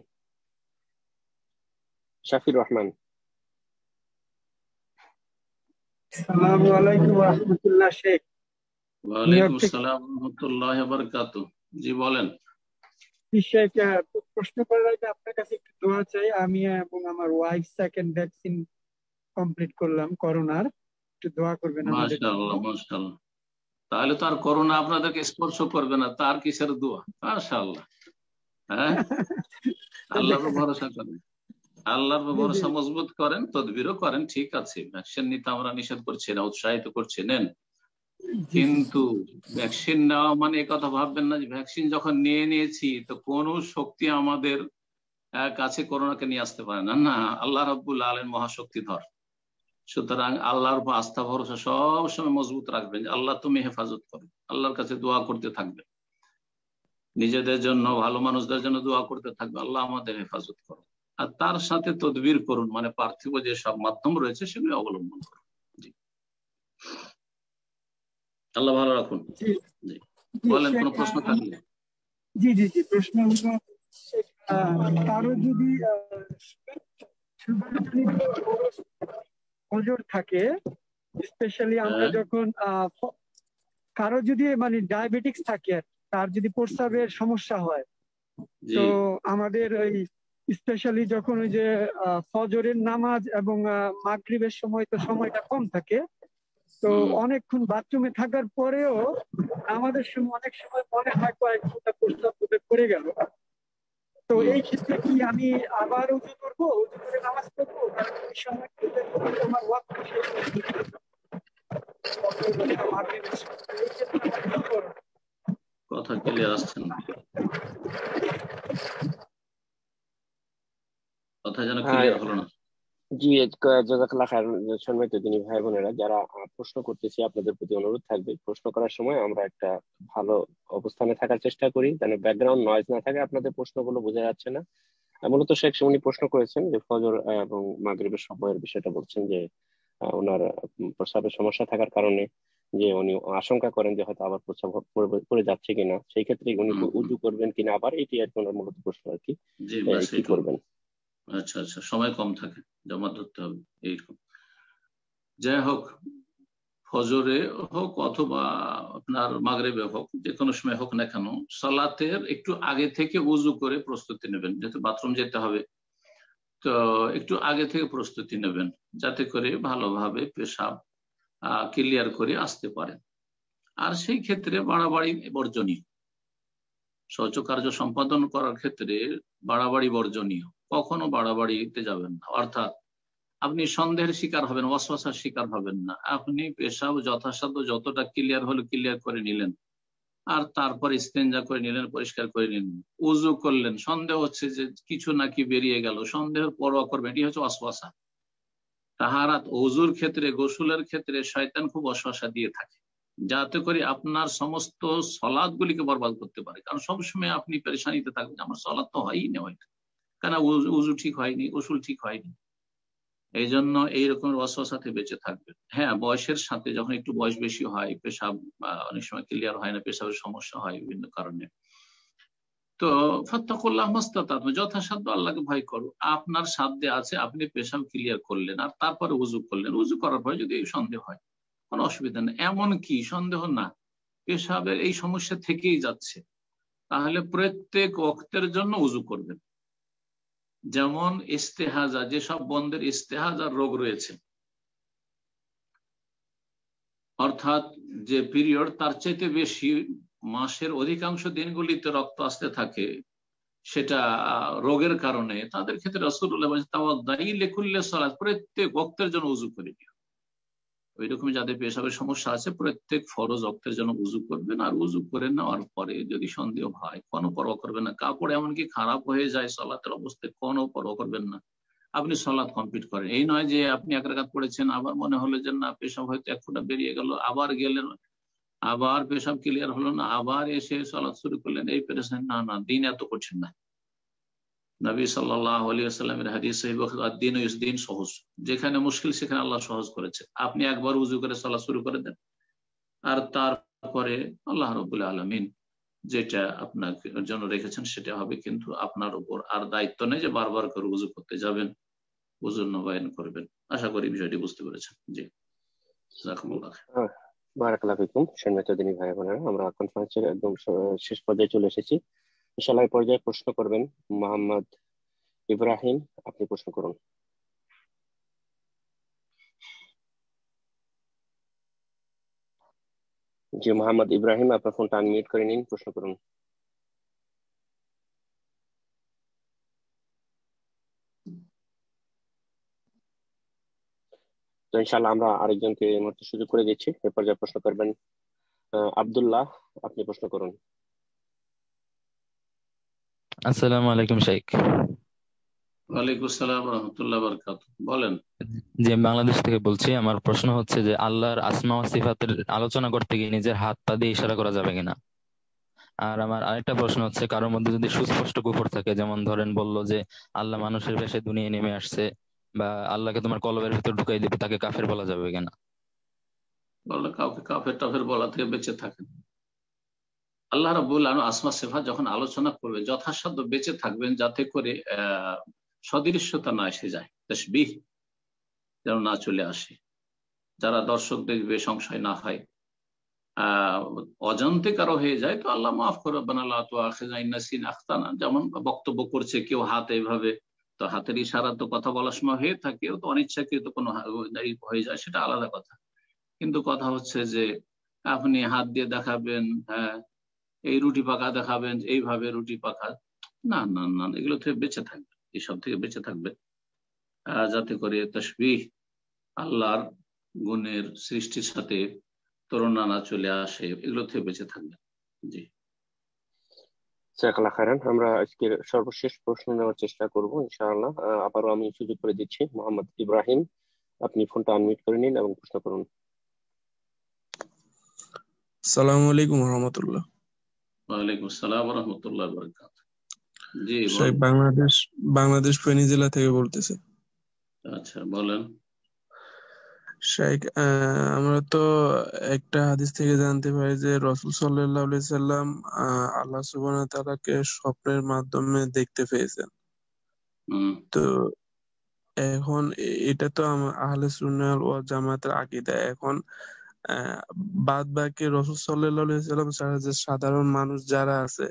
S3: শাফির রহমান।
S16: সালামু আলাইকুম রহমতুল্লাহ শেখ।
S2: ওয়ালাইকুম আসসালাম রহমতুল্লাহ বারকাত জি বলেন।
S16: শেখ প্রশ্ন করার আগে আপনার কাছে একটু দোয়া চাই। আমি এবং আমার ওয়াইফ সেকেন্ড ভ্যাকসিন কমপ্লিট করলাম করোনার। একটু দোয়া করবেন
S2: মাশাআল্লাহ মাশাআল্লাহ। তাহলে তো আর করোনা আপনাদেরকে স্পর্শ করবে না তার কিসের দোয়া? মাশাআল্লাহ। হ্যাঁ? আল্লাহর ভরসা করেন। আল্লাহর ভরসা মজবুত করেন তদবিরও করেন ঠিক আছে। ভ্যাকসিন নিতে আমরা নিষেধ করছি না উৎসাহিত করছি নেন। কিন্তু ভ্যাকসিন নেওয়া মানে কথা ভাববেন না যে ভ্যাকসিন যখন নিয়ে নিয়েছি তো কোন শক্তি আমাদের কাছে করোনাকে নিয়ে আসতে পারে না। না আল্লাহ রব্বুল আলেন মহাশক্তিধর। সুতরাং আল্লাহর উপর আস্থা ভরসা সব সময় মজবুত রাখবেন। আল্লাহ তুমি হেফাজত করো। আল্লাহর কাছে দোয়া করতে থাকবে। নিজেদের জন্য ভালো মানুষদের জন্য দোয়া করতে থাকবে। আল্লাহ আমাদের হেফাজত করো। আর তার সাথে তদবির করুন। মানে পার্থিব যে সব মাধ্যম রয়েছে সেগুলি অবলম্বন করুন। আল্লাহ ভালো রাখুন। বলেন কোনো প্রশ্ন থাকলে।
S16: জি জি জি প্রশ্ন হলো কারও যদি ওজন থাকে স্পেশালি আমরা
S2: হ্যাঁ।
S16: যখন কারও যদি মানে ডায়াবেটিক্স থাকে তার যদি প্রস্রাবের সমস্যা হয় তো আমাদের ওই স্পেশালি যখন ওই যে ফজরের নামাজ এবং মাগরিবের সময় তো সময়টা কম থাকে তো অনেকক্ষণ বাথরুমে থাকার পরেও আমাদের সময় অনেক সময় মনে হয় কয়েক ঘণ্টা প্রস্তাব করে গেল। তো এই ক্ষেত্রে কি আমি আবার উজু করব? উজু করে নামাজ পড়ব? কারণ এই সময় আমার ওয়াক
S2: কথা ক্লিয়ার আসছে না। কথা যেন ক্লিয়ার হলো না।
S3: জি জাজাকাল্লাহ খায়ের সম্মানিত দিনী ভাই বোনেরা যারা প্রশ্ন করতেছি আপনাদের প্রতি অনুরোধ থাকবে। প্রশ্ন করার সময় আমরা একটা ভালো অবস্থানে থাকার চেষ্টা করি যেন ব্যাকগ্রাউন্ড নয়েজ না থাকে আপনাদের প্রশ্নগুলো বোঝা যাচ্ছে না। মূলত শেখ উনি প্রশ্ন করেছেন যে ফজর এবং মাগরিবের সময়ের বিষয়টা বলছেন যে ওনার প্রস্রাবের সমস্যা থাকার কারণে যে উনি আশঙ্কা করেন যে হয়তো আবার প্রস্রাব পড়ে যাচ্ছে কিনা। সেই ক্ষেত্রে উনি উজু করবেন কিনা আবার এটি আর কি ওনার মূলত প্রশ্ন আর কি। কি করবেন?
S2: আচ্ছা আচ্ছা সময় কম থাকে, জমা ধরতে হবে, এইরকম। যাই হোক, ফজরে হোক অথবা আপনার মাগরেবে হোক যে কোনো সময় হোক না কেন, সালাতের একটু আগে থেকে উজু করে প্রস্তুতি নেবেন, যেহেতু বাথরুম যেতে হবে, তো একটু আগে থেকে প্রস্তুতি নেবেন, যাতে করে ভালোভাবে পেশাব ক্লিয়ার করে আসতে পারেন। আর সেই ক্ষেত্রে বাড়াবাড়ি বর্জনীয়। শৌচকার্য সম্পাদন করার ক্ষেত্রে বাড়াবাড়ি বর্জনীয়। কখনো বাড়াবাড়িতে যাবেন না। অর্থাৎ আপনি সন্দেহের শিকার হবেন অশ্বাসার শিকার হবেন না। আপনি পেশাব, যথাসাধ্য যতটা ক্লিয়ার হলো ক্লিয়ার করে নিলেন। আর তারপর স্তেঞ্জা করে নিলেন, পরিষ্কার করে নিলেন। উজু করলেন। সন্দেহ হচ্ছে যে কিছু নাকি বেরিয়ে গেল। সন্দেহের পরোয়া করবেন এটি হচ্ছে অশ্বাসা তাহারাত অজুর ক্ষেত্রে, গোসুলের ক্ষেত্রে শয়তান খুব অশ্বাসা দিয়ে থাকে। যাতে করে আপনার সমস্ত সলাদ গুলিকে বরবাদ করতে পারে। কারণ সবসময় আপনি পেরেশানিতে থাকবেন। আমার সলাদ তো হয়ই না হয়তো কেন? উজু ঠিক হয়নি, উসুল ঠিক হয়নি। এই জন্য এইরকম অস্বসাথে বেঁচে থাকবে হ্যাঁ বয়সের সাথে যখন একটু বয়স বেশি হয়, পেশাব অনেক সময় ক্লিয়ার হয় না, পেশাবের সমস্যা হয় বিভিন্ন কারণে। তো ফত্তাকুল্লাহ যথাসাধ্য আল্লাহকে ভয় করো। আপনার সাধ্যে আছে, আপনি পেশাব ক্লিয়ার করলেন আর তারপরে উজু করলেন। উজু করার পরে যদি সন্দেহ হয় কোনো অসুবিধা নেই। এমন কি? সন্দেহ না। পেশাবের এই সমস্যা থেকেই যাচ্ছে। তাহলে প্রত্যেক অক্তের জন্য উজু করবেন। যেমন ইস্তেহাজা, যেসব বন্ধের ইস্তেহাজার রোগ রয়েছে। অর্থাৎ যে পিরিয়ড, তার চাইতে বেশি মাসের অধিকাংশ দিনগুলিতে রক্ত আসতে থাকে, সেটা রোগের কারণে। তাদের ক্ষেত্রে রসুল্লাহ প্রত্যেক ভক্তের জন্য উজু করে ওই রকম যাদের পেশাবের সমস্যা আছে, প্রত্যেক ফরজ অক্তের জন্য উজু করবেন। আর উজু করে নেওয়ার পরে যদি সন্দেহ হয়, কোনো পরোয়া করবেন না। কাপড় এমনকি খারাপ হয়ে যায়, সলাতের অবস্থায় কোনো পরোয়া করবেন না। আপনি সলাদ কমপ্লিট করেন। এই নয় যে আপনি এক রাখাত পড়েছেন, আবার মনে হলো যে না, পেশাব হয়তো এক ফুটা বেরিয়ে গেল, আবার গেলেন, আবার পেশাব ক্লিয়ার হলো না, আবার এসে সলাৎ শুরু করলেন। এই পেরেছেন না না, দিন এত কঠিন না। নবী সাল্লাহ আলিয়াল্লামের হাদিস দিন দিন সহজ। যেখানে মুশকিল, সেখানে আল্লাহ সহজ করেছে। আপনি একবার উজু করে চলা শুরু করে দেন। আর তারপরে আল্লাহ রবুল্লা আলমিন যেটা আপনার জন্য রেখেছেন, সেটা হবে কিন্তু আপনার উপর আর দায়িত্ব নেই যে বারবার করে উজু করতে যাবেন উজুর নবায়ন করবেন। আশা করি বিষয়টি বুঝতে পেরেছেন। জি।
S3: দিনী ভাই বোনেরা আমরা কনফারেন্সের একদম শেষ পর্যায়ে চলে এসেছি। ইনশাল্লাহ পর্যায়ে প্রশ্ন করবেন মোহাম্মদ ইব্রাহিম, আপনি প্রশ্ন করুন। জি, মোহাম্মদ ইব্রাহিম, আপনার ফোনটা আনমিউট করে নিন, প্রশ্ন করুন। তো ইনশাল্লাহ আমরা আরেকজনকে এই মুহূর্তে সুযোগ করে দিচ্ছি। এ পর্যায়ে প্রশ্ন করবেন আবদুল্লাহ, আপনি প্রশ্ন করুন।
S17: আসসালামু আলাইকুম শেখ
S2: ওয়ালাইকুম আসসালাম রহমতুল্লাহ বরকাত। বলেন।
S17: জি বাংলাদেশ থেকে বলছি আমার প্রশ্ন হচ্ছে যে আল্লাহর আসমা ও সিফাতের আলোচনা করতে গিয়ে নিজের হাত পা দিয়ে ইশারা করা যাবে কিনা? আর আমার আরেকটা প্রশ্ন হচ্ছে কারোর মধ্যে যদি সুস্পষ্ট কুফর থাকে যেমন ধরেন বলল যে আল্লাহ মানুষের বেশে দুনিয়ায় নেমে আসছে বা আল্লাহকে তোমার কলবের ভিতর ঢুকাই দিবে তাকে কাফের বলা যাবে কিনা?
S2: কাউকে কাফের টাফের বলা থেকে বেঁচে থাকেন। আল্লাহ রাবুল আসমা সেফা যখন আলোচনা করবে যথাসাধ্য বেঁচে থাকবেন যাতে করে সদৃশ্যতা না এসে যায়, তসবিহ যেন না চলে আসে। যারা দর্শক দেখবে, সংশয় না হয় অজান্তে কারও হয়ে যায়, তো আল্লাহ মাফ করবেন আল্লাহ তো আখিন আখতানা, যেমন বক্তব্য করছে কেউ হাত এইভাবে তো হাতের ইশারা তো কথা বলার সময় হয়ে থাকে তো অনিচ্ছাকৃত কোনো হয়ে যায়, সেটা আলাদা কথা। কিন্তু কথা হচ্ছে যে, আপনি হাত দিয়ে দেখাবেন হ্যাঁ এই রুটি পাকা দেখাবেন এইভাবে রুটি পাকা। না না না এগুলো থেকে বেঁচে থাকবে এইসব থেকে বেঁচে থাকবে। যাতে করে তসবি আল্লাহর গুণের সৃষ্টির সাথে তরুণা না চলে আসে এগুলো থেকে বেঁচে থাকবে। জি।
S3: খারান আমরা আজকের সর্বশেষ প্রশ্ন নেওয়ার চেষ্টা করব ইনশাআল্লাহ। আবারও আমি সুযোগ করে দিচ্ছি মোহাম্মদ ইব্রাহিম আপনি ফোনটা আনমিউট করে নিন এবং প্রশ্ন করুন।
S18: সালামু আলাইকুম রহমতুল্লাহ।
S2: ওয়ালাইকুম আসসালাম রহমতুল্লাহ বরকাত জি
S18: বাংলাদেশ বাংলাদেশ ফেনী জেলা থেকে বলতেছে।
S2: আচ্ছা বলেন।
S18: আমরা তো একটা হাদিস থেকে জানতে পারি যে রসুল সাল্লাহ সাল্লাম আল্লাহ সুবাহ তালাকে স্বপ্নের মাধ্যমে দেখতে পেয়েছেন। তো এখন এটা তো আহলে সুন্নাল ও জামাতের আকিদা। এখন বাদ বাকি রসুল সাল্লাম ছাড়া যে সাধারণ মানুষ যারা আছে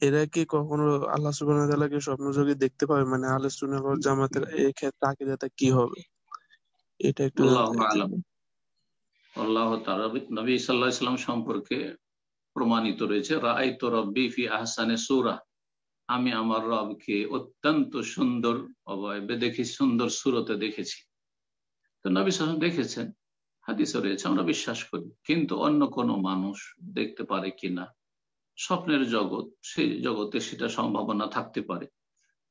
S18: এরা কি কখনো আল্লাহ সুবাহ তালাকে স্বপ্নযোগে দেখতে পাবে? মানে আহলে সুন্নাল জামাতের এই ক্ষেত্রে আকিদাটা কি হবে? এটা একটু
S2: আল্লাহ নবী সাল্লাহ ইসলাম সম্পর্কে প্রমাণিত রয়েছে রাই তো রব্বি ফি আহসানে সুরা আমি আমার রবকে অত্যন্ত সুন্দর অবয়বে দেখি সুন্দর সুরতে দেখেছি। তো নবী সাল্লাম দেখেছেন। হাদিসে রয়েছে, আমরা বিশ্বাস করি। কিন্তু অন্য কোনো মানুষ দেখতে পারে কিনা? স্বপ্নের জগৎ, সেই জগতে সেটা সম্ভাবনা থাকতে পারে।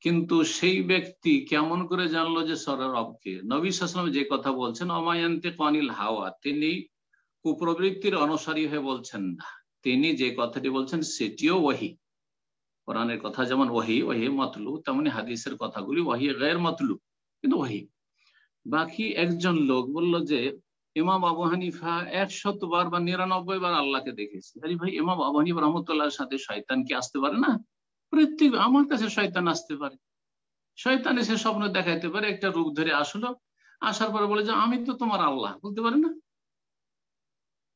S2: কিন্তু সেই ব্যক্তি কেমন করে জানলো যে সরার রবকে? নবী সাসলাম যে কথা বলছেন অমায়ন্তে কনিল হাওয়া তিনি কুপ্রবৃত্তির অনুসারী হয়ে বলছেন না। তিনি যে কথাটি বলছেন, সেটিও ওহি কোরআনের কথা যেমন ওহি ওহি মতলু তেমনি হাদিসের কথাগুলি ওহি গায়ের মতলু কিন্তু ওহি বাকি একজন লোক বলল যে ইমাম আবু হানিফা একশত বার বা নিরানব্বই বার আল্লাহকে দেখেছি। আরে ভাই, ইমাম আবু হানিফা রহমতুল্লাহর সাথে শয়তান কি আসতে পারে না? প্রত্যেক আমার কাছে শয়তান আসতে পারে। শয়তান এসে স্বপ্ন দেখাইতে পারে, একটা রূপ ধরে আসলো, আসার পরে বলে যে, আমি তো তোমার আল্লাহ বলতে পারে না?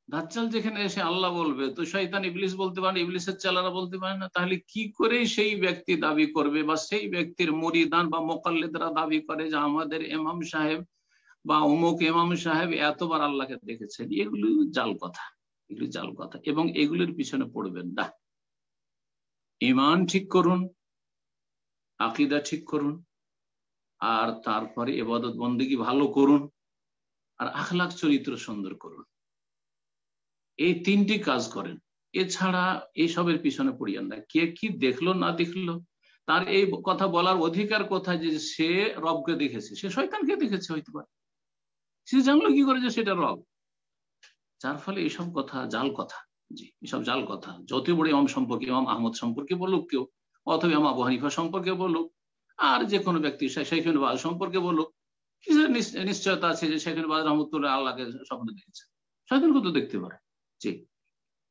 S2: দাজ্জাল যেখানে এসে আল্লাহ বলবে, তো শয়তান ইবলিস বলতে পারে ইবলিসের চালারা বলতে পারে না। তাহলে কি করে সেই ব্যক্তি দাবি করবে বা সেই ব্যক্তির মরিদান বা মোকাল্লেদরা দাবি করে যে, আমাদের এমাম সাহেব বা অমুক ইমাম সাহেব এতবার আল্লাহকে দেখেছেন, এগুলি জাল কথা, এগুলি জাল কথা। এবং এগুলির পিছনে পড়বেন, না। ইমান ঠিক করুন, আকিদা ঠিক করুন, আর তারপরে এবাদত বন্দিগি ভালো করুন, আর আখলাখ চরিত্র সুন্দর করুন। এই তিনটি কাজ করেন। এছাড়া এইসবের পিছনে পড়িয়েন না। কে কি দেখল, না দেখল, তার এই কথা বলার অধিকার কোথায় যে সে রবকে দেখেছে? সে শয়তানকে দেখেছে, হইতে পারে। সে জানলো কি করে যে সেটা রব? যার ফলে এইসব কথা জাল কথা। জি, এসব জাল কথা। যত বড় ইমাম সম্পর্কে, ইমাম আহমদ সম্পর্কে বলুক কেউ, অথবা ইমাম আবু হানিফা সম্পর্কে বলুক, আর যে কোনো ব্যক্তি শেখিন বাজ সম্পর্কে বলুক, কিসের নিশ্চয়তা আছে যে শেখিন বাজ রহমতুল্লাহ আল্লাহকে স্বপ্ন দেখেছে? শয়তানকে তো দেখতে পারে। জি,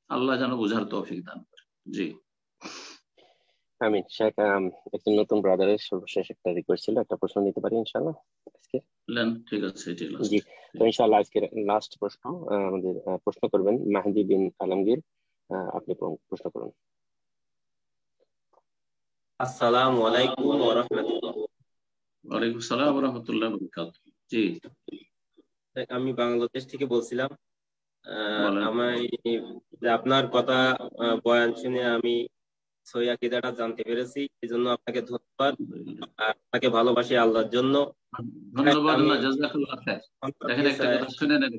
S2: আল্লাহ যেন বোঝার তৌফিক দান করে। জি।
S3: আমি শেখ একজন নতুন ব্রাদারের সর্বশেষ একটা রিকোয়েস্ট ছিল একটা প্রশ্ন নিতে পারি ইনশাআল্লাহ আজকে?
S2: ঠিক আছে
S3: জি তো ইনশাআল্লাহ আজকের লাস্ট প্রশ্ন আমাদের প্রশ্ন করবেন মাহদি বিন আলমগীর আপনি প্রশ্ন করুন।
S19: আসসালামু আলাইকুম ওয়া রাহমাতুল্লাহ।
S2: ওয়ালাইকুম আসসালাম ওয়া রাহমাতুল্লাহ ওয়া বারাকাতুহু। জি।
S19: আমি বাংলাদেশ থেকে বলছিলাম আমি আপনার কথা বয়ান শুনে আমি সই আকিদাটা জানতে পেরেছি। এই জন্য আপনাকে ধন্যবাদ আপনাকে ভালোবাসি আল্লাহর জন্য।
S2: ধন্যবাদ না জাজাকাল্লাহ খায়ের দেখেন একটা কথা শুনে নেন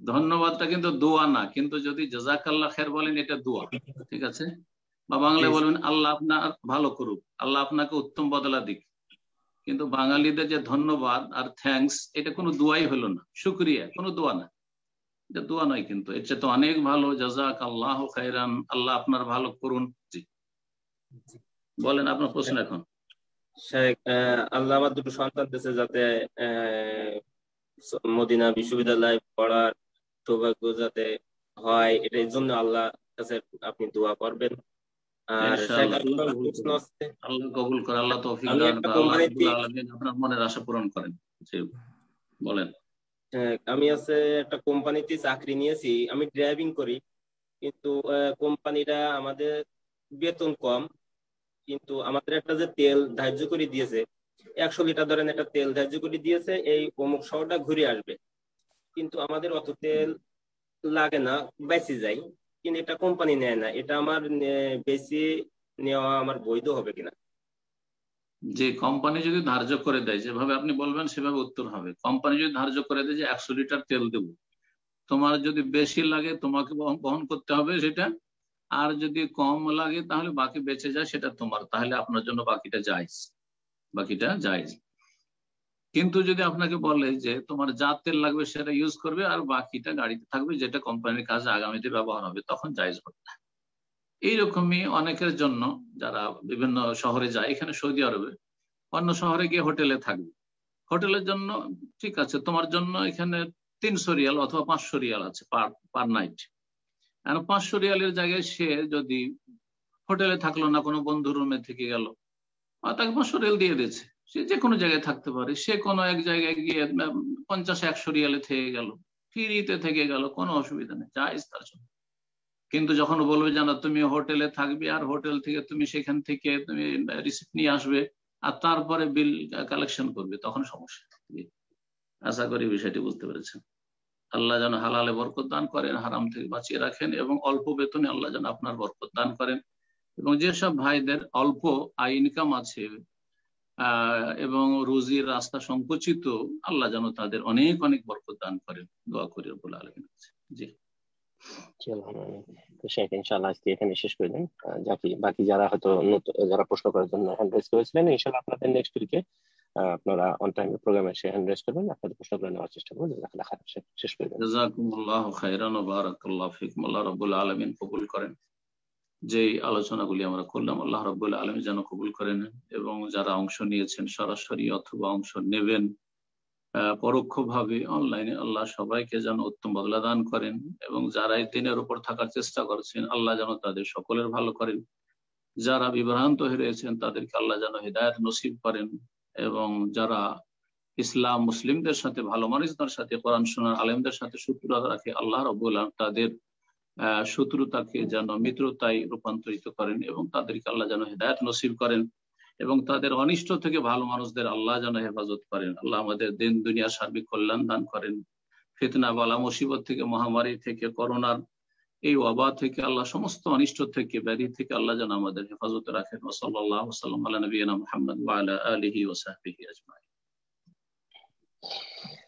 S2: ধন্যবাদটা কিন্তু দোয়া না কিন্তু যদি জাজাকাল্লাহ খের বলেন এটা দোয়া ঠিক আছে? বা বাংলায় বলবেন আল্লাহ আপনার ভালো করুক আল্লাহ আপনাকে উত্তম বদলা দিক। কিন্তু বাঙালিদের যে ধন্যবাদ আর থ্যাংকস এটা কোনো দোয়াই হলো না। শুক্রিয়া কোনো দোয়া না। এটা দোয়া নয় কিন্তু এর চেয়ে তো অনেক ভালো। জাজাক আল্লাহ খাইরান আল্লাহ আপনার ভালো করুন। জি। বলেন আপনার প্রশ্ন এখন।
S19: শেখ আল্লাহ আমার দুটো সন্তান দিয়েছে যাতে মদিনা বিশ্ববিদ্যালয় পড়ার সৌভাগ্য যাতে হয় এটার জন্য আল্লাহ কাছে আপনি দোয়া করবেন। আর
S2: আল্লাহ কবুল করে আল্লাহ তৌফিক দান আপনার মনের আশা পূরণ করেন। বলেন।
S19: আমি আছে একটা কোম্পানিতে চাকরি নিয়েছি আমি ড্রাইভিং করি। কিন্তু কোম্পানিটা আমাদের বেতন কম কিন্তু আমাদের একটা যে তেল ধার্য করে দিয়েছে, একশো লিটার ধরেন একটা তেল ধার্য করে দিয়েছে, এই অমুক শহরটা ঘুরে আসবে। কিন্তু আমাদের অত তেল লাগে না বেশি যাই কিন্তু এটা কোম্পানি নেয় না। এটা আমার বেশি নেওয়া আমার বৈধ হবে কিনা?
S2: যে কোম্পানি যদি ধার্য করে দেয়, যেভাবে আপনি বলবেন সেভাবে উত্তর হবে। কোম্পানি যদি ধার্য করে দেয় যে একশো লিটার তেল দেবো। তোমার যদি বেশি লাগে, তোমাকে বহন করতে হবে সেটা আর যদি কম লাগে তাহলে বাকি বেঁচে যায়, সেটা তোমার। তাহলে আপনার জন্য বাকিটা যায় বাকিটা যায় কিন্তু যদি আপনাকে বলে যে তোমার যা তেল লাগবে সেটা ইউজ করবে আর বাকিটা গাড়িতে থাকবে, যেটা কোম্পানির কাজে আগামীতে ব্যবহার হবে, তখন জায়জ হবে না। এইরকমই অনেকের জন্য যারা বিভিন্ন শহরে যায়, এখানে সৌদি আরবে, অন্য শহরে গিয়ে হোটেলে থাকবে। হোটেলের জন্য ঠিক আছে, তোমার জন্য এখানে তিনশো রিয়াল অথবা পাঁচশো রিয়াল আছে পার পার নাইট। আর পাঁচশো রিয়ালের জায়গায় সে যদি হোটেলে থাকল না, কোনো বন্ধু রুমে থেকে গেল তাকে পাঁচশো রিয়াল দিয়ে দিয়েছে। সে যে কোনো জায়গায় থাকতে পারে। সে কোনো এক জায়গায় গিয়ে পঞ্চাশ, একশো রিয়ালে থেকে গেল। ফ্রিতে থেকে গেল, কোনো অসুবিধা নেই, যা তার জন্য। কিন্তু যখন বলবে জানা তুমি হোটেলে থাকবে আর হোটেল থেকে তুমি সেখান থেকে তুমি রিসিপ্ট নিয়ে আসবে আর তারপরে বিল কালেকশন করবে, তখন সমস্যা আশা করি বিষয়টি বুঝতে পেরেছেন। আল্লাহ যেন হালালে বরকত দান করেন, হারাম থেকে বাঁচিয়ে রাখেন এবং অল্প বেতনে আল্লাহ যেন আপনার বরকত দান করেন। এবং যেসব ভাইদের অল্প আয় ইনকাম আছে এবং রুজির রাস্তা সংকুচিত, আল্লাহ যেন তাদের অনেক অনেক বরকত দান করেন। দোয়া করি বলে আলমিন। জি।
S3: আজকে এখানে শেষ করে দেন। বাকি যারা হয়তো যারা প্রশ্ন করার জন্য হ্যান্ড করেছিলেন ইনশাল্লাহ আপনাদের নেক্সট উইকে আপনারা অন টাইম প্রোগ্রামে এসে হ্যান্ড রেজ করবেন, আপনাদের প্রশ্নগুলো নেওয়ার চেষ্টা করবেন। জাজাকাল্লাহ খাইর শেষ করে দেন।
S2: জাযাকুমুল্লাহু খাইরান বারাকাল্লাহু ফিকুম। আল্লাহ রাব্বুল আলামিন কবুল করেন। যেই আলোচনাগুলি আমরা করলাম, আল্লাহ রাব্বুল আলামিন যেন কবুল করেন এবং যারা অংশ নিয়েছেন সরাসরি অথবা অংশ নেবেন পরোক্ষভাবে অনলাইনে আল্লাহ সবাইকে যেন উত্তম বদলা দান করেন এবং যারা এই দিনের উপর থাকার চেষ্টা করছেন, আল্লাহ যেন তাদের সকলের ভালো করেন। যারা বিভ্রান্ত হয়ে রয়েছেন, তাদেরকে আল্লাহ যেন হৃদায়ত নসিব করেন। এবং যারা ইসলাম মুসলিমদের সাথে, ভালো মানুষদের সাথে, কোরআন শোনার আলেমদের সাথে শত্রুতা রাখে, আল্লাহ রবুল তাদের শত্রুতাকে যেন মিত্রতায় রূপান্তরিত করেন এবং তাদেরকে আল্লাহ যেন হৃদায়ত নসিব করেন এবং তাদের অনিষ্ট থেকে ভালো মানুষদের আল্লাহ যেন হেফাজত করেন। আল্লাহ আমাদের দিন, দুনিয়ার সার্বিক কল্যাণ দান করেন। ফিতনা, বালা, মুসিবত থেকে, মহামারী থেকে, করোনার এই ওয়াবা থেকে আল্লাহ, সমস্ত অনিষ্ট থেকে, ব্যাধি থেকে আল্লাহ যেন আমাদের হেফাজতে রাখেন। ওসল্লাহ সাল্লাম আল্লাহ নবীনা মোহাম্মদ আলহি ওসাহি আজমাই